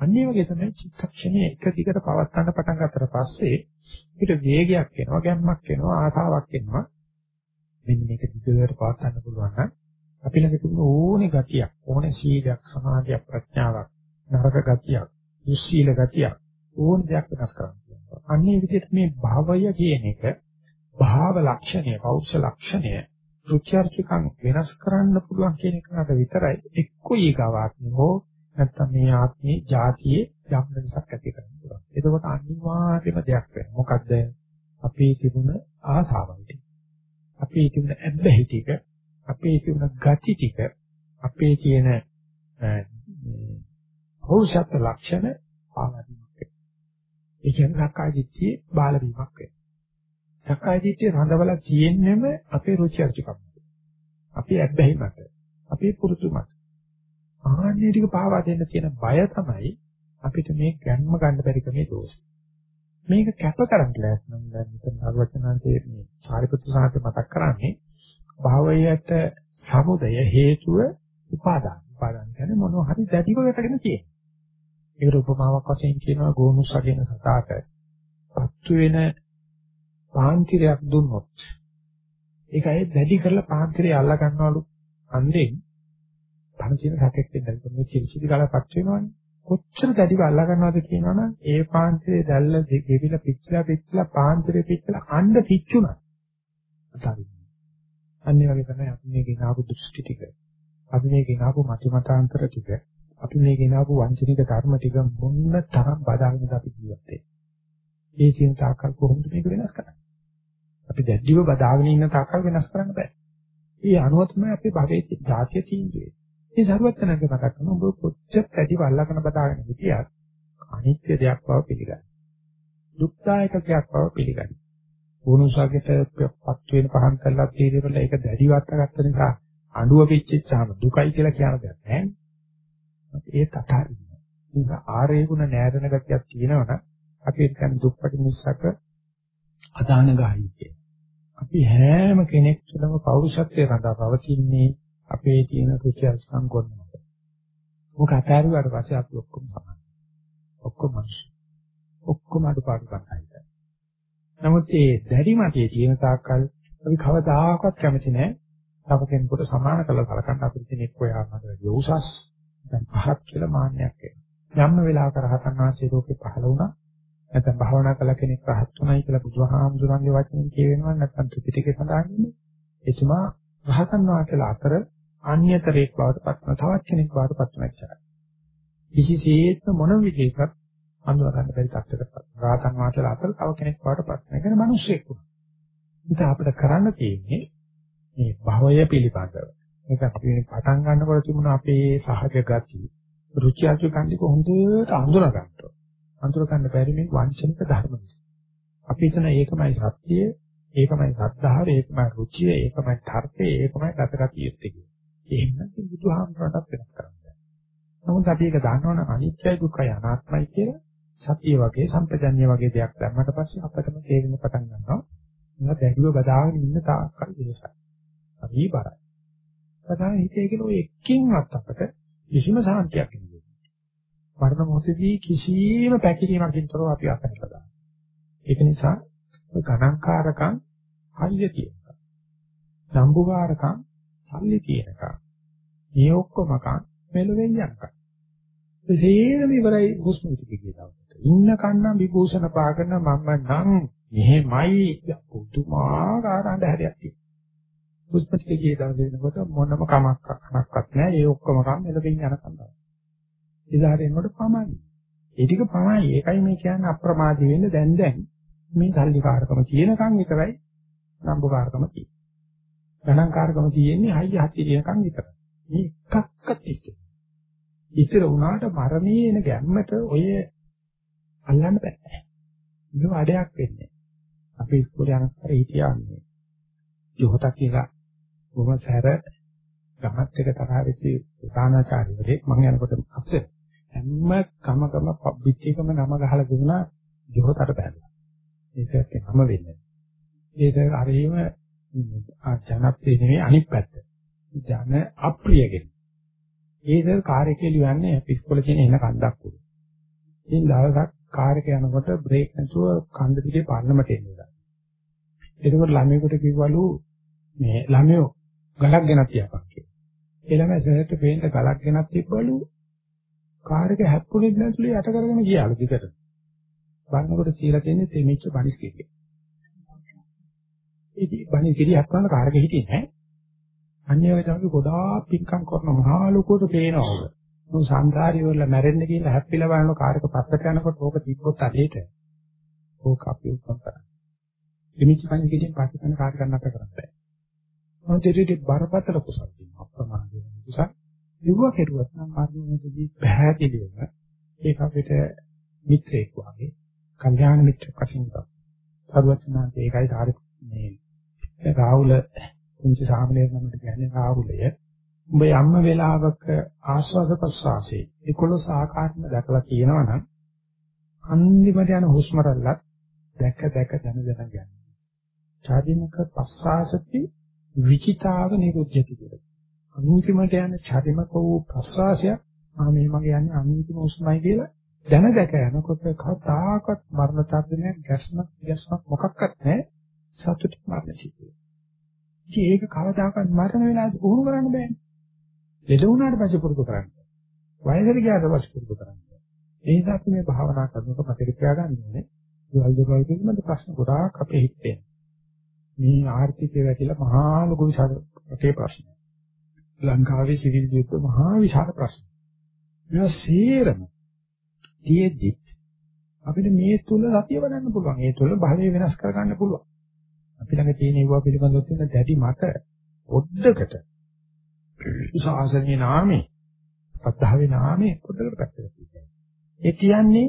අන්නේ වගේ තමයි චිත්තක්ෂණයේ එක දිගට පවත් ගන්න පටන් ගත්තට පස්සේ ඊට වේගයක් එනවා, ගැම්මක් එනවා, ආසාවක් එනවා. මෙන්න මේක දිගට පවත් ගන්න පුළුවන් නම් අපි ළඟ තිබුණ ඕනේ ගතියක්, ඕනේ සීලයක්, සමාධියක්, ප්‍රඥාවක්, නරක ගතියක්, දුස්සීල ගතියක් ඕන දෙයක් වෙනස් කරන්න. අන්නේ විදිහට මේ භවය කියන එක භාව ලක්ෂණය, පෞෂ ලක්ෂණය, රුචර්චිකම් වෙනස් කරන්න පුළුවන් කියන එකට විතරයි එක්ක ඊගාවාත්මය හෝ නැත්නම් මේ ආත්මේ જાතියේ යම් වෙනසක් ඇති කරන්න පුළුවන්. එතකොට අනිවාර්යම දෙයක් වෙනවා. මොකද්ද? අපේ තිබුණ ආසාවන් ටික. අපේ තිබුණ ඇබ්බැහි ටික, අපේ තිබුණ ගති ටික, අපේ තියෙන පෞෂත්ව ලක්ෂණ ආවදී ඒ කියන්නේ සක්කාය දිට්ඨියේ බාල වීමක් වෙනවා. සක්කාය දිට්ඨිය රඳවලා තියෙන්නෙම අපේ රුචි අරුචිකම්. අපේ ඇබ්බැහි මත. අපේ පුරුදු මත. ආන්නේ ටික පාවා දෙන්න තියෙන බය තමයි අපිට මේ ගැම්ම ගන්න බැරි කමේ දෝෂය. මේක කැප කරන්න ලෑස්නම් දැන් මෙතන අරවචනාන්තයේ මේ සාරිපුත්‍ර සාහිත්‍ය මතක් කරන්නේ භාවයට සමුදය හේතුව උපාදාන. උපාදාන කියන්නේ මොනවා හරි දැඩිව ගැටගෙන තියෙන. ඒකට උපමාවක් වශයෙන් කියනවා ගෝමුසගෙන සතාට. පත්තු වෙන පාන්තිරයක් දුන්නොත් ඒක ඇයි දැඩි කරලා පාන්තිරය අල්ලා ගන්නවලු. අන්දෙන් පණචින සතෙක් දෙන්න මේ කිරිසිදි ගාලා පත් වෙනවනේ. කොච්චර දැඩිව අල්ලා ගන්නවද කියනවනම් ඒ පාන්තිරේ දැල්ල දෙවිලා පිච්චලා පිච්චලා පාන්තිරේ පිච්චලා අඬ පිච්චුණා. අතාරින්න. අන්නේ වගේ තමයි අපි මේ ගෙනාවු දෘෂ්ටි ටික. අපි මේ ගෙනාවු මත මතාන්තර ටික. අපි මේ ගෙනාවු වංචනික ධර්ම ටික මොන්න තරම් බදාගෙනද අපි ජීවත් වෙන්නේ. ඒ සියුම් තාක්කල් කොහොමද මේක වෙනස් කරන්නේ? අපි දැඩිව බදාගෙන ඉන්න තාක්කල් වෙනස් කරන්න බෑ. ඒ අනුව තමයි අපි භවයේ ධාතිය තීන්දුවේ. මේ සරුවත් නැග මතක් කරන ඔබ කොච්චර දැඩිව අල්ලගෙන බදාගෙන හිටියත් අනිත්‍ය දෙයක් බව පිළිගන්න. දුක්ඛායක දෙයක් බව පිළිගන්න. වුණුසගට පත් වෙන පහන් කළා තීරවල ඒක දැඩිව අත්ගත්ත නිසා අඬුව පිච්චිච්චාම දුකයි කියලා කියන දෙයක් නැහැ. ඒ තතරින්. නිසා ආරේ ගුණ නෑදන ගතියක් තියෙනවනම් අපි කියන්නේ දුක්පටි මිස්සක අදාන ගායි කිය. අපි හැම කෙනෙක් තුළම පෞරුෂත්වයේ රඳා පවතින්නේ අපේ තියෙන රුචි අරුචිකම් කරනවා. මොක අතාරුවාට පස්සේ අපි ඔක්කොම සමානයි. ඔක්කොම මිනිස්සු. ඔක්කොම අඩුපාඩුකම් සහිතයි. නමුත් මේ දැඩි මතයේ තියෙන තාක්කල් අපි කවදාකවත් කැමති නැහැ. තව කෙනෙකුට සමාන කළ කලකන්න අපිට තියෙන එක්ක යාමද යෝසස් දැන් පහක් කියලා මාන්නයක් එනවා. යම්ම වෙලාවක රහතන් වහන්සේ ලෝකේ පහළ වුණා. නැත්නම් භාවනා කළ කෙනෙක් රහත් වුණයි කියලා බුදුහාමුදුරන්ගේ වචනෙන් කියවෙනවා නැත්නම් ත්‍රිපිටකේ සඳහන් වෙන්නේ. එතුමා රහතන් වහන්සේලා අතර අන්‍යතරෙක් බවට පත්වන තවත් කෙනෙක් බවට පත්වන ඉච්චාරයි. කිසිසේත්ම මොන විදිහකට අඳුර ගන්න බැරි තත්ත්වයකට රහතන් වහන්සේලා අතර තව කෙනෙක් බවට පත්වන එක මිනිස්සෙක් වුණා. ඉතින් අපිට කරන්න තියෙන්නේ මේ භවය පිළිබඳව. මේක අපි පටන් ගන්නකොට තිබුණ අපේ සහජ ගති, රුචි අරුචිකන්දික හොඳට අඳුන ගන්නවා. අඳුර ගන්න බැරි මේ වංචනික ධර්ම නිසා. අපි හිතන ඒකමයි සත්‍යය, ඒකමයි සද්ධාව, ඒකමයි රුචිය, ඒකමයි ධර්තය, ඒකමයි ගතගතිය යුත්තේ. එහෙම නැත්නම් බුදුහාමුදුරන්ට වෙනස් කරන්නේ. නමුත් අපි ඒක දන්නවනම් අනිත්‍යයි දුක්ඛයි අනාත්මයි කියලා සතිය වගේ සම්පජඤ්ඤය වගේ දෙයක් දැම්මට පස්සේ අපිටම තේරෙන්න පටන් ගන්නවා. මම දැඩිව බදාගෙන ඉන්න තාක්කල් ඉවසයි. හරි බරයි. තමයි හිතේ කියන ඔය එක්කින්වත් අපට කිසිම සාන්තියක් නෙමෙයි. මරණ මොහොතදී කිසිම පැකිලීමකින් තොරව අපි අතහැරලා දානවා. ඒක නිසා ඔය ගණන්කාරකම් හරිය තියෙනවා. සම්බුකාරකම් සල්ලි තියෙනකම්. මේ ඔක්කොමකම් මෙලොවෙන් යනකම්. ඒ සේරම ඉවරයි හුස්ම ටිකේ දවසට. ඉන්න කන්නම් විභූෂණ පාගන මම නම් මෙහෙමයි පුදුමාකාර අඳහැරයක් තියෙනවා. හුස්ම ටික ගිය දවසේ වෙනකොට මොනම කමක් කමක්වත් නැහැ. ඒ ඔක්කොම කම් එළබෙන් යනකම් තමයි. ඉදාට එනකොට පමයි. ඒ ටික පමයි. ඒකයි මේ කියන්නේ අප්‍රමාදී වෙන්න දැන් දැන් මේ සල්ලිකාරකම තියෙනකම් විතරයි නම්බුකාරකම තියෙන්නේ. ගණන්කාරකම තියෙන්නේ හයිය හති කියනකම් විතරයි. මේ එකක්වත් ඉස්තර. ඉස්තර වුණාට මරණයේ එන ගැම්මට ඔය අල්ලන්න බෑ. මේක වැඩයක් වෙන්නේ. අපි ඉස්කෝලේ යනකොට හිටියාන්නේ. යොහතක් කියලා බොහොම සැර ගමත් එක තරහ වෙච්ච ප්‍රධානාචාර්යවරයෙක් මම යනකොට අස්සේ හැම කමකම පිටිකම නම ගහලා දුන්නා යොහතට බැලුවා. ඒකත් නම වෙන්නේ. ඒක හරියම ජනප්‍රිය නෙවෙයි අනිත් පැත්ත. ජන අප්‍රියගෙන. ඒක කාර් එකේ ලියන්නේ පිස්කොල කියන එන කන්දක් උඩ. ඉතින් දවසක් කාර් එක යනකොට බ්‍රේක් නැතුව කන්ද දිගේ පන්නමට එනවා. එතකොට ළමයෙකුට කිව්වලු මේ ළමයෝ ගලක් ගෙනත් තියපන් කියලා. ඒ ළමයා සෙනෙට පේන්න ගලක් ගෙනත් තිබ්බලු කාර් එක හැප්පුණේ නැතුළු යට කරගෙන ගියාලු දිගට. බලනකොට කියලා තියෙන්නේ තෙමිච්ච බනිස් කෙකේ. ඉතින් බනිස් කෙලිය හැප්පුණා කාර් එකේ හිටියේ නැහැ. අන්‍යව තමයි ගොඩාක් පින්කම් කරන මහා ලොකුට පේනවා ඔබ. මොන් සංසාරي වල මැරෙන්න කියලා හැප්පිලා බලන කාර් එක පස්සට යනකොට ඕක තිබ්බොත් අදේට. ඕක අපි උත්සාහ කරා. එනිච්ච පණි කෙලියෙන් පස්සේ කරන කාර් ගන්න අපට කරන්න බෑ. මොහොතේදී බරපතල කුසල් තියෙනවා අප්‍රමාදී කුසල් ඉවුව කෙරුවත් නම් මාර්ගයේදී පැහැදිලිවම ඒක අපිට මිත්‍රෙක් වගේ කල්යාණ මිත්‍රෙක් වශයෙන් තමයි. සර්වඥාන්ත ඒකයි ධාරි මේ රාහුල කුංචි සාමණේර නමට කියන්නේ රාහුලය. උඹ යම්ම වෙලාවක ආස්වාද ප්‍රසවාසයේ 11 ආකාරම දැකලා කියනවනම් අන්තිමට යන හුස්ම රැල්ලක් දැක දැක දැන දැන යන්නේ. චාදිමක පස්සාසති විචිතාව නිරුද්ධති කියලා. අන්තිමට යන චරිමක වූ ප්‍රසවාසය මම මේ මගේ යන්නේ අන්තිම උස්මයි කියලා දැන දැක යනකොට කවදාකවත් මරණ තත්ත්වයක් ගැස්මක් ගැස්මක් මොකක්වත් නැහැ සතුට මරණ සිද්ධිය. ඉතින් ඒක කවදාකවත් මරණ වෙලාවට උහුරු කරන්න බෑනේ. ලෙඩ වුණාට පස්සේ පුරුදු කරන්න. වයසට ගියාට පස්සේ පුරුදු කරන්න. ඒ නිසා අපි මේ භාවනා කරනකොට මතක තියාගන්න ඕනේ. දුවල් දුවල් පිළිබඳ ප්‍රශ්න ගොඩාක් අපේ හිතේ. මේ ආර්ථිකය වැටිලා මහා ලොකු විශාල රටේ ප්‍රශ්න. ලංකාවේ සිවිල් යුද්ධ මහා විශාල ප්‍රශ්න. මේවා සේරම තියෙද්දි අපිට මේ තුල සතිය වඩන්න පුළුවන්. ඒ තුල භාවය වෙනස් කරගන්න පුළුවන්. අපි ළඟ තියෙන ඒවා පිළිබඳව තියෙන දැඩි මත පොඩ්ඩකට ශාසනීය නාමේ සත්‍තාවේ නාමේ පොඩ්ඩකට පැත්තකට තියන්න. ඒ කියන්නේ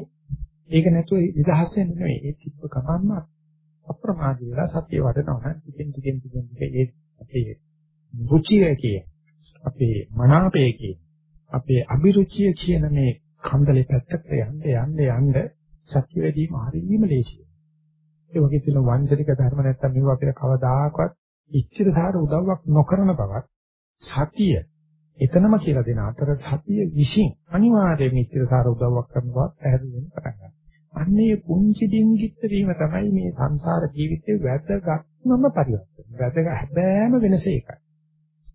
ඒක නැතුව නිදහස් වෙන්න නෙවෙයි. ඒ තිබ්බ ගමන්ම අප්‍රමාදී වෙලා සතිය වඩනවා නම් ටිකෙන් ටිකෙන් ටිකෙන් ඒ අපේ රුචියකේ අපේ මනාපයේ අපේ අභිරුචිය කියන මේ කන්දලේ පැත්තට යන්න යන්න යන්න සත්‍ය වැඩිම හරියම ලේසියි. ඒ වගේ තියෙන වංචනික ධර්ම නැත්තම් මේව අපිට කවදාකවත් ඉච්ඡිත සාර උදව්වක් නොකරන බවත් සතිය එතනම කියලා දෙන අතර සතිය විශ්ින් අනිවාර්යයෙන් ඉච්ඡිත සාර උදව්වක් කරන බව පැහැදිලි වෙන පටන් ගන්නවා. අන්නේ පුංචි ඩිංගිත් වීම තමයි මේ සංසාර ජීවිතේ වැදගත්ම පරිවර්තන. වැදගත් හැබෑම වෙනස ඒකයි.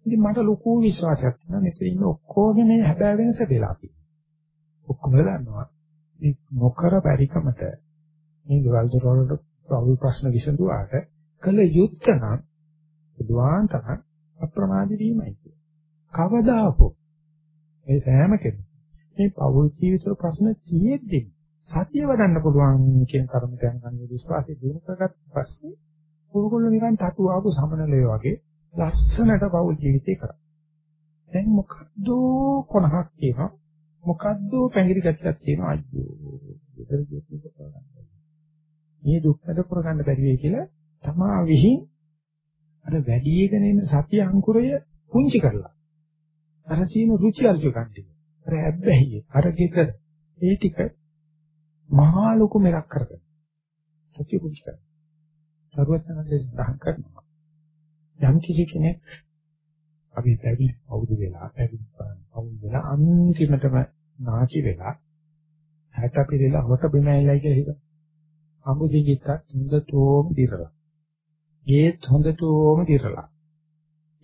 ඉතින් මට ලොකු විශ්වාසයක් තියෙනවා මෙතන ඉන්න ඔක්කොගේ මේ හැබෑ වෙනස වෙලා තියෙනවා. ඔක්කොම දන්නවා. මේ නොකර පරිකමට මේ ගෙවල් දොරවලට ප්‍රවෘ ප්‍රශ්න විසඳුවාට කළ යුත්තේ නම් බුදුආන්තන අප්‍රමාදී වීමයි කියන්නේ. කවදා හෝ මේ සෑම කෙනෙක් මේ පෞල් ජීවිත ප්‍රශ්න තියෙද්දි සතිය වඩන්න පුළුවන් කියන කර්මයන් ගන්න විශ්වාසය දිනු කරගත්ත පස්සේ ඕගොල්ලෝ නිකන් තටු ආපු සමනලේ වගේ ලස්සනට පෞල් ජීවිතේ කරා. දැන් මොකද්ද කොනහක් කියනවා. මොකද්ද පැංගිරි ගැටයක් කියනවා. අයියෝ විතර ජීවිතේ කරගන්න. මේ දුක් වැඩ කරගන්න බැරි වෙයි කියලා තමා විහිං අර වැඩිගෙන එන සතිය අංකුරය පුංචි කරලා. අර තියෙන රුචි අරුචි කන්ටි අර ඇබ්බැහිය අර ගෙත ඒ ටික මහා ලොකු මෙලක් කරගෙන සතිය පුංචි කරනවා සරුවචනන්දේ සඳහන් කරනවා යම් කිසි කෙනෙක් අපි පැවිදි අවුරුදු වෙලා පැවිදි අවුරුදු වෙලා අන්තිමටම නාචි වෙලා හැට පිළිලා හොට බිම ඇවිල්ලා කියලා හිතනවා අඹුසිකිටත් හොඳටම දිරලා. ගේත් හොඳටම දිරලා.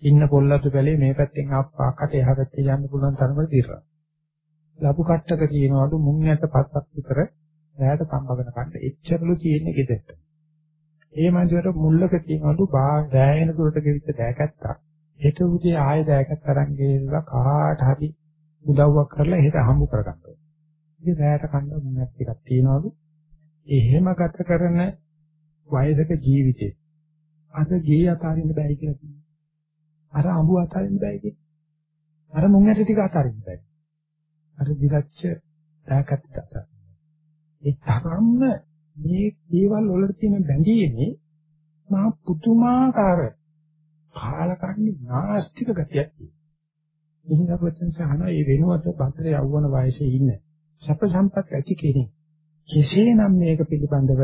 ඉන්න පොල්ලතු බැලේ මේ පැත්තෙන් ආප්පාකට එහා පැත්තේ යන්න පුළුවන් තරමට දිරලා. ලබු කට්ටක තියනවලු මුං යට පස්සක් විතර රැයට සම්බගෙන ගන්න එච්චරලු තියෙන්නේ ගෙදරට. ඒ මන්දිරට මුල්ලක තියනවලු බා රැයෙන දුරට ගෙවිච්ච දෑකැත්තා. හෙට උදේ ආයෙ දෑකැත්ත අරන් ගිහලා කාට හරි උදව්වක් කරලා හෙට හම්බ කරගන්න ඕනේ. ඉතින් රැයට කන්න මුං යක් ටිකක් තියනවලු එහෙම ගත කරන වයසක ජීවිතේ අද ගේ අතාරින්න බෑ කියලා කියනවා. අර අඹු අතාරින්න බෑ කියලා. අර මුං ඇට ටික අතාරින්න බෑ. අර දිගච්ච දායකත් අතාරින්න. ඒ තරම්ම මේ දේවල් වලට තියෙන බැඳීමේ මහා පුදුමාකාර කාලකන්ණි නාස්තික ගතියක් තියෙනවා. ඉතින් අපිට සහන ඒ වෙනුවට බද්දේ යවවන වයසේ ඉන්න සැප සම්පත් ඇති කෙනෙක් කෙසේනම් මේක පිළිබඳව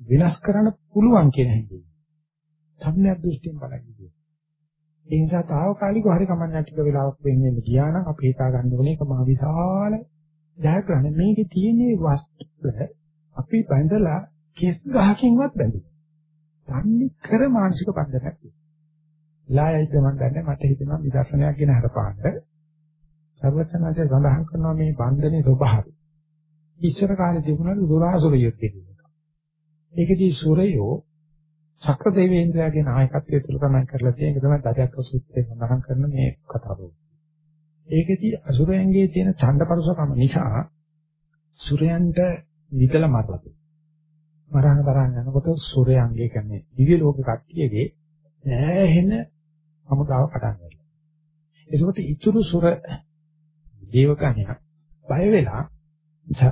විනාශ කරන්න පුළුවන් කියන හැඟීම. සම්‍යක් දෘෂ්ටියෙන් බලන්නේ. ඒ නිසා తాවකාලිකව හරි කමන්නක් ටික වෙලාවක් වෙන්නේ ගියා නම් අපි හිතා ගන්න ඕනේ ඒක මහ විශාල ජයග්‍රහණ. මේකේ තියෙන වස්තුව අපි බඳලා කිස් ගහකින්වත් බැඳෙන්නේ. තන්නේ කර මානසික බන්ධනයක්. ලායයිද මම දන්නේ මට හිතෙනවා විදර්ශනයක් ගැන හරපාන්න. සර්වඥාන්සේ සඳහන් කරනවා මේ බන්ධනේ ස්වභාවය. ඉස්සර කාලේ තිබුණා දුරාසුර යුද්ධය කියලා. ඒකදී සූරයෝ චක්‍ර දෙවේන්ද්‍රයාගේ නායකත්වය තුල තමයි කරලා තියෙන එක තමයි දජක්ක සූත්‍රයේ සඳහන් කරන මේ කතාව. ඒකදී අසුරයන්ගේ තියෙන ඡණ්ඩපරසකම නිසා සූරයන්ට විදල මරලා තියෙනවා. මරණ තරන් යනකොට සූරයන්ගේ කියන්නේ දිව්‍ය ලෝක කට්ටියගේ ඈහෙන අමුදාව පටන් ගන්නවා. ඒකෝට ඉතුරු සුර දේවකණ්‍යා බය වෙලා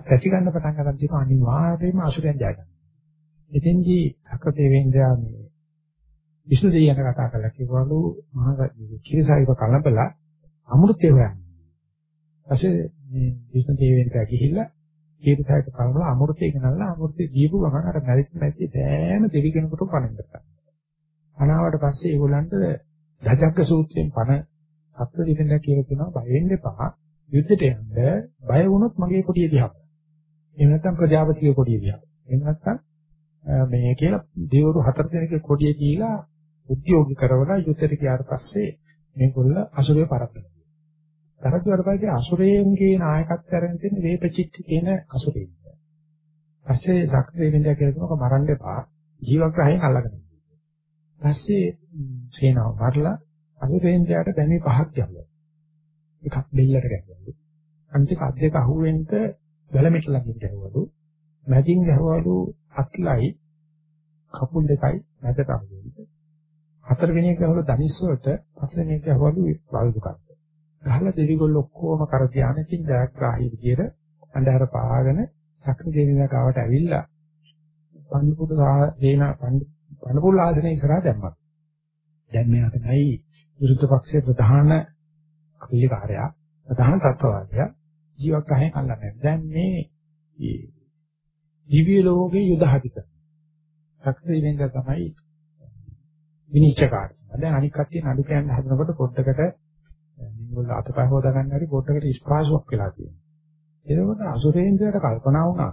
පැති ගන්න පටන් ගන්න තියෙන අනිවාර්යයෙන්ම අසුරයන් ජය ගන්නවා. එතෙන්දී සක්‍රදේවේන්ද්‍රයා මේ විෂ්ණු දෙවියන් කතා කරලා කිව්වලු මහා කිරිසාරිව කලබලා අමෘතය හොයන්නේ. ඊපස්සේ මේ විෂ්ණු දෙවියන්ට ගිහිල්ලා කිරිසාරිව කලබලා අමෘතය ගෙනල්ලා අමෘතය දීපු ගමන් අර මැරිච්ච මැරිච්ච සෑම දෙවි කෙනෙකුට පණින්න ගත්තා. අනාවට පස්සේ ඒගොල්ලන්ට දජග්ග සූත්‍රයෙන් පණ සත්‍ය දෙවියන් කියලා කියනවා බය වෙන්න එපා. යුද්ධයට යන්න බය වුණොත් මගේ කොටිය දිහා. එහෙම නැත්නම් ප්‍රජාපතිගේ කොටිය දිහා. එහෙම නැත්නම් මේ කියලා දෙවරු හතර දෙනෙක්ගේ කොටිය දීලා උද්‍යෝගී කරවලා යුද්ධයට ගියාට පස්සේ මේගොල්ල අසුරේ පරක්කනවා. තරජුවට පස්සේ අසුරේන්ගේ නායකත්වය අරගෙන තියෙන වේපචිත්ති කියන අසුරේ. පස්සේ ශක්‍රදේවින්දයා කියනවා මරන්න එපා ජීවග්‍රහයෙන් අල්ලගෙන. පස්සේ සේනාව වරලා අසුරේන්දයාට දැනි පහක් ගැහුවා. එකක් දෙල්ලට ගැහුවලු. අනිත් අත් දෙක අහුවෙන්න වැලමිට ළඟින් ගැහුවලු. මැදින් ගැහුවලු අත්ලයි කකුල් දෙකයි මැදට අහුවෙන්න. හතරවෙනි එක ගැහුවලු ධනිස්සුවට පස්වෙනි එක ගැහුවලු වල්දුකට. ගහලා දෙවිගොල්ලෝ ඔක්කොම කර ධානයකින් ජයග්‍රාහී විදියට අන්ධහර පාගෙන සක්‍ර දෙවියන් ගාවට ඇවිල්ලා පන්පුත දේන පන්පුල් ආසනේ ඉස්සරහා දැම්මා. දැන් මෙයාටයි විරුද්ධ පක්ෂයේ ප්‍රධාන ක්‍රීඩකාරයා ප්‍රධාන තත්ත්වවාදියා ජීවග්‍රහයෙන් අල්ලන්නේ. දැන් මේ දිව්‍ය ලෝකේ යුද හදිත. සක්‍රීය වෙන්න තමයි විනිශ්චයකාරී. දැන් අනික් කට්ටිය නඩු කියන්න හදනකොට පොඩ්ඩකට මේගොල්ලෝ අතපය හොදා ගන්න හරි පොඩ්ඩකට ස්පාසුවක් වෙලා තියෙනවා. එතකොට අසුරේන්ද්‍රයට කල්පනා වුණා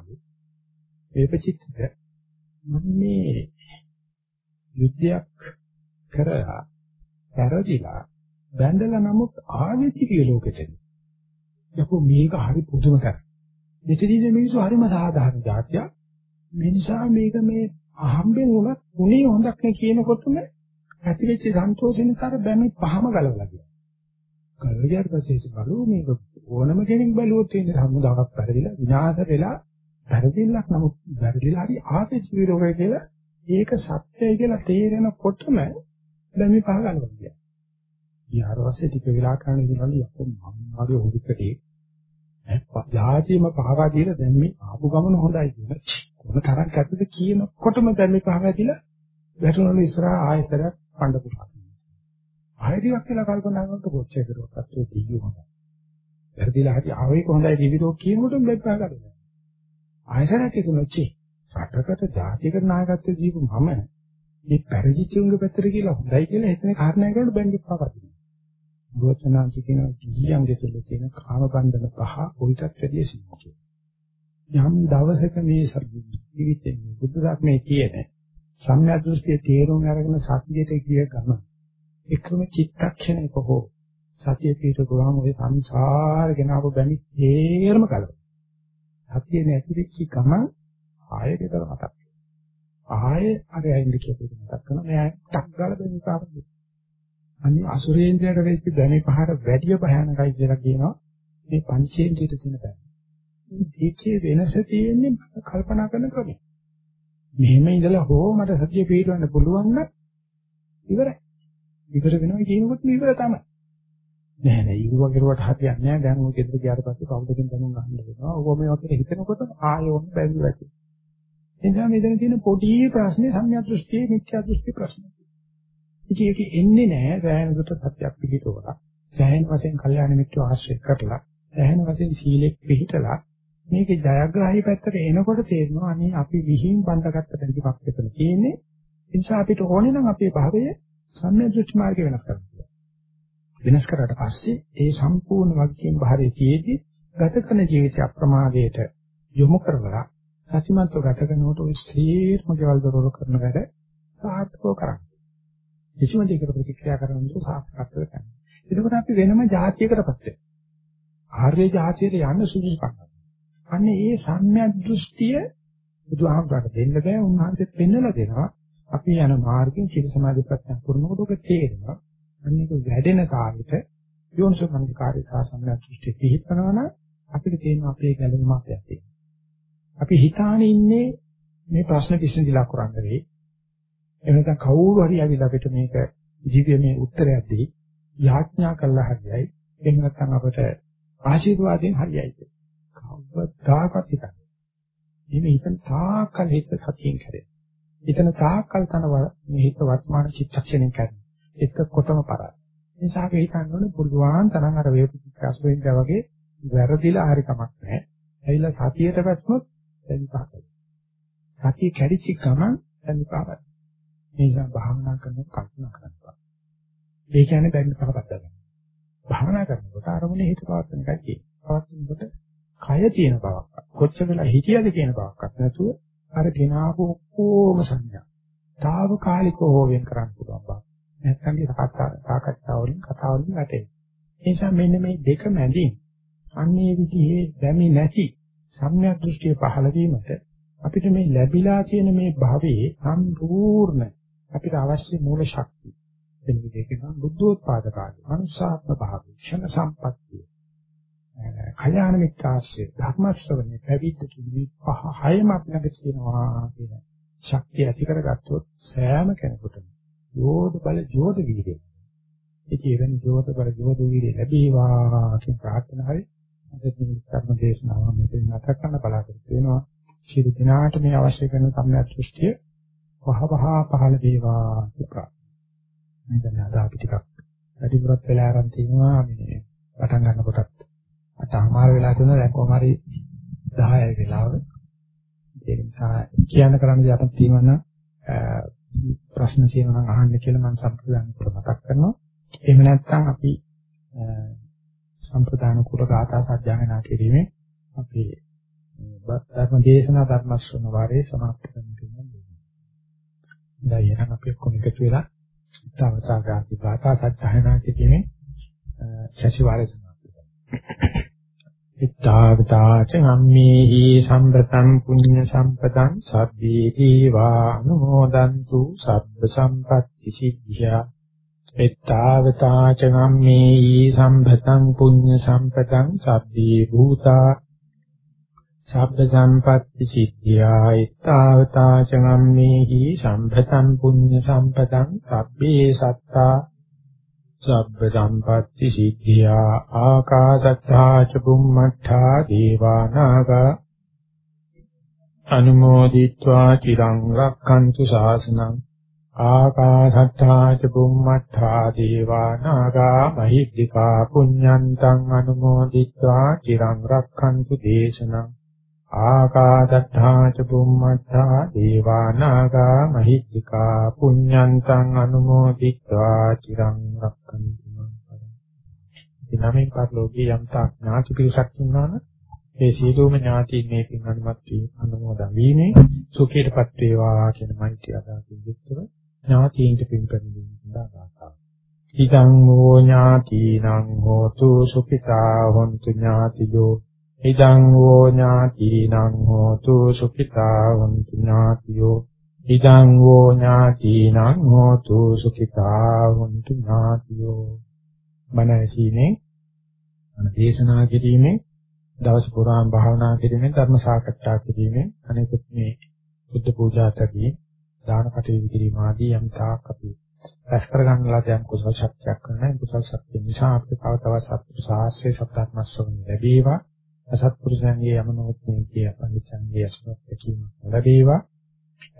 වේපචිත්තට මේ යුද්ධයක් කරලා පෙරදිලා බැඳලා නමුත් ආවේ තිරිය ලෝකෙට. යකෝ මේක හරි පුදුම කරා. මෙතනදී මිනිස්සු හරිම සාධාරණ જાතිය. මේ නිසා මේක මේ අහම්බෙන් උනත් උනේ හොඳක් නේ කියනකොටම ඇතිවෙච්ච සන්තෝෂෙ නිසා බැමි පහම ගලවලා ගියා. කල්ලියට පස්සේ බලුව මේක ඕනම කෙනෙක් බැලුවොත් ඉන්නේ සම්මුදාවක් පරිදිලා විනාශ වෙලා පරිදිල්ලක් නමුත් පරිදිලා හරි ආපේ විරෝධය කියලා ඒක සත්‍යයි කියලා තේරෙනකොටම බැමි පහ ගලවලා ගියා. ඊට පස්සේ ටික වෙලා කරන ඉඳලා යකෝ මම වගේ හොදුකටේ යාචීම පහවා දීලා දැන් මේ ආපු ගමන හොඳයි කියන කොන තරම් කැතද කියනකොටම දැන් මේ පහවා දීලා වැටුණලු ඉස්සරහා ආයෙසරක් පණ්ඩ පුරාසන. ආයෙදිවක් කියලා කල්පනා කරනකොට කොච්චර කරුවත් අත්වේ දීයු හොඳයි. වැරදිලා හරි ආවේ කොහොඳයි දිවිරෝ කියනකොටම බෙප්පා ගන්නවා. ආයෙසරක් හිතුනොච්චි රටකට ජාතික නායකත්වයේ දීපු මම මේ පරිජිච්ච උංග පැත්තට කියලා හොඳයි කියලා හිතන කාරණා කරලා බැංගිප් පාපදිනවා. ගෝචනාංශ කියන ගිහියන්ගේ තුල තියෙන කාම බන්ධන පහ උන්ටත් වැඩිය සිද්ධ යම් දවසක මේ ජීවිතේ බුද්ධ ධර්මයේ තියෙන සම්‍යක් දෘෂ්ටියේ තේරුම් අරගෙන සත්‍යයට ගිය ගම එකම චිත්තක්ෂණයක හෝ සතිය පිටුගාම ඔය සංසාරගෙන ආපු බැමි තේරම කලව. සතිය නැති වෙච්ච ගම ආයෙ දෙතර මතක්. ආයෙ අර ඇයින්ද කියපු මතක් කරනවා මෙයා ටක් ගාලා බැමි පාරද. අනිත් අසුරේන්ද්‍රයට වෙච්ච දැනේ පහර වැඩි භයානකයි කියලා කියනවා මේ පංචේන්ද්‍රයට තියෙන බැහැ. මේ දෙකේ වෙනස තියෙන්නේ කල්පනා කරන ක්‍රමය. මෙහෙම ඉඳලා හෝ මට සත්‍ය පිළිවන්න පුළුවන් නම් ඉවරයි. ඉවර වෙනවා කියනකොට ඉවර තමයි. නෑ නෑ ඊගොල්ලෝ කරුවට හරියන්නේ නෑ. දැන් ඔය ගෙදර ගියාට පස්සේ කවුදකින් දැනුම් ගන්න වෙනවා. ඕක මේ වගේ හිතනකොට ආයෙත් බැරි වෙයි. එනිසා මෙතන තියෙන පොඩි ප්‍රශ්නේ සම්‍යක් දෘෂ්ටියේ මිත්‍යා දෘෂ්ටි ප්‍රශ්නේ. ඉතින් ඒක එන්නේ නැහැ සෑහෙන දුරට සත්‍යයක් පිළිතෝරලා. සෑහෙන වශයෙන් කල්යාණ මිත්‍රව ආශ්‍රය කරලා, සෑහෙන වශයෙන් සීලෙක් පිළිතලා මේකේ ජයග්‍රාහී පැත්තට එනකොට තේරෙනවා අනේ අපි විහිං බඳගත්ත දෙයක් එතන තියෙන්නේ. ඒ නිසා අපිට ඕනේ නම් අපේ භාවය සම්මියදෘෂ්ටි මාර්ගය වෙනස් කරන්න. වෙනස් කරාට පස්සේ ඒ සම්පූර්ණ වගකීම් භාරයේ තියේදී ගත කරන ජීවිත අප්‍රමාදයට යොමු කරලා සතිමත්ව ගත කරනකොට ඔය ස්ථීර්ම ගෙවල් දරවල කරන වැඩ සාර්ථකව කරන්න. කිසිම දෙයකට ප්‍රතික්‍රියා කරන්න දුක සාක්ෂාත් කරගන්න. එතකොට අපි වෙනම જાතියකටපත් වෙනවා. ආර්ය જાතියට යන්න සුදුසුකම්. අන්නේ ඒ සම්‍යක් දෘෂ්ටිය බුදුහාමුදුරට දෙන්න බෑ උන්වහන්සේ පෙන්නලා දෙනවා. අපි යන මාර්ගයෙන් සීල සමාධි ප්‍රඥා පුරුණකොට ඔක තේරෙනවා. අන්නේක වැඩෙන කාලෙට යෝනිසෝමනසිකාරී සහ සම්‍යක් දෘෂ්ටි පිහිටනවා නම් අපිට තියෙන අපේ ගැළවීමක් ඇති. අපි හිතානේ ඉන්නේ මේ ප්‍රශ්න විසඳිලා කරන්න වෙයි. එහෙම නැත්නම් කවුරු හරි ඇවිල්ලා අපිට මේක ජීවිතයේ උත්තරයක් දෙයි යාඥා කළා හරියයි එහෙම නැත්නම් අපට ආශිර්වාදයෙන් හරියයි කවදාකවත් හිතන්නේ. එහෙම හිතන තාකල් හිත සතියෙන් කරේ. හිතන තාකල් තන මේ හිත වර්තමාන චිත්තක්ෂණයෙන් කරේ. එක්කොටම පරාද. මේ සාකේ හිතන්න ඕනේ පුළුවන් තරම් අර වේපිකාස වෙන්න වගේ වැරදිලා හරි කමක් නැහැ. ඇවිල්ලා සතියට වැටුනොත් දැන් පහයි. සතිය කැඩිච්ච ගමන් දැන් පහයි. ඒ නිසා භාවනා කරනකොට කල්පනා කරනවා. ඒ කියන්නේ බැරි පහකට ගන්න. භාවනා කරනකොට අරමුණේ හිත පවත්වන එකයි කියන්නේ. පවත්වනකොට කය තියෙන බවක්. කොච්චර වෙලා හිතියද කියන බවක්වත් නැතුව අර ගෙනාවු ඔක්කොම සංඥා. తాවකාලිකව හොවෙන් කරන්න පුළුවන් බව. නැත්නම් සාකච්ඡා වලින් කතා වලින් වැටේ. ඒ නිසා මෙන්න මේ දෙක මැදින් අන්නේ විදිහේ දැමි නැති සම්‍යක් දෘෂ්ටිය පහළ වීමට අපිට මේ ලැබිලා තියෙන මේ භවයේ සම්පූර්ණ අපිට අවශ්‍ය මූල ශක්තිය. වෙන විදිහකින් බුද්ධෝත්පාද කාර්ය, මනුෂ්‍යාත්ම භාවය, ක්ෂණ සම්පත්තිය, කල්‍යාණ මිත්‍රාශ්‍රය, ධර්ම ශ්‍රවණය, පැවිද්ද කිවි පහ හයම අපිට තියෙනවා කියන ශක්තිය ඇති කරගත්තොත් සෑම කෙනෙකුටම යෝධ බල යෝධ වීර්යය. ඉතින් එවැනි යෝධ බල යෝධ වීර්යය ලැබේවා කියන ප්‍රාර්ථනාවයි අද මේ ධර්ම දේශනාව මෙතන නැත කරන්න බලාපොරොත්තු වෙනවා. ශිරු දිනාට මේ අවශ්‍ය කරන සම්‍යක් දෘෂ්ටිය වහවහ පහළ වේවා කියලා. මම දැන් අද අපි ටිකක් වැඩිපුරත් වෙලා ආරම්භ තිනවා මේ පටන් ගන්න කොටත් අටමාර වෙලා තියෙනවා දැන් කොහොම හරි 10යි වෙලාව. ඒ නිසා කියන්න කරන්න දෙයක් තියෙනවා නම් ප්‍රශ්න තියෙනවා නම් අහන්න කියලා මම සම්ප්‍රදාන කුල මතක් කරනවා. එහෙම නැත්නම් අපි සම්ප්‍රදාන කුල ගාථා සජ්ජායනා කිරීමේ අපි ධර්ම දේශනා ධර්ම ශ්‍රවණ වාරයේ සමාප්ත කරන්න කියනවා. දැන් එහෙනම් අපි ඔක්කොම එකතු වෙලා තවතා ගාථා ගාථා සජ්ජායනා කිරීමේ සතිವಾರය සමාප්ත කරනවා. ඉත්තාවතාච අම්මේහි සම්පතං පුඤ්ඤ සම්පතං සබ්බේ දීවා අනුමෝදන්තු සබ්බ සම්පත්‍ති සිද්ධියා ඉත්තාවතාච අම්මේහි සම්පතං පුඤ්ඤ සම්පතං සබ්බේ භූතා සබ්බ සම්පත්‍ති සිද්ධියා ඉත්තාවතාච අම්මේහි සම්පතං පුඤ්ඤ සම්පතං සබ්බේ සත්තා සබ්බ සම්පatti සිද්ධියා ආකාශත්තා ච බුම්මත්තා දේවානාග අනුමෝදිත්වා චිරං රක්ඛන්තු ශාසනං ආකාශත්තා ච බුම්මත්තා දේවානාග මහිද්దికා පුඤ්ඤන්තං අනුමෝදිත්වා චිරං රක්ඛන්තු දේශනං ආකාදත්තා ච බුම්මත්තා දේවානාගා මහිත්‍තිකා පුඤ්ඤන්තං අනුමෝදිත්වා චිරං රක්ඛන්තු මං පරං. ඉනමින් පරිලෝකී යම් තාක් ඥාති පිරිසක් ඉන්නවනම් ඒ සියලුම ඥාතීන් මේකින් අනුමත් වී අනුමෝදන් වීමේ සුඛීටපත් වේවා කියන මෛත්‍රිය අදාකින් යුක්තව ඥාතීන්ට පින් පෙරදීම සඳහා ආකාර. ඉදං හෝ ඥාතීනං හෝතු සුඛිතා හොන්තු ඥාතියෝ ඉදං වෝ ඥාතිනං හෝතු සුඛිතා වന്തു ඥාතියෝ ඉදං වෝ ඥාතිනං හෝතු සුඛිතා වന്തു ඥාතියෝ මන ඇසීමේ මන දේශනා කිරීමේ දවස පුරාම භාවනා කිරීමේ ධර්ම සාකච්ඡා කිරීමේ අනෙකුත් මේ බුද්ධ පූජා තදී දාන කටයුතු කිරීම ආදී යම් තාක් අපි රැස් කරගන්න ලද යම් කුසල ශක්තියක් කරන කුසල ශක්තිය නිසා අපිට තව තවත් සත්‍ය සාහස්‍ය සත්‍යත්මස්සම ලැබේවා. අසත්පුරුෂයන්ගේ යමනෝත්නේ කිය පඬිචන්ගේ අසුරක් දැකීම ලැබේවා.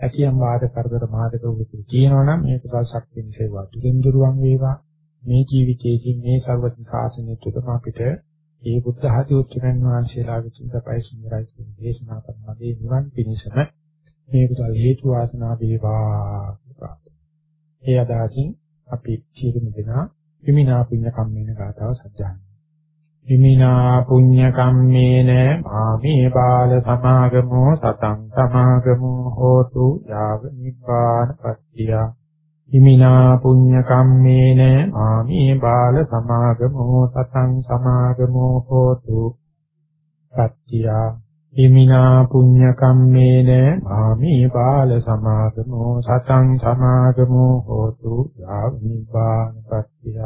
ඇතියම් වාද කරදර මාදක උතුරු කියනවනම් මේ කුසල් ශක්තිය නිසා දුකින් දුරවන් වේවා. මේ ජීවිතයේදී මේ සර්වඥ ශාසනය තුළම අපිට ඒ බුද්ධ ආදී උතුරන් වහන්සේලා විසින් තමයි සුන්දරයි කියන දේශනා කරන මේ නිවන් පිණිසම මේ කුසල් හේතු වාසනා වේවා. ඒ අදහසින් අපි සියලුම දෙනා විමිනා පුඤ්ඤ කම්මේන ගාතාව සජ්ජායනා ඉමිනා පුඤ්ඤ කම්මේන මාමේ බාල සමාගමෝ සතං සමාගමෝ හෝතු යාව නිබ්බාන පත්‍තිය ඉමිනා පුඤ්ඤ කම්මේන මාමේ බාල සමාගමෝ සතං සමාගමෝ හෝතු පත්‍තිය ඉමිනා පුඤ්ඤ කම්මේන මාමේ බාල සමාගමෝ සතං සමාගමෝ හෝතු යාව නිබ්බාන පත්‍තිය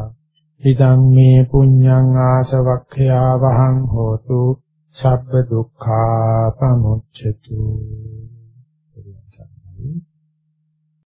ඉදං මේ පුඤ්ඤං ආසවක්ඛයා වහං හෝතු සබ්බ දුක්ඛා පමුච්ඡතු।